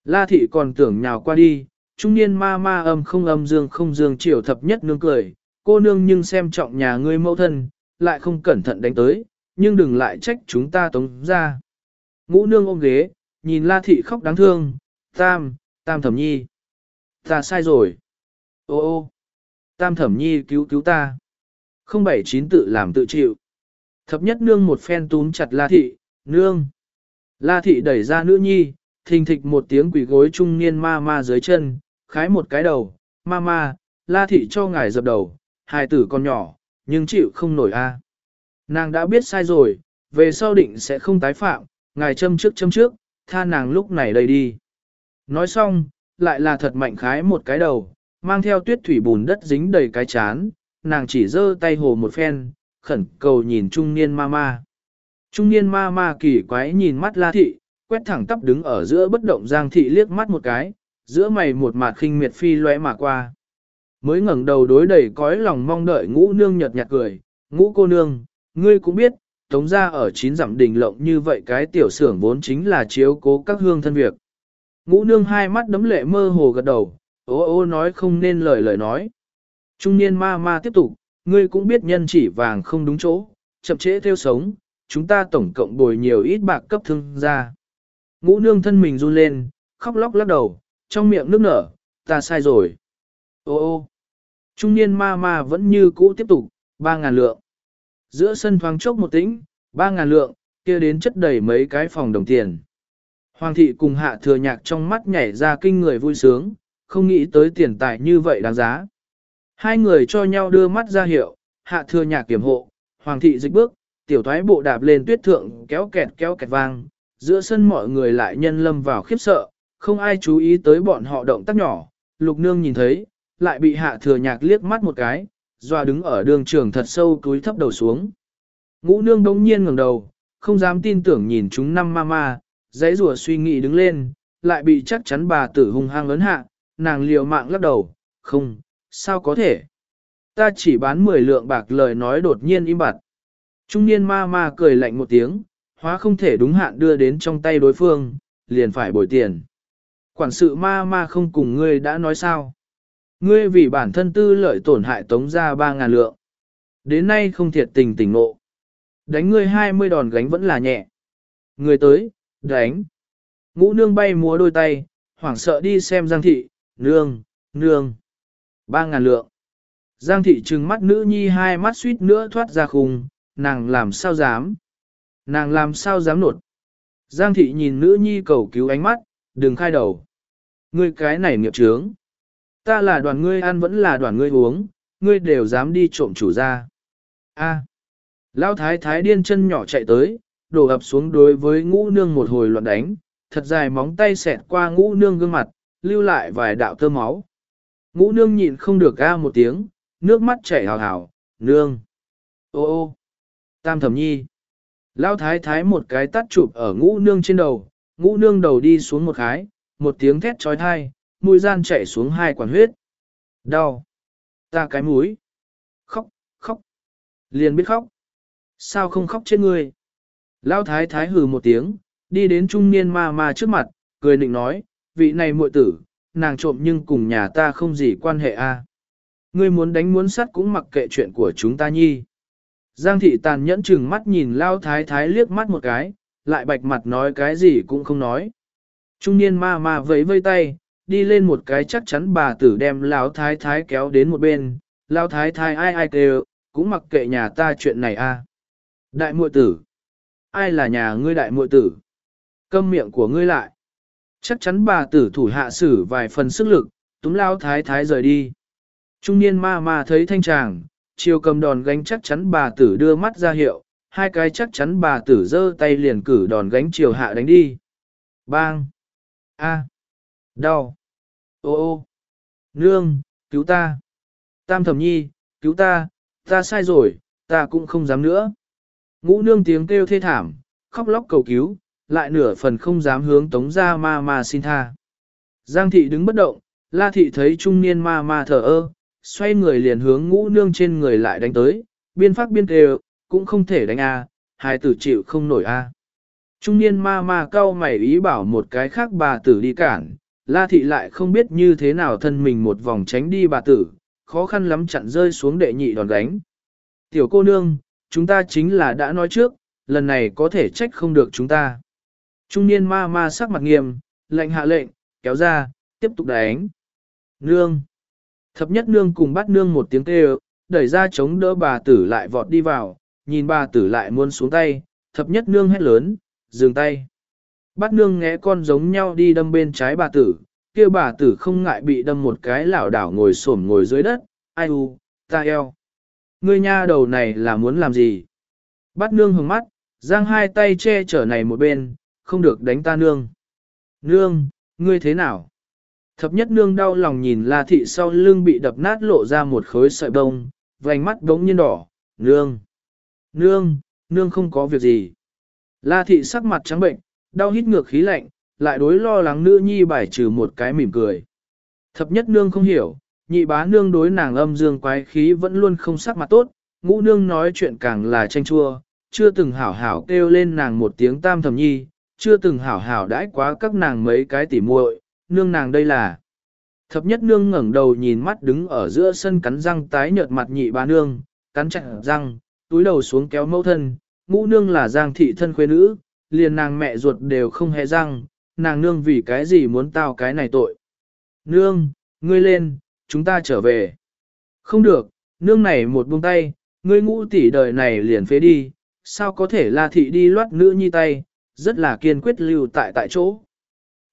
La thị còn tưởng nhào qua đi, trung niên ma ma âm không âm dương không dương chiều thập nhất nương cười, cô nương nhưng xem trọng nhà ngươi mẫu thân, lại không cẩn thận đánh tới, nhưng đừng lại trách chúng ta tống ra. Ngũ nương ôm ghế, nhìn la thị khóc đáng thương, tam, tam thẩm nhi. Ta sai rồi. Ô ô, tam thẩm nhi cứu cứu ta. Không bảy chín tự làm tự chịu. Thập nhất nương một phen túm chặt la thị, nương. La thị đẩy ra nữ nhi, thình thịch một tiếng quỷ gối trung niên ma ma dưới chân, khái một cái đầu, ma ma, la thị cho ngài dập đầu, hài tử còn nhỏ, nhưng chịu không nổi a. Nàng đã biết sai rồi, về sau định sẽ không tái phạm, ngài châm trước châm trước, tha nàng lúc này đây đi. Nói xong, lại là thật mạnh khái một cái đầu, mang theo tuyết thủy bùn đất dính đầy cái chán, nàng chỉ giơ tay hồ một phen, khẩn cầu nhìn trung niên ma ma. Trung niên ma ma kỳ quái nhìn mắt la thị, quét thẳng tắp đứng ở giữa bất động giang thị liếc mắt một cái, giữa mày một mặt khinh miệt phi lóe mà qua. Mới ngẩng đầu đối đầy cõi lòng mong đợi ngũ nương nhật nhạt cười, ngũ cô nương, ngươi cũng biết, tống ra ở chín dặm đình lộng như vậy cái tiểu xưởng vốn chính là chiếu cố các hương thân việc. Ngũ nương hai mắt đấm lệ mơ hồ gật đầu, ô ô nói không nên lời lời nói. Trung niên ma ma tiếp tục, ngươi cũng biết nhân chỉ vàng không đúng chỗ, chậm trễ theo sống, chúng ta tổng cộng bồi nhiều ít bạc cấp thương ra. Ngũ nương thân mình run lên, khóc lóc lắc đầu, trong miệng nước nở, ta sai rồi. Ô ô, trung niên ma ma vẫn như cũ tiếp tục, ba ngàn lượng. Giữa sân thoáng chốc một tĩnh, ba ngàn lượng, kia đến chất đầy mấy cái phòng đồng tiền. Hoàng thị cùng hạ thừa nhạc trong mắt nhảy ra kinh người vui sướng, không nghĩ tới tiền tài như vậy đáng giá. Hai người cho nhau đưa mắt ra hiệu, hạ thừa nhạc kiểm hộ, hoàng thị dịch bước, tiểu thoái bộ đạp lên tuyết thượng kéo kẹt kéo kẹt vang, giữa sân mọi người lại nhân lâm vào khiếp sợ, không ai chú ý tới bọn họ động tác nhỏ, lục nương nhìn thấy, lại bị hạ thừa nhạc liếc mắt một cái, doa đứng ở đường trường thật sâu túi thấp đầu xuống. Ngũ nương đông nhiên ngẩng đầu, không dám tin tưởng nhìn chúng năm ma ma, dãy rùa suy nghĩ đứng lên, lại bị chắc chắn bà tử hung hăng lớn hạ, nàng liều mạng lắc đầu, không, sao có thể. Ta chỉ bán 10 lượng bạc lời nói đột nhiên im bặt. Trung niên ma ma cười lạnh một tiếng, hóa không thể đúng hạn đưa đến trong tay đối phương, liền phải bồi tiền. Quản sự ma ma không cùng ngươi đã nói sao. Ngươi vì bản thân tư lợi tổn hại tống ra 3.000 lượng. Đến nay không thiệt tình tỉnh ngộ. Đánh ngươi 20 đòn gánh vẫn là nhẹ. Người tới, đánh. Ngũ nương bay múa đôi tay, hoảng sợ đi xem Giang thị, nương, nương. 3.000 lượng. Giang thị trừng mắt nữ nhi hai mắt suýt nữa thoát ra khùng, nàng làm sao dám. Nàng làm sao dám nột. Giang thị nhìn nữ nhi cầu cứu ánh mắt, đừng khai đầu. Ngươi cái này nghiệp trướng. Ta là đoàn ngươi ăn vẫn là đoàn ngươi uống, ngươi đều dám đi trộm chủ ra. A. Lão thái thái điên chân nhỏ chạy tới, đổ ập xuống đối với ngũ nương một hồi loạn đánh, thật dài móng tay xẹt qua ngũ nương gương mặt, lưu lại vài đạo tơ máu. Ngũ nương nhịn không được a một tiếng, nước mắt chảy hào hào, nương. Ô ô, tam thẩm nhi. Lão thái thái một cái tắt chụp ở ngũ nương trên đầu, ngũ nương đầu đi xuống một khái, một tiếng thét trói thai, mũi gian chảy xuống hai quản huyết. Đau. Ta cái mũi. Khóc, khóc. Liền biết khóc. Sao không khóc chết ngươi? Lão thái thái hừ một tiếng, đi đến trung niên ma ma trước mặt, cười định nói, vị này muội tử, nàng trộm nhưng cùng nhà ta không gì quan hệ a. Ngươi muốn đánh muốn sắt cũng mặc kệ chuyện của chúng ta nhi. Giang thị tàn nhẫn chừng mắt nhìn lao thái thái liếc mắt một cái, lại bạch mặt nói cái gì cũng không nói. Trung niên ma ma vẫy vây tay, đi lên một cái chắc chắn bà tử đem lão thái thái kéo đến một bên, lão thái thái ai ai kêu, cũng mặc kệ nhà ta chuyện này a. À. Đại muội tử. Ai là nhà ngươi đại muội tử? Câm miệng của ngươi lại. Chắc chắn bà tử thủ hạ sử vài phần sức lực, túm lão thái thái rời đi. Trung niên ma ma thấy thanh tràng, chiều cầm đòn gánh chắc chắn bà tử đưa mắt ra hiệu, hai cái chắc chắn bà tử giơ tay liền cử đòn gánh chiều hạ đánh đi. Bang! A! Đau! Ô ô! Nương! Cứu ta! Tam thẩm nhi! Cứu ta! Ta sai rồi! Ta cũng không dám nữa! Ngũ nương tiếng kêu thê thảm, khóc lóc cầu cứu, lại nửa phần không dám hướng tống ra ma ma xin tha. Giang thị đứng bất động, la thị thấy trung niên ma ma thở ơ, xoay người liền hướng ngũ nương trên người lại đánh tới, biên phát biên kêu, cũng không thể đánh a, hai tử chịu không nổi a. Trung niên ma ma cao mày ý bảo một cái khác bà tử đi cản, la thị lại không biết như thế nào thân mình một vòng tránh đi bà tử, khó khăn lắm chặn rơi xuống đệ nhị đòn đánh. Tiểu cô nương, chúng ta chính là đã nói trước, lần này có thể trách không được chúng ta. Trung niên ma ma sắc mặt nghiêm, lệnh hạ lệnh, kéo ra, tiếp tục đánh. Nương. Thập nhất nương cùng bắt nương một tiếng kêu, đẩy ra chống đỡ bà tử lại vọt đi vào, nhìn bà tử lại muốn xuống tay, thập nhất nương hét lớn, dừng tay. Bắt nương nghe con giống nhau đi đâm bên trái bà tử, kia bà tử không ngại bị đâm một cái lảo đảo ngồi xổm ngồi dưới đất, ai u, ta eo. Ngươi nha đầu này là muốn làm gì? Bắt nương hướng mắt, giang hai tay che chở này một bên, không được đánh ta nương. Nương, ngươi thế nào? Thập nhất nương đau lòng nhìn La thị sau lưng bị đập nát lộ ra một khối sợi bông, vành mắt đống nhiên đỏ, nương. Nương, nương không có việc gì. La thị sắc mặt trắng bệnh, đau hít ngược khí lạnh, lại đối lo lắng nữ nhi bài trừ một cái mỉm cười. Thập nhất nương không hiểu, nhị bá nương đối nàng âm dương quái khí vẫn luôn không sắc mặt tốt, ngũ nương nói chuyện càng là tranh chua, chưa từng hảo hảo kêu lên nàng một tiếng tam thầm nhi, chưa từng hảo hảo đãi quá các nàng mấy cái tỉ muội, nương nàng đây là. Thập nhất nương ngẩng đầu nhìn mắt đứng ở giữa sân cắn răng tái nhợt mặt nhị bá nương, cắn chặt răng, túi đầu xuống kéo mẫu thân, ngũ nương là giang thị thân khuê nữ, liền nàng mẹ ruột đều không hề răng, nàng nương vì cái gì muốn tao cái này tội. Nương, ngươi lên, chúng ta trở về. Không được, nương này một buông tay, ngươi ngũ tỷ đời này liền phế đi, sao có thể la thị đi loát nữ nhi tay, rất là kiên quyết lưu tại tại chỗ.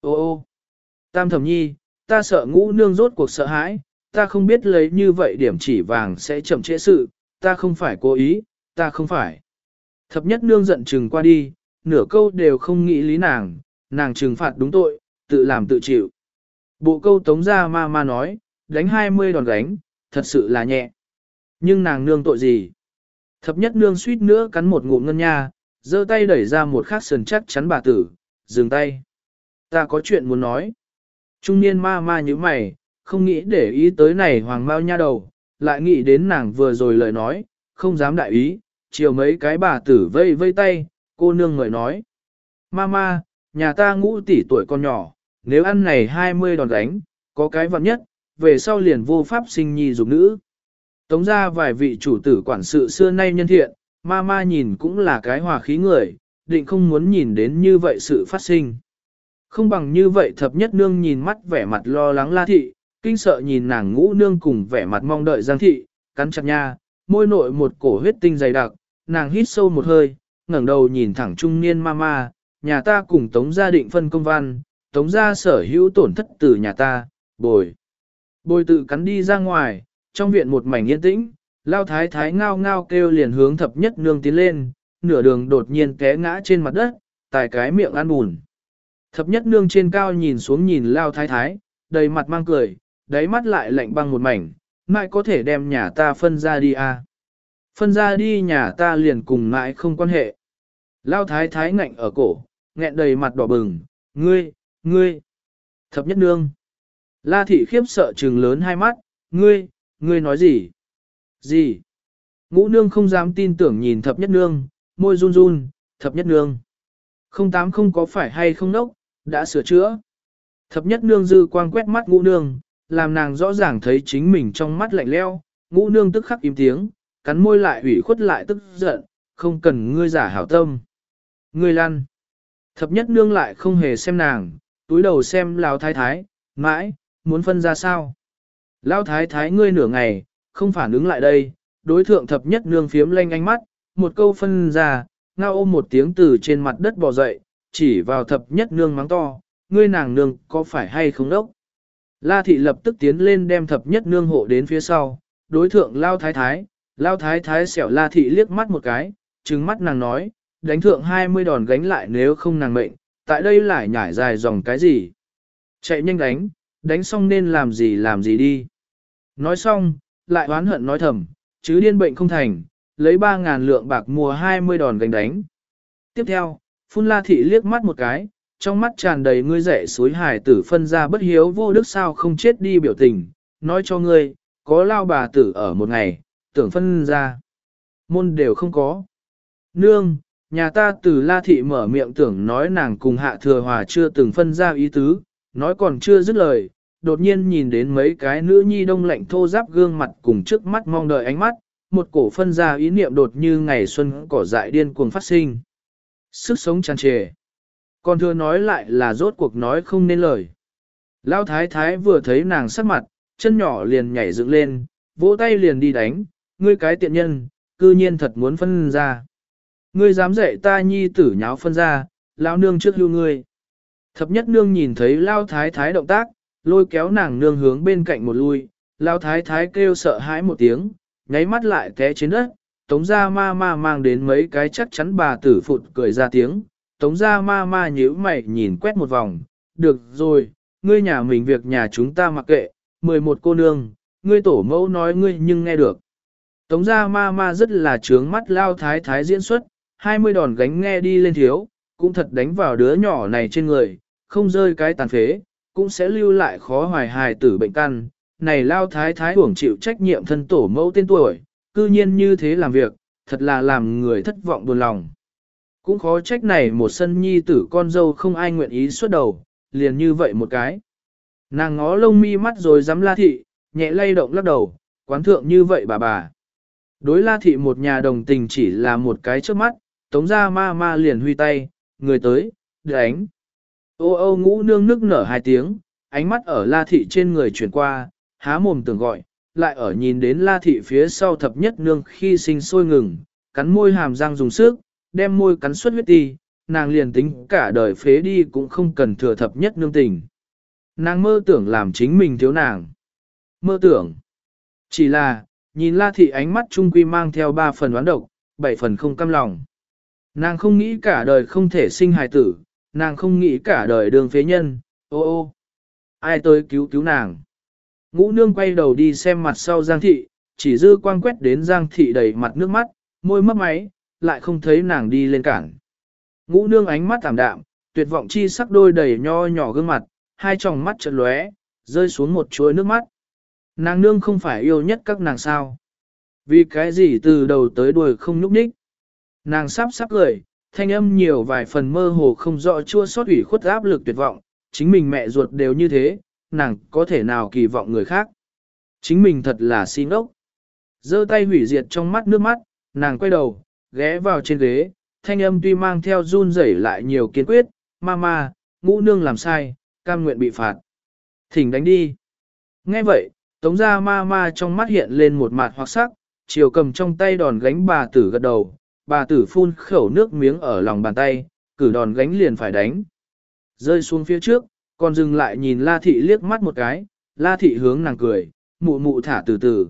Ô ô, tam thẩm nhi, ta sợ ngũ nương rốt cuộc sợ hãi, ta không biết lấy như vậy điểm chỉ vàng sẽ chậm trễ sự, ta không phải cố ý, ta không phải. Thập nhất nương giận chừng qua đi, nửa câu đều không nghĩ lý nàng, nàng trừng phạt đúng tội, tự làm tự chịu. Bộ câu tống ra ma ma nói, đánh 20 đòn gánh, thật sự là nhẹ. Nhưng nàng nương tội gì? Thập nhất nương suýt nữa cắn một ngụm ngân nha, giơ tay đẩy ra một khắc sườn chắc chắn bà tử, dừng tay. Ta có chuyện muốn nói. Trung niên ma ma như mày, không nghĩ để ý tới này hoàng mau nha đầu, lại nghĩ đến nàng vừa rồi lời nói, không dám đại ý, chiều mấy cái bà tử vây vây tay, cô nương người nói. Mama, nhà ta ngũ tỷ tuổi con nhỏ, nếu ăn này 20 đòn đánh, có cái vặn nhất, về sau liền vô pháp sinh nhi dục nữ. Tống ra vài vị chủ tử quản sự xưa nay nhân thiện, Mama nhìn cũng là cái hòa khí người, định không muốn nhìn đến như vậy sự phát sinh. Không bằng như vậy thập nhất nương nhìn mắt vẻ mặt lo lắng la thị, kinh sợ nhìn nàng ngũ nương cùng vẻ mặt mong đợi giang thị, cắn chặt nha, môi nội một cổ huyết tinh dày đặc, nàng hít sâu một hơi, ngẩng đầu nhìn thẳng trung niên mama, nhà ta cùng tống gia định phân công văn, tống gia sở hữu tổn thất từ nhà ta, bồi. Bồi tự cắn đi ra ngoài, trong viện một mảnh yên tĩnh, lao thái thái ngao ngao kêu liền hướng thập nhất nương tiến lên, nửa đường đột nhiên té ngã trên mặt đất, tài cái miệng ăn bùn. Thập nhất nương trên cao nhìn xuống nhìn lao thái thái, đầy mặt mang cười, đáy mắt lại lạnh băng một mảnh, mãi có thể đem nhà ta phân ra đi à. Phân ra đi nhà ta liền cùng mãi không quan hệ. Lao thái thái ngạnh ở cổ, nghẹn đầy mặt đỏ bừng, ngươi, ngươi. Thập nhất nương. La thị khiếp sợ trừng lớn hai mắt, ngươi, ngươi nói gì? Gì? Ngũ nương không dám tin tưởng nhìn thập nhất nương, môi run run, thập nhất nương. Không tám không có phải hay không nốc, đã sửa chữa. Thập nhất nương dư quang quét mắt ngũ nương, làm nàng rõ ràng thấy chính mình trong mắt lạnh leo, ngũ nương tức khắc im tiếng, cắn môi lại ủy khuất lại tức giận, không cần ngươi giả hảo tâm. Ngươi lăn. Thập nhất nương lại không hề xem nàng, túi đầu xem lao thái thái, mãi, muốn phân ra sao. Lao thái thái ngươi nửa ngày, không phản ứng lại đây, đối thượng thập nhất nương phiếm lanh ánh mắt, một câu phân ra, ngao ôm một tiếng từ trên mặt đất bò dậy, chỉ vào thập nhất nương mắng to, ngươi nàng nương có phải hay không đốc? La thị lập tức tiến lên đem thập nhất nương hộ đến phía sau, đối thượng lao thái thái, lao thái thái xẻo la thị liếc mắt một cái, trừng mắt nàng nói, đánh thượng 20 đòn gánh lại nếu không nàng mệnh, tại đây lại nhảy dài dòng cái gì. Chạy nhanh đánh, đánh xong nên làm gì làm gì đi. Nói xong, lại oán hận nói thầm, chứ điên bệnh không thành, lấy 3.000 lượng bạc mua 20 đòn gánh đánh. Tiếp theo, phun la thị liếc mắt một cái, trong mắt tràn đầy ngươi rẻ suối hải tử phân ra bất hiếu vô đức sao không chết đi biểu tình, nói cho ngươi, có lao bà tử ở một ngày, tưởng phân ra. Môn đều không có. Nương, nhà ta từ la thị mở miệng tưởng nói nàng cùng hạ thừa hòa chưa từng phân ra ý tứ, nói còn chưa dứt lời, đột nhiên nhìn đến mấy cái nữ nhi đông lạnh thô giáp gương mặt cùng trước mắt mong đợi ánh mắt, một cổ phân ra ý niệm đột như ngày xuân cỏ dại điên cuồng phát sinh. Sức sống tràn trề. Còn thưa nói lại là rốt cuộc nói không nên lời. Lão thái thái vừa thấy nàng sắc mặt, chân nhỏ liền nhảy dựng lên, vỗ tay liền đi đánh, ngươi cái tiện nhân, cư nhiên thật muốn phân ra. Ngươi dám dạy ta nhi tử nháo phân ra, lão nương trước lưu ngươi. Thập nhất nương nhìn thấy lao thái thái động tác, lôi kéo nàng nương hướng bên cạnh một lui, lao thái thái kêu sợ hãi một tiếng, nháy mắt lại té trên đất, tống ra ma ma mang đến mấy cái chắc chắn bà tử phụt cười ra tiếng, tống ra ma ma nhíu mày nhìn quét một vòng, được rồi, ngươi nhà mình việc nhà chúng ta mặc kệ, 11 cô nương, ngươi tổ mẫu nói ngươi nhưng nghe được. Tống gia ma ma rất là trướng mắt lao thái thái diễn xuất, 20 đòn gánh nghe đi lên thiếu, cũng thật đánh vào đứa nhỏ này trên người, không rơi cái tàn phế, cũng sẽ lưu lại khó hoài hài tử bệnh căn. Này lao thái thái hưởng chịu trách nhiệm thân tổ mẫu tên tuổi, cư nhiên như thế làm việc, thật là làm người thất vọng buồn lòng. Cũng khó trách này một sân nhi tử con dâu không ai nguyện ý xuất đầu, liền như vậy một cái. Nàng ngó lông mi mắt rồi dám la thị, nhẹ lay động lắc đầu, quán thượng như vậy bà bà. Đối la thị một nhà đồng tình chỉ là một cái trước mắt, tống ra ma ma liền huy tay, người tới, đánh. Ô ô ngũ nương nức nở hai tiếng, ánh mắt ở la thị trên người chuyển qua, há mồm tưởng gọi, lại ở nhìn đến la thị phía sau thập nhất nương khi sinh sôi ngừng, cắn môi hàm răng dùng sức, đem môi cắn xuất huyết đi, nàng liền tính cả đời phế đi cũng không cần thừa thập nhất nương tình. Nàng mơ tưởng làm chính mình thiếu nàng. Mơ tưởng. Chỉ là, nhìn la thị ánh mắt trung quy mang theo ba phần đoán độc, bảy phần không căm lòng. Nàng không nghĩ cả đời không thể sinh hài tử, nàng không nghĩ cả đời đường phế nhân, ô ô. Ai tới cứu cứu nàng. Ngũ nương quay đầu đi xem mặt sau Giang thị, chỉ dư quang quét đến Giang thị đầy mặt nước mắt, môi mấp máy, lại không thấy nàng đi lên cản. Ngũ nương ánh mắt thảm đạm, tuyệt vọng chi sắc đôi đầy nho nhỏ gương mặt, hai tròng mắt trợn lóe, rơi xuống một chuỗi nước mắt. Nàng nương không phải yêu nhất các nàng sao. Vì cái gì từ đầu tới đuôi không nhúc nhích. Nàng sắp sắp cười, thanh âm nhiều vài phần mơ hồ không rõ chua xót ủy khuất áp lực tuyệt vọng, chính mình mẹ ruột đều như thế, nàng có thể nào kỳ vọng người khác. Chính mình thật là xin ốc. giơ tay hủy diệt trong mắt nước mắt, nàng quay đầu, ghé vào trên ghế, thanh âm tuy mang theo run rẩy lại nhiều kiên quyết, mama, ngũ nương làm sai, cam nguyện bị phạt. Thỉnh đánh đi. Nghe vậy, tống ra ma ma trong mắt hiện lên một mặt hoặc sắc, chiều cầm trong tay đòn gánh bà tử gật đầu, bà tử phun khẩu nước miếng ở lòng bàn tay, cử đòn gánh liền phải đánh. Rơi xuống phía trước, còn dừng lại nhìn La Thị liếc mắt một cái, La Thị hướng nàng cười, mụ mụ thả từ từ.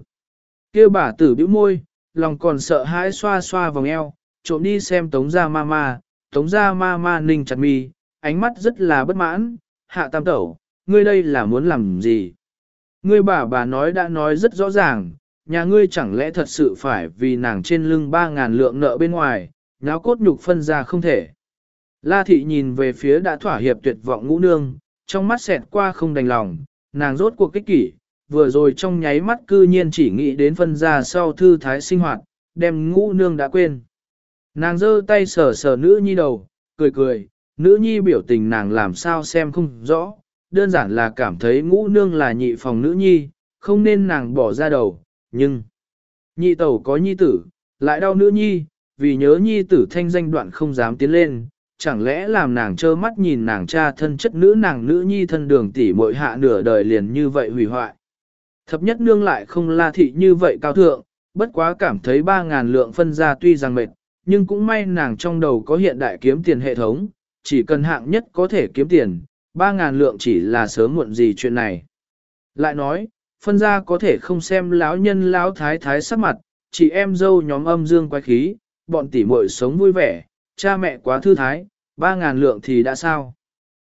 Kia bà tử bĩu môi, lòng còn sợ hãi xoa xoa vòng eo, trộm đi xem tống gia ma ma, tống gia ma ma ninh chặt mi, ánh mắt rất là bất mãn, hạ tam tẩu, ngươi đây là muốn làm gì? Ngươi bà bà nói đã nói rất rõ ràng, nhà ngươi chẳng lẽ thật sự phải vì nàng trên lưng ba ngàn lượng nợ bên ngoài, nháo cốt nhục phân ra không thể. La thị nhìn về phía đã thỏa hiệp tuyệt vọng ngũ nương, trong mắt xẹt qua không đành lòng, nàng rốt cuộc kích kỷ, vừa rồi trong nháy mắt cư nhiên chỉ nghĩ đến phân ra sau thư thái sinh hoạt, đem ngũ nương đã quên. Nàng giơ tay sờ sờ nữ nhi đầu, cười cười, nữ nhi biểu tình nàng làm sao xem không rõ, đơn giản là cảm thấy ngũ nương là nhị phòng nữ nhi, không nên nàng bỏ ra đầu, nhưng nhị tẩu có nhi tử, lại đau nữ nhi, vì nhớ nhi tử thanh danh đoạn không dám tiến lên, chẳng lẽ làm nàng trơ mắt nhìn nàng cha thân chất nữ nàng nữ nhi thân đường tỷ mội hạ nửa đời liền như vậy hủy hoại. Thập nhất nương lại không la thị như vậy cao thượng, bất quá cảm thấy ba ngàn lượng phân ra tuy rằng mệt, nhưng cũng may nàng trong đầu có hiện đại kiếm tiền hệ thống, chỉ cần hạng nhất có thể kiếm tiền, ba ngàn lượng chỉ là sớm muộn gì chuyện này. Lại nói, phân ra có thể không xem lão nhân lão thái thái sắc mặt, chị em dâu nhóm âm dương quái khí, bọn tỷ muội sống vui vẻ, cha mẹ quá thư thái, ba ngàn lượng thì đã sao.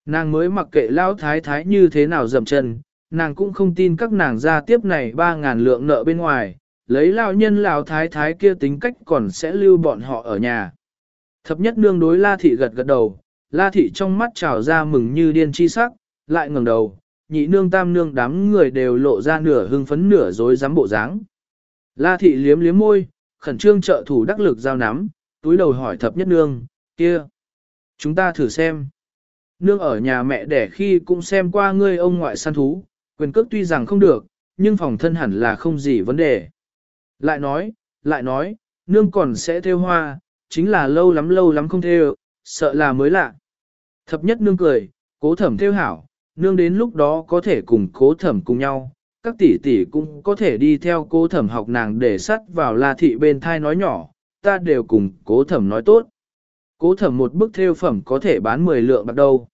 Nàng mới mặc kệ lão thái thái như thế nào dầm chân, nàng cũng không tin các nàng gia tiếp này ba ngàn lượng nợ bên ngoài, lấy lão nhân lão thái thái kia tính cách còn sẽ lưu bọn họ ở nhà. Thập nhất nương đối la thị gật gật đầu, la thị trong mắt trào ra mừng như điên chi sắc, lại ngẩng đầu, nhị nương tam nương đám người đều lộ ra nửa hưng phấn nửa dối dám bộ dáng. La thị liếm liếm môi, khẩn trương trợ thủ đắc lực giao nắm, túi đầu hỏi thập nhất nương, kia. Chúng ta thử xem. Nương ở nhà mẹ đẻ khi cũng xem qua ngươi ông ngoại săn thú, quyền cước tuy rằng không được, nhưng phòng thân hẳn là không gì vấn đề. Lại nói, lại nói, nương còn sẽ theo hoa, chính là lâu lắm lâu lắm không theo, sợ là mới lạ. Thập nhất nương cười, cố thẩm theo hảo, nương đến lúc đó có thể cùng cố thẩm cùng nhau, các tỷ tỷ cũng có thể đi theo cố thẩm học nàng để sắt vào la thị bên thai nói nhỏ, ta đều cùng cố thẩm nói tốt. Cố thẩm một bức theo phẩm có thể bán 10 lượng bạc đâu.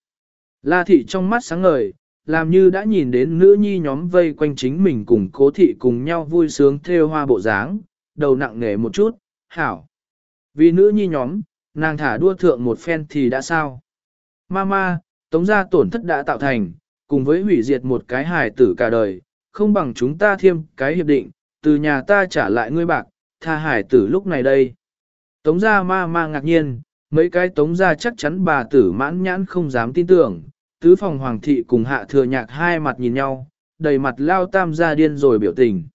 La thị trong mắt sáng ngời, làm như đã nhìn đến nữ nhi nhóm vây quanh chính mình cùng cố thị cùng nhau vui sướng theo hoa bộ dáng, đầu nặng nề một chút, hảo. Vì nữ nhi nhóm, nàng thả đua thượng một phen thì đã sao? Mama, tống gia tổn thất đã tạo thành, cùng với hủy diệt một cái hài tử cả đời, không bằng chúng ta thêm cái hiệp định, từ nhà ta trả lại ngươi bạc, tha hài tử lúc này đây. Tống gia ma ma ngạc nhiên, mấy cái tống gia chắc chắn bà tử mãn nhãn không dám tin tưởng, tứ phòng hoàng thị cùng hạ thừa nhạc hai mặt nhìn nhau, đầy mặt lao tam gia điên rồi biểu tình.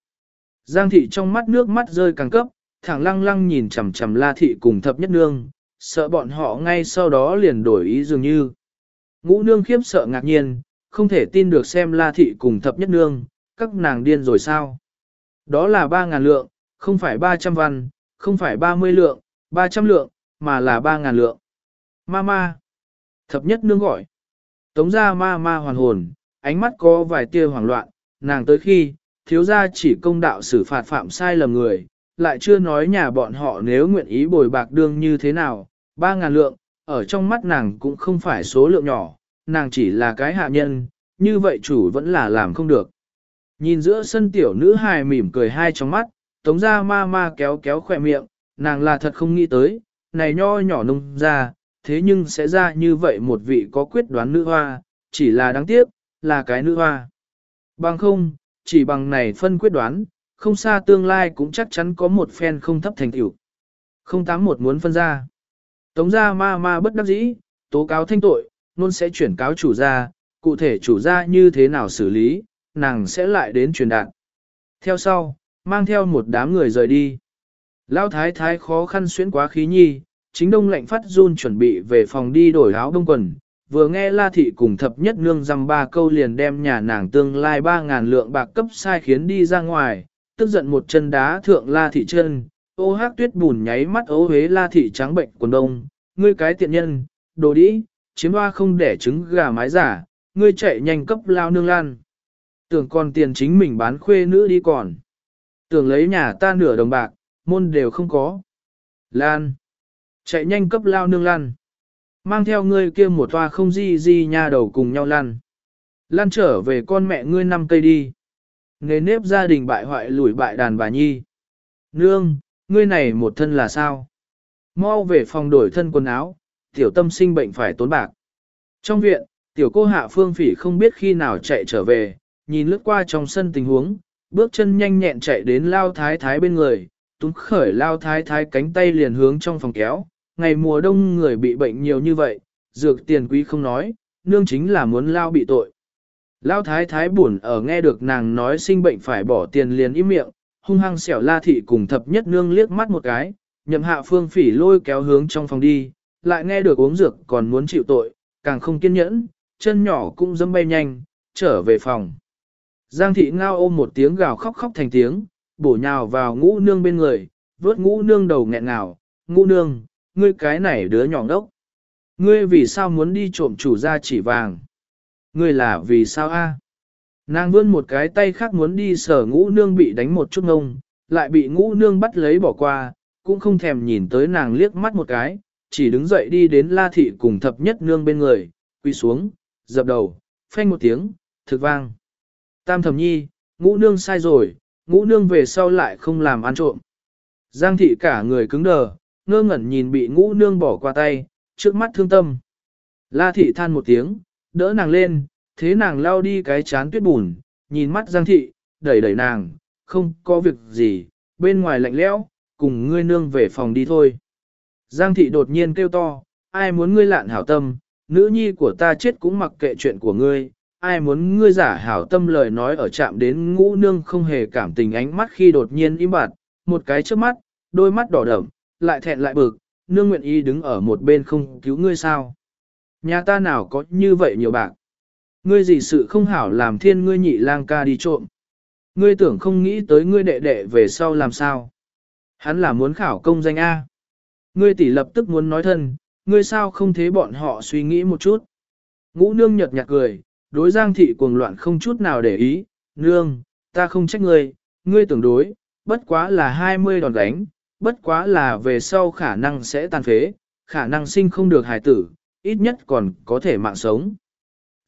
Giang thị trong mắt nước mắt rơi càng cấp, thẳng lăng lăng nhìn chằm chằm la thị cùng thập nhất nương, sợ bọn họ ngay sau đó liền đổi ý dường như. Ngũ nương khiếp sợ ngạc nhiên, không thể tin được xem la thị cùng thập nhất nương, các nàng điên rồi sao. Đó là ba ngàn lượng, không phải ba trăm văn, không phải ba mươi lượng, ba trăm lượng, mà là ba ngàn lượng. Mama. Thập nhất nương gọi. Tống ra ma ma hoàn hồn, ánh mắt có vài tia hoảng loạn, nàng tới khi, thiếu gia chỉ công đạo xử phạt phạm sai lầm người, lại chưa nói nhà bọn họ nếu nguyện ý bồi bạc đương như thế nào, ba ngàn lượng, ở trong mắt nàng cũng không phải số lượng nhỏ, nàng chỉ là cái hạ nhân, như vậy chủ vẫn là làm không được. Nhìn giữa sân tiểu nữ hài mỉm cười hai trong mắt, tống ra ma ma kéo kéo khỏe miệng, nàng là thật không nghĩ tới, này nho nhỏ nông ra, thế nhưng sẽ ra như vậy một vị có quyết đoán nữ hoa, chỉ là đáng tiếc, là cái nữ hoa. Bằng không, chỉ bằng này phân quyết đoán, không xa tương lai cũng chắc chắn có một phen không thấp thành tiểu. Không tám một muốn phân ra. Tống gia ma ma bất đắc dĩ, tố cáo thanh tội, luôn sẽ chuyển cáo chủ gia, cụ thể chủ gia như thế nào xử lý, nàng sẽ lại đến truyền đạt. Theo sau, mang theo một đám người rời đi. Lão thái thái khó khăn xuyến quá khí nhi, chính đông lạnh phát run chuẩn bị về phòng đi đổi áo đông quần, vừa nghe La Thị cùng thập nhất nương dăm ba câu liền đem nhà nàng tương lai ba ngàn lượng bạc cấp sai khiến đi ra ngoài, tức giận một chân đá thượng La Thị chân, ô hát tuyết bùn nháy mắt ố hế La Thị trắng bệnh quần đông, ngươi cái tiện nhân, đồ đĩ, chiếm hoa không để trứng gà mái giả, ngươi chạy nhanh cấp lao nương lan. Tưởng còn tiền chính mình bán khuê nữ đi còn. Tưởng lấy nhà ta nửa đồng bạc, môn đều không có. Lan. Chạy nhanh cấp lao nương lan. Mang theo ngươi kia một toa không di di nha đầu cùng nhau lan. Lan trở về con mẹ ngươi năm cây đi. Nghề nếp gia đình bại hoại lủi bại đàn bà nhi. Nương, ngươi này một thân là sao? Mau về phòng đổi thân quần áo, tiểu tâm sinh bệnh phải tốn bạc. Trong viện, tiểu cô hạ phương phỉ không biết khi nào chạy trở về, nhìn lướt qua trong sân tình huống, bước chân nhanh nhẹn chạy đến lao thái thái bên người, túng khởi lao thái thái cánh tay liền hướng trong phòng kéo, ngày mùa đông người bị bệnh nhiều như vậy, dược tiền quý không nói, nương chính là muốn lao bị tội. Lao thái thái buồn ở nghe được nàng nói sinh bệnh phải bỏ tiền liền im miệng, hung hăng xẻo la thị cùng thập nhất nương liếc mắt một cái, nhậm hạ phương phỉ lôi kéo hướng trong phòng đi, lại nghe được uống dược còn muốn chịu tội, càng không kiên nhẫn, chân nhỏ cũng dâm bay nhanh, trở về phòng. Giang thị ngao ôm một tiếng gào khóc khóc thành tiếng, bổ nhào vào ngũ nương bên người, vớt ngũ nương đầu nghẹn ngào, ngũ nương, ngươi cái này đứa nhỏ ngốc. Ngươi vì sao muốn đi trộm chủ gia chỉ vàng? Ngươi là vì sao a? Nàng vươn một cái tay khác muốn đi sở ngũ nương bị đánh một chút ngông, lại bị ngũ nương bắt lấy bỏ qua, cũng không thèm nhìn tới nàng liếc mắt một cái, chỉ đứng dậy đi đến la thị cùng thập nhất nương bên người, quỳ xuống, dập đầu, phanh một tiếng, thực vang. Tam thẩm nhi, ngũ nương sai rồi, ngũ nương về sau lại không làm ăn trộm. Giang thị cả người cứng đờ, ngơ ngẩn nhìn bị ngũ nương bỏ qua tay, trước mắt thương tâm. La thị than một tiếng, đỡ nàng lên, thế nàng lao đi cái chán tuyết bùn, nhìn mắt Giang thị, đẩy đẩy nàng, không có việc gì, bên ngoài lạnh lẽo, cùng ngươi nương về phòng đi thôi. Giang thị đột nhiên kêu to, ai muốn ngươi lạn hảo tâm, nữ nhi của ta chết cũng mặc kệ chuyện của ngươi, ai muốn ngươi giả hảo tâm lời nói ở chạm đến ngũ nương không hề cảm tình ánh mắt khi đột nhiên im bặt, một cái trước mắt, đôi mắt đỏ đậm, lại thẹn lại bực, nương nguyện ý đứng ở một bên không cứu ngươi sao. Nhà ta nào có như vậy nhiều bạc. Ngươi gì sự không hảo làm thiên ngươi nhị lang ca đi trộm. Ngươi tưởng không nghĩ tới ngươi đệ đệ về sau làm sao. Hắn là muốn khảo công danh A. Ngươi tỷ lập tức muốn nói thân, ngươi sao không thế bọn họ suy nghĩ một chút. Ngũ nương nhật nhạt cười, đối giang thị cuồng loạn không chút nào để ý, nương, ta không trách ngươi, ngươi tưởng đối, bất quá là 20 đòn đánh, bất quá là về sau khả năng sẽ tàn phế, khả năng sinh không được hài tử, ít nhất còn có thể mạng sống.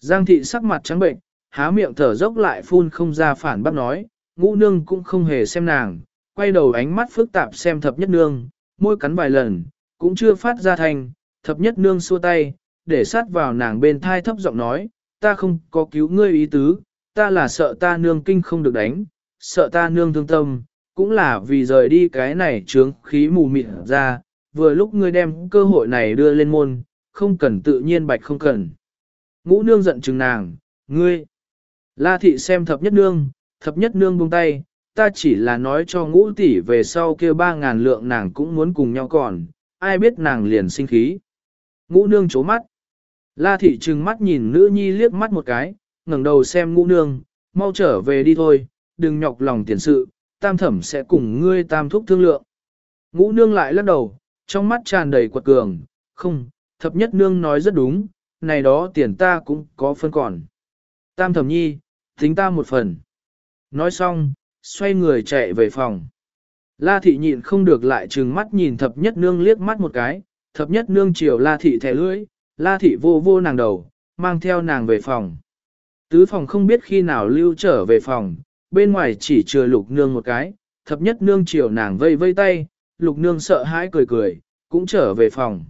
Giang thị sắc mặt trắng bệnh, há miệng thở dốc lại phun không ra phản bác nói, ngũ nương cũng không hề xem nàng, quay đầu ánh mắt phức tạp xem thập nhất nương, môi cắn vài lần, cũng chưa phát ra thành, thập nhất nương xua tay, để sát vào nàng bên thai thấp giọng nói, ta không có cứu ngươi ý tứ, ta là sợ ta nương kinh không được đánh, sợ ta nương thương tâm, cũng là vì rời đi cái này trướng khí mù mịt ra, vừa lúc ngươi đem cơ hội này đưa lên môn, không cần tự nhiên bạch không cần. Ngũ nương giận chừng nàng, ngươi. La thị xem thập nhất nương, thập nhất nương buông tay, ta chỉ là nói cho ngũ tỷ về sau kia ba ngàn lượng nàng cũng muốn cùng nhau còn, ai biết nàng liền sinh khí. Ngũ nương chố mắt. La thị trừng mắt nhìn nữ nhi liếc mắt một cái, ngẩng đầu xem ngũ nương, mau trở về đi thôi, đừng nhọc lòng tiền sự, tam thẩm sẽ cùng ngươi tam thúc thương lượng. Ngũ nương lại lắc đầu, trong mắt tràn đầy quật cường, không, thập nhất nương nói rất đúng, này đó tiền ta cũng có phân còn. Tam thẩm nhi, tính ta một phần. Nói xong, xoay người chạy về phòng. La thị nhịn không được lại trừng mắt nhìn thập nhất nương liếc mắt một cái, thập nhất nương chiều la thị thẻ lưỡi, la thị vô vô nàng đầu, mang theo nàng về phòng. Tứ phòng không biết khi nào lưu trở về phòng, bên ngoài chỉ chừa lục nương một cái, thập nhất nương chiều nàng vây vây tay, lục nương sợ hãi cười cười, cũng trở về phòng.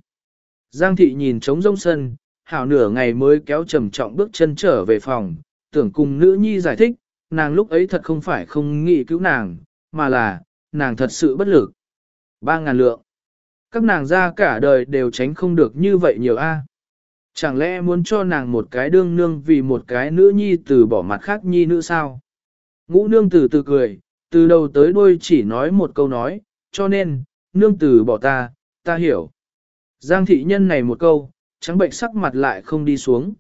Giang thị nhìn trống rông sân, hảo nửa ngày mới kéo trầm trọng bước chân trở về phòng, tưởng cùng nữ nhi giải thích, nàng lúc ấy thật không phải không nghĩ cứu nàng, mà là, nàng thật sự bất lực. Ba ngàn lượng. Các nàng ra cả đời đều tránh không được như vậy nhiều a. Chẳng lẽ muốn cho nàng một cái đương nương vì một cái nữ nhi từ bỏ mặt khác nhi nữ sao? Ngũ nương từ từ cười, từ đầu tới đuôi chỉ nói một câu nói, cho nên, nương từ bỏ ta, ta hiểu. Giang thị nhân này một câu, trắng bệnh sắc mặt lại không đi xuống.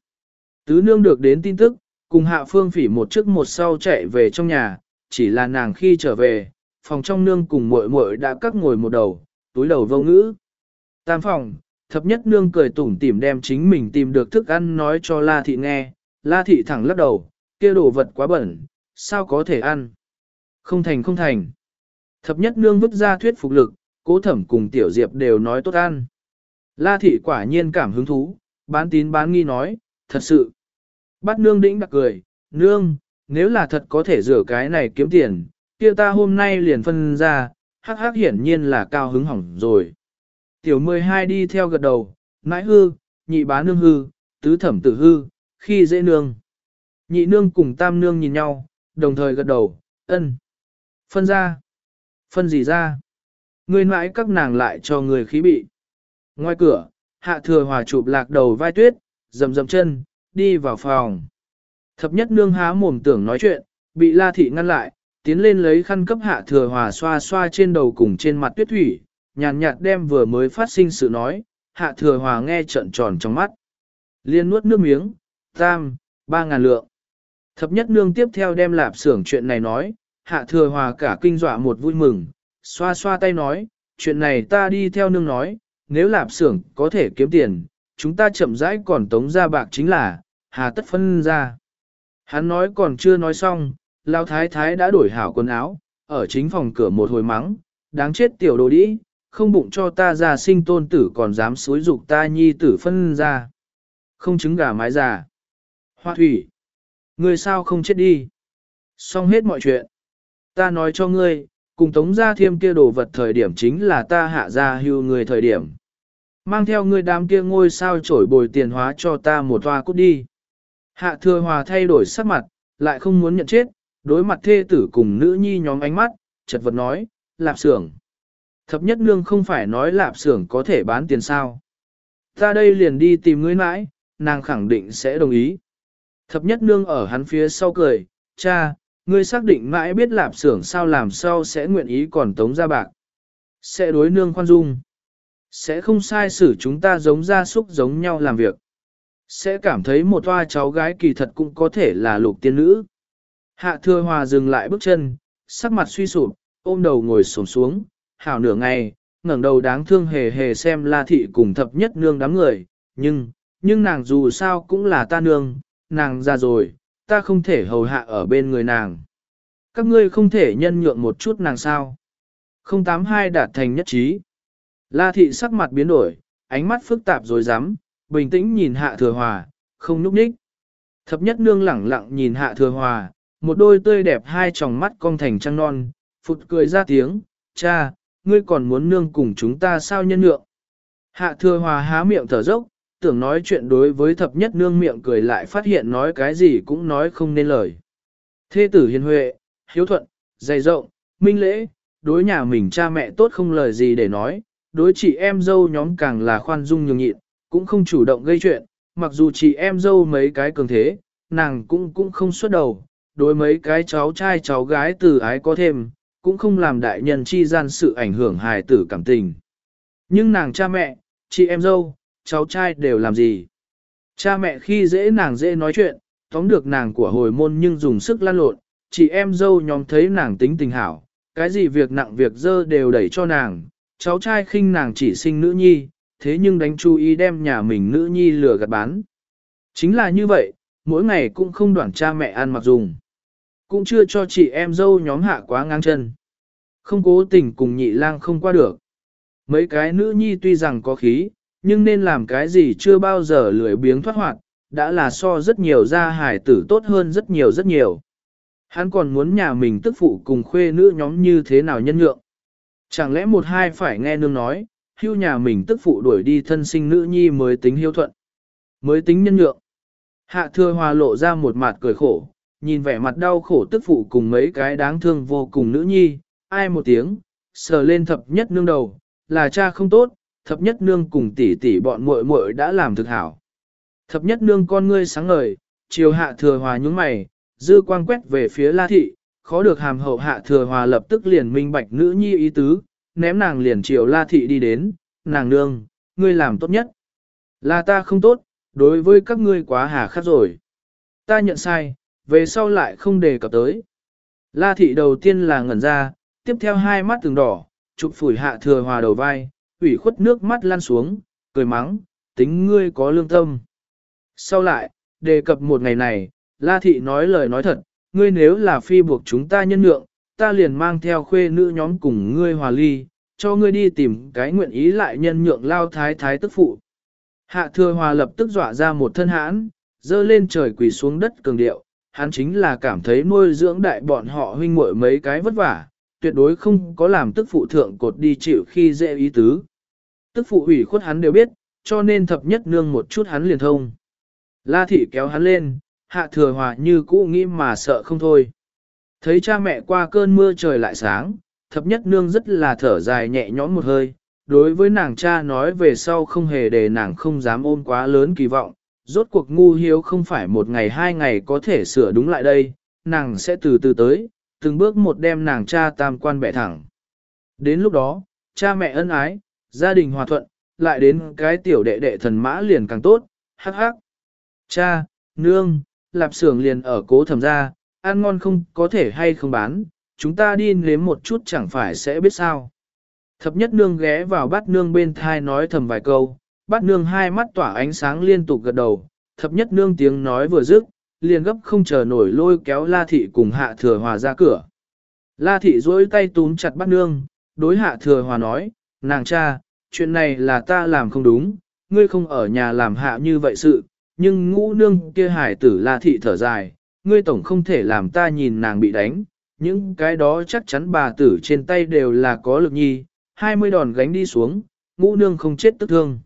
Tứ nương được đến tin tức, cùng hạ phương phỉ một trước một sau chạy về trong nhà, chỉ là nàng khi trở về, phòng trong nương cùng muội muội đã cắt ngồi một đầu, túi đầu vô ngữ. Tam phòng, thập nhất nương cười tủm tỉm đem chính mình tìm được thức ăn nói cho La Thị nghe, La Thị thẳng lắc đầu, kia đồ vật quá bẩn, sao có thể ăn. Không thành không thành. Thập nhất nương vứt ra thuyết phục lực, cố thẩm cùng tiểu diệp đều nói tốt ăn. La Thị quả nhiên cảm hứng thú, bán tín bán nghi nói, thật sự. Bắt nương đĩnh đặc cười, nương, nếu là thật có thể rửa cái này kiếm tiền, kia ta hôm nay liền phân ra, hắc hắc hiển nhiên là cao hứng hỏng rồi. Tiểu 12 đi theo gật đầu, nãi hư, nhị bá nương hư, tứ thẩm tử hư, khi dễ nương. Nhị nương cùng tam nương nhìn nhau, đồng thời gật đầu, ân. Phân ra. Phân gì ra? Người mãi các nàng lại cho người khí bị. Ngoài cửa, hạ thừa hòa chụp lạc đầu vai tuyết, dầm dầm chân, đi vào phòng. Thập nhất nương há mồm tưởng nói chuyện, bị la thị ngăn lại, tiến lên lấy khăn cấp hạ thừa hòa xoa xoa trên đầu cùng trên mặt tuyết thủy, nhàn nhạt đem vừa mới phát sinh sự nói, hạ thừa hòa nghe trợn tròn trong mắt. Liên nuốt nước miếng, tam, ba ngàn lượng. Thập nhất nương tiếp theo đem lạp xưởng chuyện này nói, hạ thừa hòa cả kinh dọa một vui mừng, xoa xoa tay nói, chuyện này ta đi theo nương nói, nếu lạp xưởng có thể kiếm tiền, chúng ta chậm rãi còn tống ra bạc chính là, hà tất phân ra. Hắn nói còn chưa nói xong, lao thái thái đã đổi hảo quần áo, ở chính phòng cửa một hồi mắng, đáng chết tiểu đồ đĩ, không bụng cho ta ra sinh tôn tử còn dám xối dục ta nhi tử phân ra. Không trứng gà mái già. Hoa thủy, ngươi sao không chết đi? Xong hết mọi chuyện. Ta nói cho ngươi, cùng tống gia thiêm kia đồ vật thời điểm chính là ta hạ ra hưu người thời điểm. Mang theo ngươi đám kia ngôi sao trổi bồi tiền hóa cho ta một toa cút đi. Hạ thừa hòa thay đổi sắc mặt, lại không muốn nhận chết, đối mặt thê tử cùng nữ nhi nhóm ánh mắt, chật vật nói, lạp xưởng. Thập nhất nương không phải nói lạp xưởng có thể bán tiền sao. Ta đây liền đi tìm ngươi mãi, nàng khẳng định sẽ đồng ý. Thập nhất nương ở hắn phía sau cười, cha, ngươi xác định mãi biết lạp xưởng sao làm sao sẽ nguyện ý còn tống ra bạc. Sẽ đối nương khoan dung. Sẽ không sai xử chúng ta giống gia súc giống nhau làm việc. Sẽ cảm thấy một toa cháu gái kỳ thật cũng có thể là lục tiên nữ. Hạ thừa hòa dừng lại bước chân, sắc mặt suy sụp, ôm đầu ngồi xổm xuống, hảo nửa ngày, ngẩng đầu đáng thương hề hề xem la thị cùng thập nhất nương đám người, nhưng, nhưng nàng dù sao cũng là ta nương, nàng ra rồi, ta không thể hầu hạ ở bên người nàng. Các ngươi không thể nhân nhượng một chút nàng sao. 082 đạt thành nhất trí. La thị sắc mặt biến đổi, ánh mắt phức tạp rồi dám, bình tĩnh nhìn hạ thừa hòa, không nhúc ních. Thập nhất nương lẳng lặng nhìn hạ thừa hòa, một đôi tươi đẹp hai tròng mắt cong thành trăng non, phụt cười ra tiếng, cha, ngươi còn muốn nương cùng chúng ta sao nhân nhượng. Hạ thừa hòa há miệng thở dốc, tưởng nói chuyện đối với thập nhất nương miệng cười lại phát hiện nói cái gì cũng nói không nên lời. Thê tử hiền huệ, hiếu thuận, dày rộng, minh lễ, đối nhà mình cha mẹ tốt không lời gì để nói, đối chị em dâu nhóm càng là khoan dung nhường nhịn, cũng không chủ động gây chuyện, mặc dù chị em dâu mấy cái cường thế, nàng cũng cũng không xuất đầu, đối mấy cái cháu trai cháu gái từ ái có thêm, cũng không làm đại nhân chi gian sự ảnh hưởng hài tử cảm tình. Nhưng nàng cha mẹ, chị em dâu, cháu trai đều làm gì? Cha mẹ khi dễ nàng dễ nói chuyện, tóm được nàng của hồi môn nhưng dùng sức lan lộn, chị em dâu nhóm thấy nàng tính tình hảo, cái gì việc nặng việc dơ đều đẩy cho nàng, cháu trai khinh nàng chỉ sinh nữ nhi, thế nhưng đánh chú ý đem nhà mình nữ nhi lừa gạt bán. Chính là như vậy, mỗi ngày cũng không đoạn cha mẹ ăn mặc dùng. Cũng chưa cho chị em dâu nhóm hạ quá ngang chân. Không cố tình cùng nhị lang không qua được. Mấy cái nữ nhi tuy rằng có khí, nhưng nên làm cái gì chưa bao giờ lười biếng thoát hoạt, đã là so rất nhiều gia hải tử tốt hơn rất nhiều rất nhiều. Hắn còn muốn nhà mình tức phụ cùng khuê nữ nhóm như thế nào nhân nhượng. Chẳng lẽ một hai phải nghe nương nói, hưu nhà mình tức phụ đuổi đi thân sinh nữ nhi mới tính hiếu thuận, mới tính nhân nhượng. Hạ thừa hòa lộ ra một mặt cười khổ, nhìn vẻ mặt đau khổ tức phụ cùng mấy cái đáng thương vô cùng nữ nhi, ai một tiếng, sờ lên thập nhất nương đầu, là cha không tốt, thập nhất nương cùng tỷ tỷ bọn muội muội đã làm thực hảo. Thập nhất nương con ngươi sáng ngời, chiều hạ thừa hòa nhúng mày, dư quang quét về phía la thị, khó được hàm hậu hạ thừa hòa lập tức liền minh bạch nữ nhi ý tứ, ném nàng liền chiều la thị đi đến, nàng nương, ngươi làm tốt nhất. Là ta không tốt, đối với các ngươi quá hà khắc rồi. Ta nhận sai, về sau lại không đề cập tới. La thị đầu tiên là ngẩn ra, tiếp theo hai mắt từng đỏ, chụp phủi hạ thừa hòa đầu vai, ủy khuất nước mắt lan xuống, cười mắng, tính ngươi có lương tâm. Sau lại, đề cập một ngày này, La thị nói lời nói thật, ngươi nếu là phi buộc chúng ta nhân lượng, ta liền mang theo khuê nữ nhóm cùng ngươi hòa ly, cho ngươi đi tìm cái nguyện ý lại nhân nhượng lao thái thái tức phụ. Hạ thừa hòa lập tức dọa ra một thân hãn, dơ lên trời quỳ xuống đất cường điệu, hắn chính là cảm thấy nuôi dưỡng đại bọn họ huynh muội mấy cái vất vả, tuyệt đối không có làm tức phụ thượng cột đi chịu khi dễ ý tứ. Tức phụ ủy khuất hắn đều biết, cho nên thập nhất nương một chút hắn liền thông. La thị kéo hắn lên, hạ thừa hòa như cũ nghĩ mà sợ không thôi. Thấy cha mẹ qua cơn mưa trời lại sáng, thập nhất nương rất là thở dài nhẹ nhõm một hơi, đối với nàng cha nói về sau không hề để nàng không dám ôm quá lớn kỳ vọng, rốt cuộc ngu hiếu không phải một ngày hai ngày có thể sửa đúng lại đây, nàng sẽ từ từ tới, từng bước một đem nàng cha tam quan bẻ thẳng. Đến lúc đó, cha mẹ ân ái, gia đình hòa thuận, lại đến cái tiểu đệ đệ thần mã liền càng tốt, hắc hắc. Cha, nương, lạp xưởng liền ở cố thẩm ra, ăn ngon không có thể hay không bán, chúng ta đi nếm một chút chẳng phải sẽ biết sao. Thập nhất nương ghé vào bát nương bên thai nói thầm vài câu, bát nương hai mắt tỏa ánh sáng liên tục gật đầu, thập nhất nương tiếng nói vừa dứt, liền gấp không chờ nổi lôi kéo la thị cùng hạ thừa hòa ra cửa. La thị duỗi tay túm chặt bát nương, đối hạ thừa hòa nói, nàng cha, chuyện này là ta làm không đúng, ngươi không ở nhà làm hạ như vậy sự, nhưng ngũ nương kia hải tử là thị thở dài, ngươi tổng không thể làm ta nhìn nàng bị đánh, những cái đó chắc chắn bà tử trên tay đều là có lực nhi, 20 đòn gánh đi xuống, ngũ nương không chết tức thương.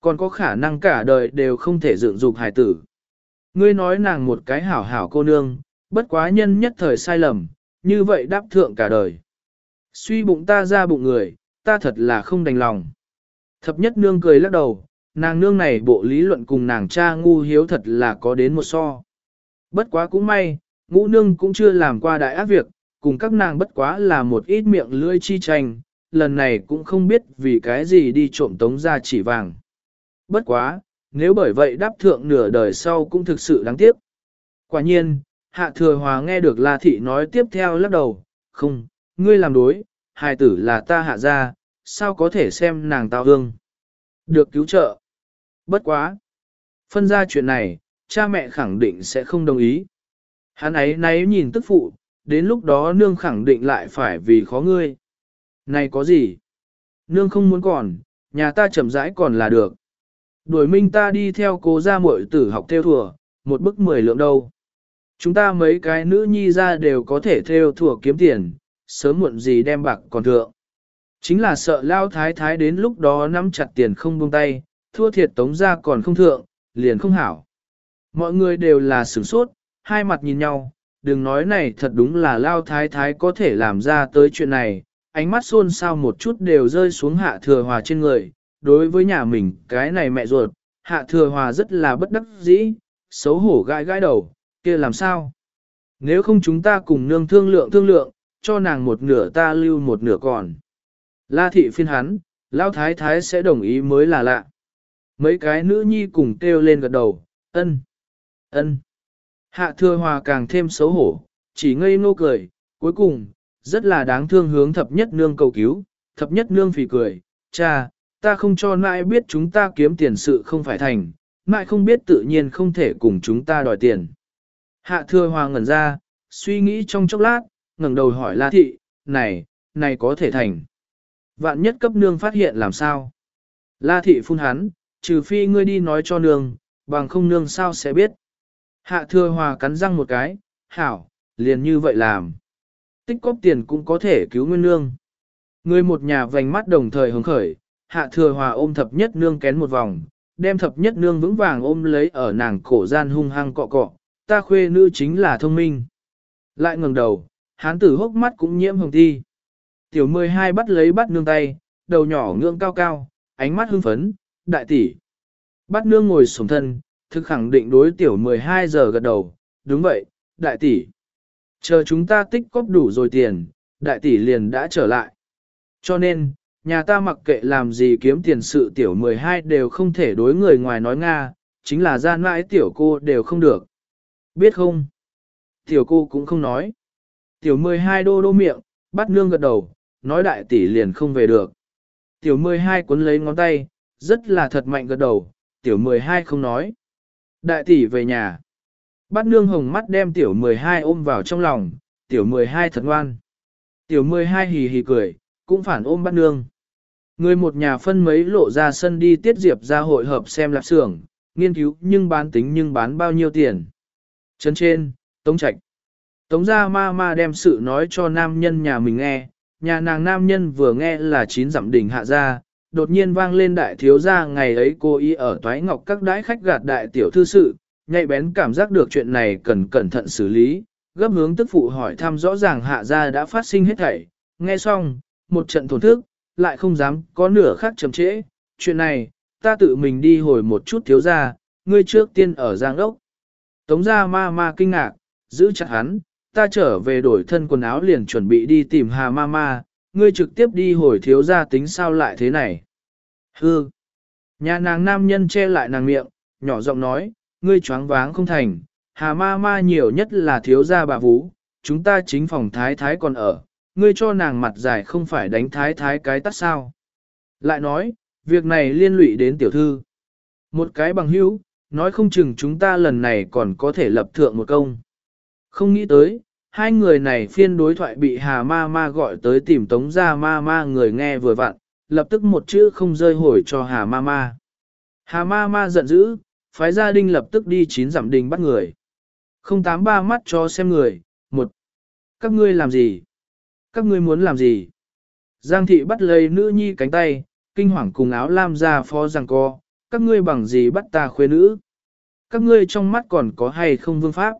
Còn có khả năng cả đời đều không thể dựng dục hải tử. Ngươi nói nàng một cái hảo hảo cô nương, bất quá nhân nhất thời sai lầm, như vậy đáp thượng cả đời. Suy bụng ta ra bụng người, ta thật là không đành lòng. Thập nhất nương cười lắc đầu, nàng nương này bộ lý luận cùng nàng cha ngu hiếu thật là có đến một so. Bất quá cũng may, ngũ nương cũng chưa làm qua đại ác việc, cùng các nàng bất quá là một ít miệng lưỡi chi tranh, lần này cũng không biết vì cái gì đi trộm tống ra chỉ vàng. Bất quá, nếu bởi vậy đáp thượng nửa đời sau cũng thực sự đáng tiếc. Quả nhiên, hạ thừa hòa nghe được La Thị nói tiếp theo lắc đầu, không, ngươi làm đối, hài tử là ta hạ ra, sao có thể xem nàng tao hương. Được cứu trợ. Bất quá. Phân ra chuyện này, cha mẹ khẳng định sẽ không đồng ý. Hắn ấy nấy nhìn tức phụ, đến lúc đó nương khẳng định lại phải vì khó ngươi. Này có gì? Nương không muốn còn, nhà ta chậm rãi còn là được. Đuổi minh ta đi theo cố gia muội tử học theo thùa, một bức mười lượng đâu. Chúng ta mấy cái nữ nhi ra đều có thể theo thùa kiếm tiền, sớm muộn gì đem bạc còn thượng. Chính là sợ lao thái thái đến lúc đó nắm chặt tiền không buông tay, thua thiệt tống ra còn không thượng, liền không hảo. Mọi người đều là sửng sốt, hai mặt nhìn nhau, đừng nói này thật đúng là lao thái thái có thể làm ra tới chuyện này, ánh mắt xôn xao một chút đều rơi xuống hạ thừa hòa trên người, đối với nhà mình cái này mẹ ruột, hạ thừa hòa rất là bất đắc dĩ, xấu hổ gãi gãi đầu, kia làm sao? Nếu không chúng ta cùng nương thương lượng thương lượng, cho nàng một nửa ta lưu một nửa còn. La thị phiên hắn, lao thái thái sẽ đồng ý mới là lạ. Mấy cái nữ nhi cùng kêu lên gật đầu, ân, ân. Hạ thừa hòa càng thêm xấu hổ, chỉ ngây ngô cười, cuối cùng, rất là đáng thương hướng thập nhất nương cầu cứu, thập nhất nương phì cười, cha, ta không cho nãi biết chúng ta kiếm tiền sự không phải thành, nãi không biết tự nhiên không thể cùng chúng ta đòi tiền. Hạ thừa hòa ngẩn ra, suy nghĩ trong chốc lát, ngẩng đầu hỏi La Thị, này, này có thể thành. Vạn nhất cấp nương phát hiện làm sao? La Thị phun hắn, trừ phi ngươi đi nói cho nương, bằng không nương sao sẽ biết. Hạ thừa hòa cắn răng một cái, hảo, liền như vậy làm. Tích cóp tiền cũng có thể cứu nguyên nương. Người một nhà vành mắt đồng thời hứng khởi, hạ thừa hòa ôm thập nhất nương kén một vòng, đem thập nhất nương vững vàng ôm lấy ở nàng cổ gian hung hăng cọ cọ, ta khuê nữ chính là thông minh. Lại ngẩng đầu, hán tử hốc mắt cũng nhiễm hồng thi. Tiểu 12 bắt lấy bắt nương tay, đầu nhỏ ngưỡng cao cao, ánh mắt hưng phấn, đại tỷ. Bắt nương ngồi sổng thân, thực khẳng định đối tiểu 12 giờ gật đầu, đúng vậy, đại tỷ. Chờ chúng ta tích cóp đủ rồi tiền, đại tỷ liền đã trở lại. Cho nên, nhà ta mặc kệ làm gì kiếm tiền sự tiểu 12 đều không thể đối người ngoài nói Nga, chính là gian mãi tiểu cô đều không được. Biết không? Tiểu cô cũng không nói. Tiểu 12 đô đô miệng, bắt nương gật đầu, nói đại tỷ liền không về được. Tiểu 12 cuốn lấy ngón tay, rất là thật mạnh gật đầu, tiểu 12 không nói. Đại tỷ về nhà. Bắt nương hồng mắt đem tiểu 12 ôm vào trong lòng, tiểu 12 thật ngoan. Tiểu 12 hì hì cười, cũng phản ôm bắt nương. Người một nhà phân mấy lộ ra sân đi tiết diệp ra hội hợp xem lạp xưởng, nghiên cứu nhưng bán tính nhưng bán bao nhiêu tiền. Chân trên, Tống Trạch. Tống gia ma ma đem sự nói cho nam nhân nhà mình nghe, nhà nàng nam nhân vừa nghe là chín dặm đỉnh hạ ra, đột nhiên vang lên đại thiếu gia ngày ấy cô ý ở toái ngọc các đái khách gạt đại tiểu thư sự, nhạy bén cảm giác được chuyện này cần cẩn thận xử lý, gấp hướng tức phụ hỏi thăm rõ ràng hạ gia đã phát sinh hết thảy, nghe xong, một trận thổn thức, lại không dám có nửa khác chậm trễ, chuyện này, ta tự mình đi hồi một chút thiếu gia, ngươi trước tiên ở giang đốc. Tống gia ma ma kinh ngạc, giữ chặt hắn, ta trở về đổi thân quần áo liền chuẩn bị đi tìm hà ma ma, ngươi trực tiếp đi hồi thiếu gia tính sao lại thế này. Hư! Nhà nàng nam nhân che lại nàng miệng, nhỏ giọng nói, ngươi choáng váng không thành, hà ma ma nhiều nhất là thiếu gia bà vú, chúng ta chính phòng thái thái còn ở, ngươi cho nàng mặt dài không phải đánh thái thái cái tắt sao. Lại nói, việc này liên lụy đến tiểu thư. Một cái bằng hữu, nói không chừng chúng ta lần này còn có thể lập thượng một công. Không nghĩ tới, hai người này phiên đối thoại bị Hà Ma Ma gọi tới tìm Tống Gia Ma Ma người nghe vừa vặn, lập tức một chữ không rơi hồi cho Hà Ma Ma. Hà Ma Ma giận dữ, phái gia đình lập tức đi chín giảm đình bắt người. Không tám ba mắt cho xem người, một. Các ngươi làm gì? Các ngươi muốn làm gì? Giang thị bắt lấy nữ nhi cánh tay, kinh hoàng cùng áo lam ra phó rằng co, các ngươi bằng gì bắt ta khuê nữ? Các ngươi trong mắt còn có hay không vương pháp?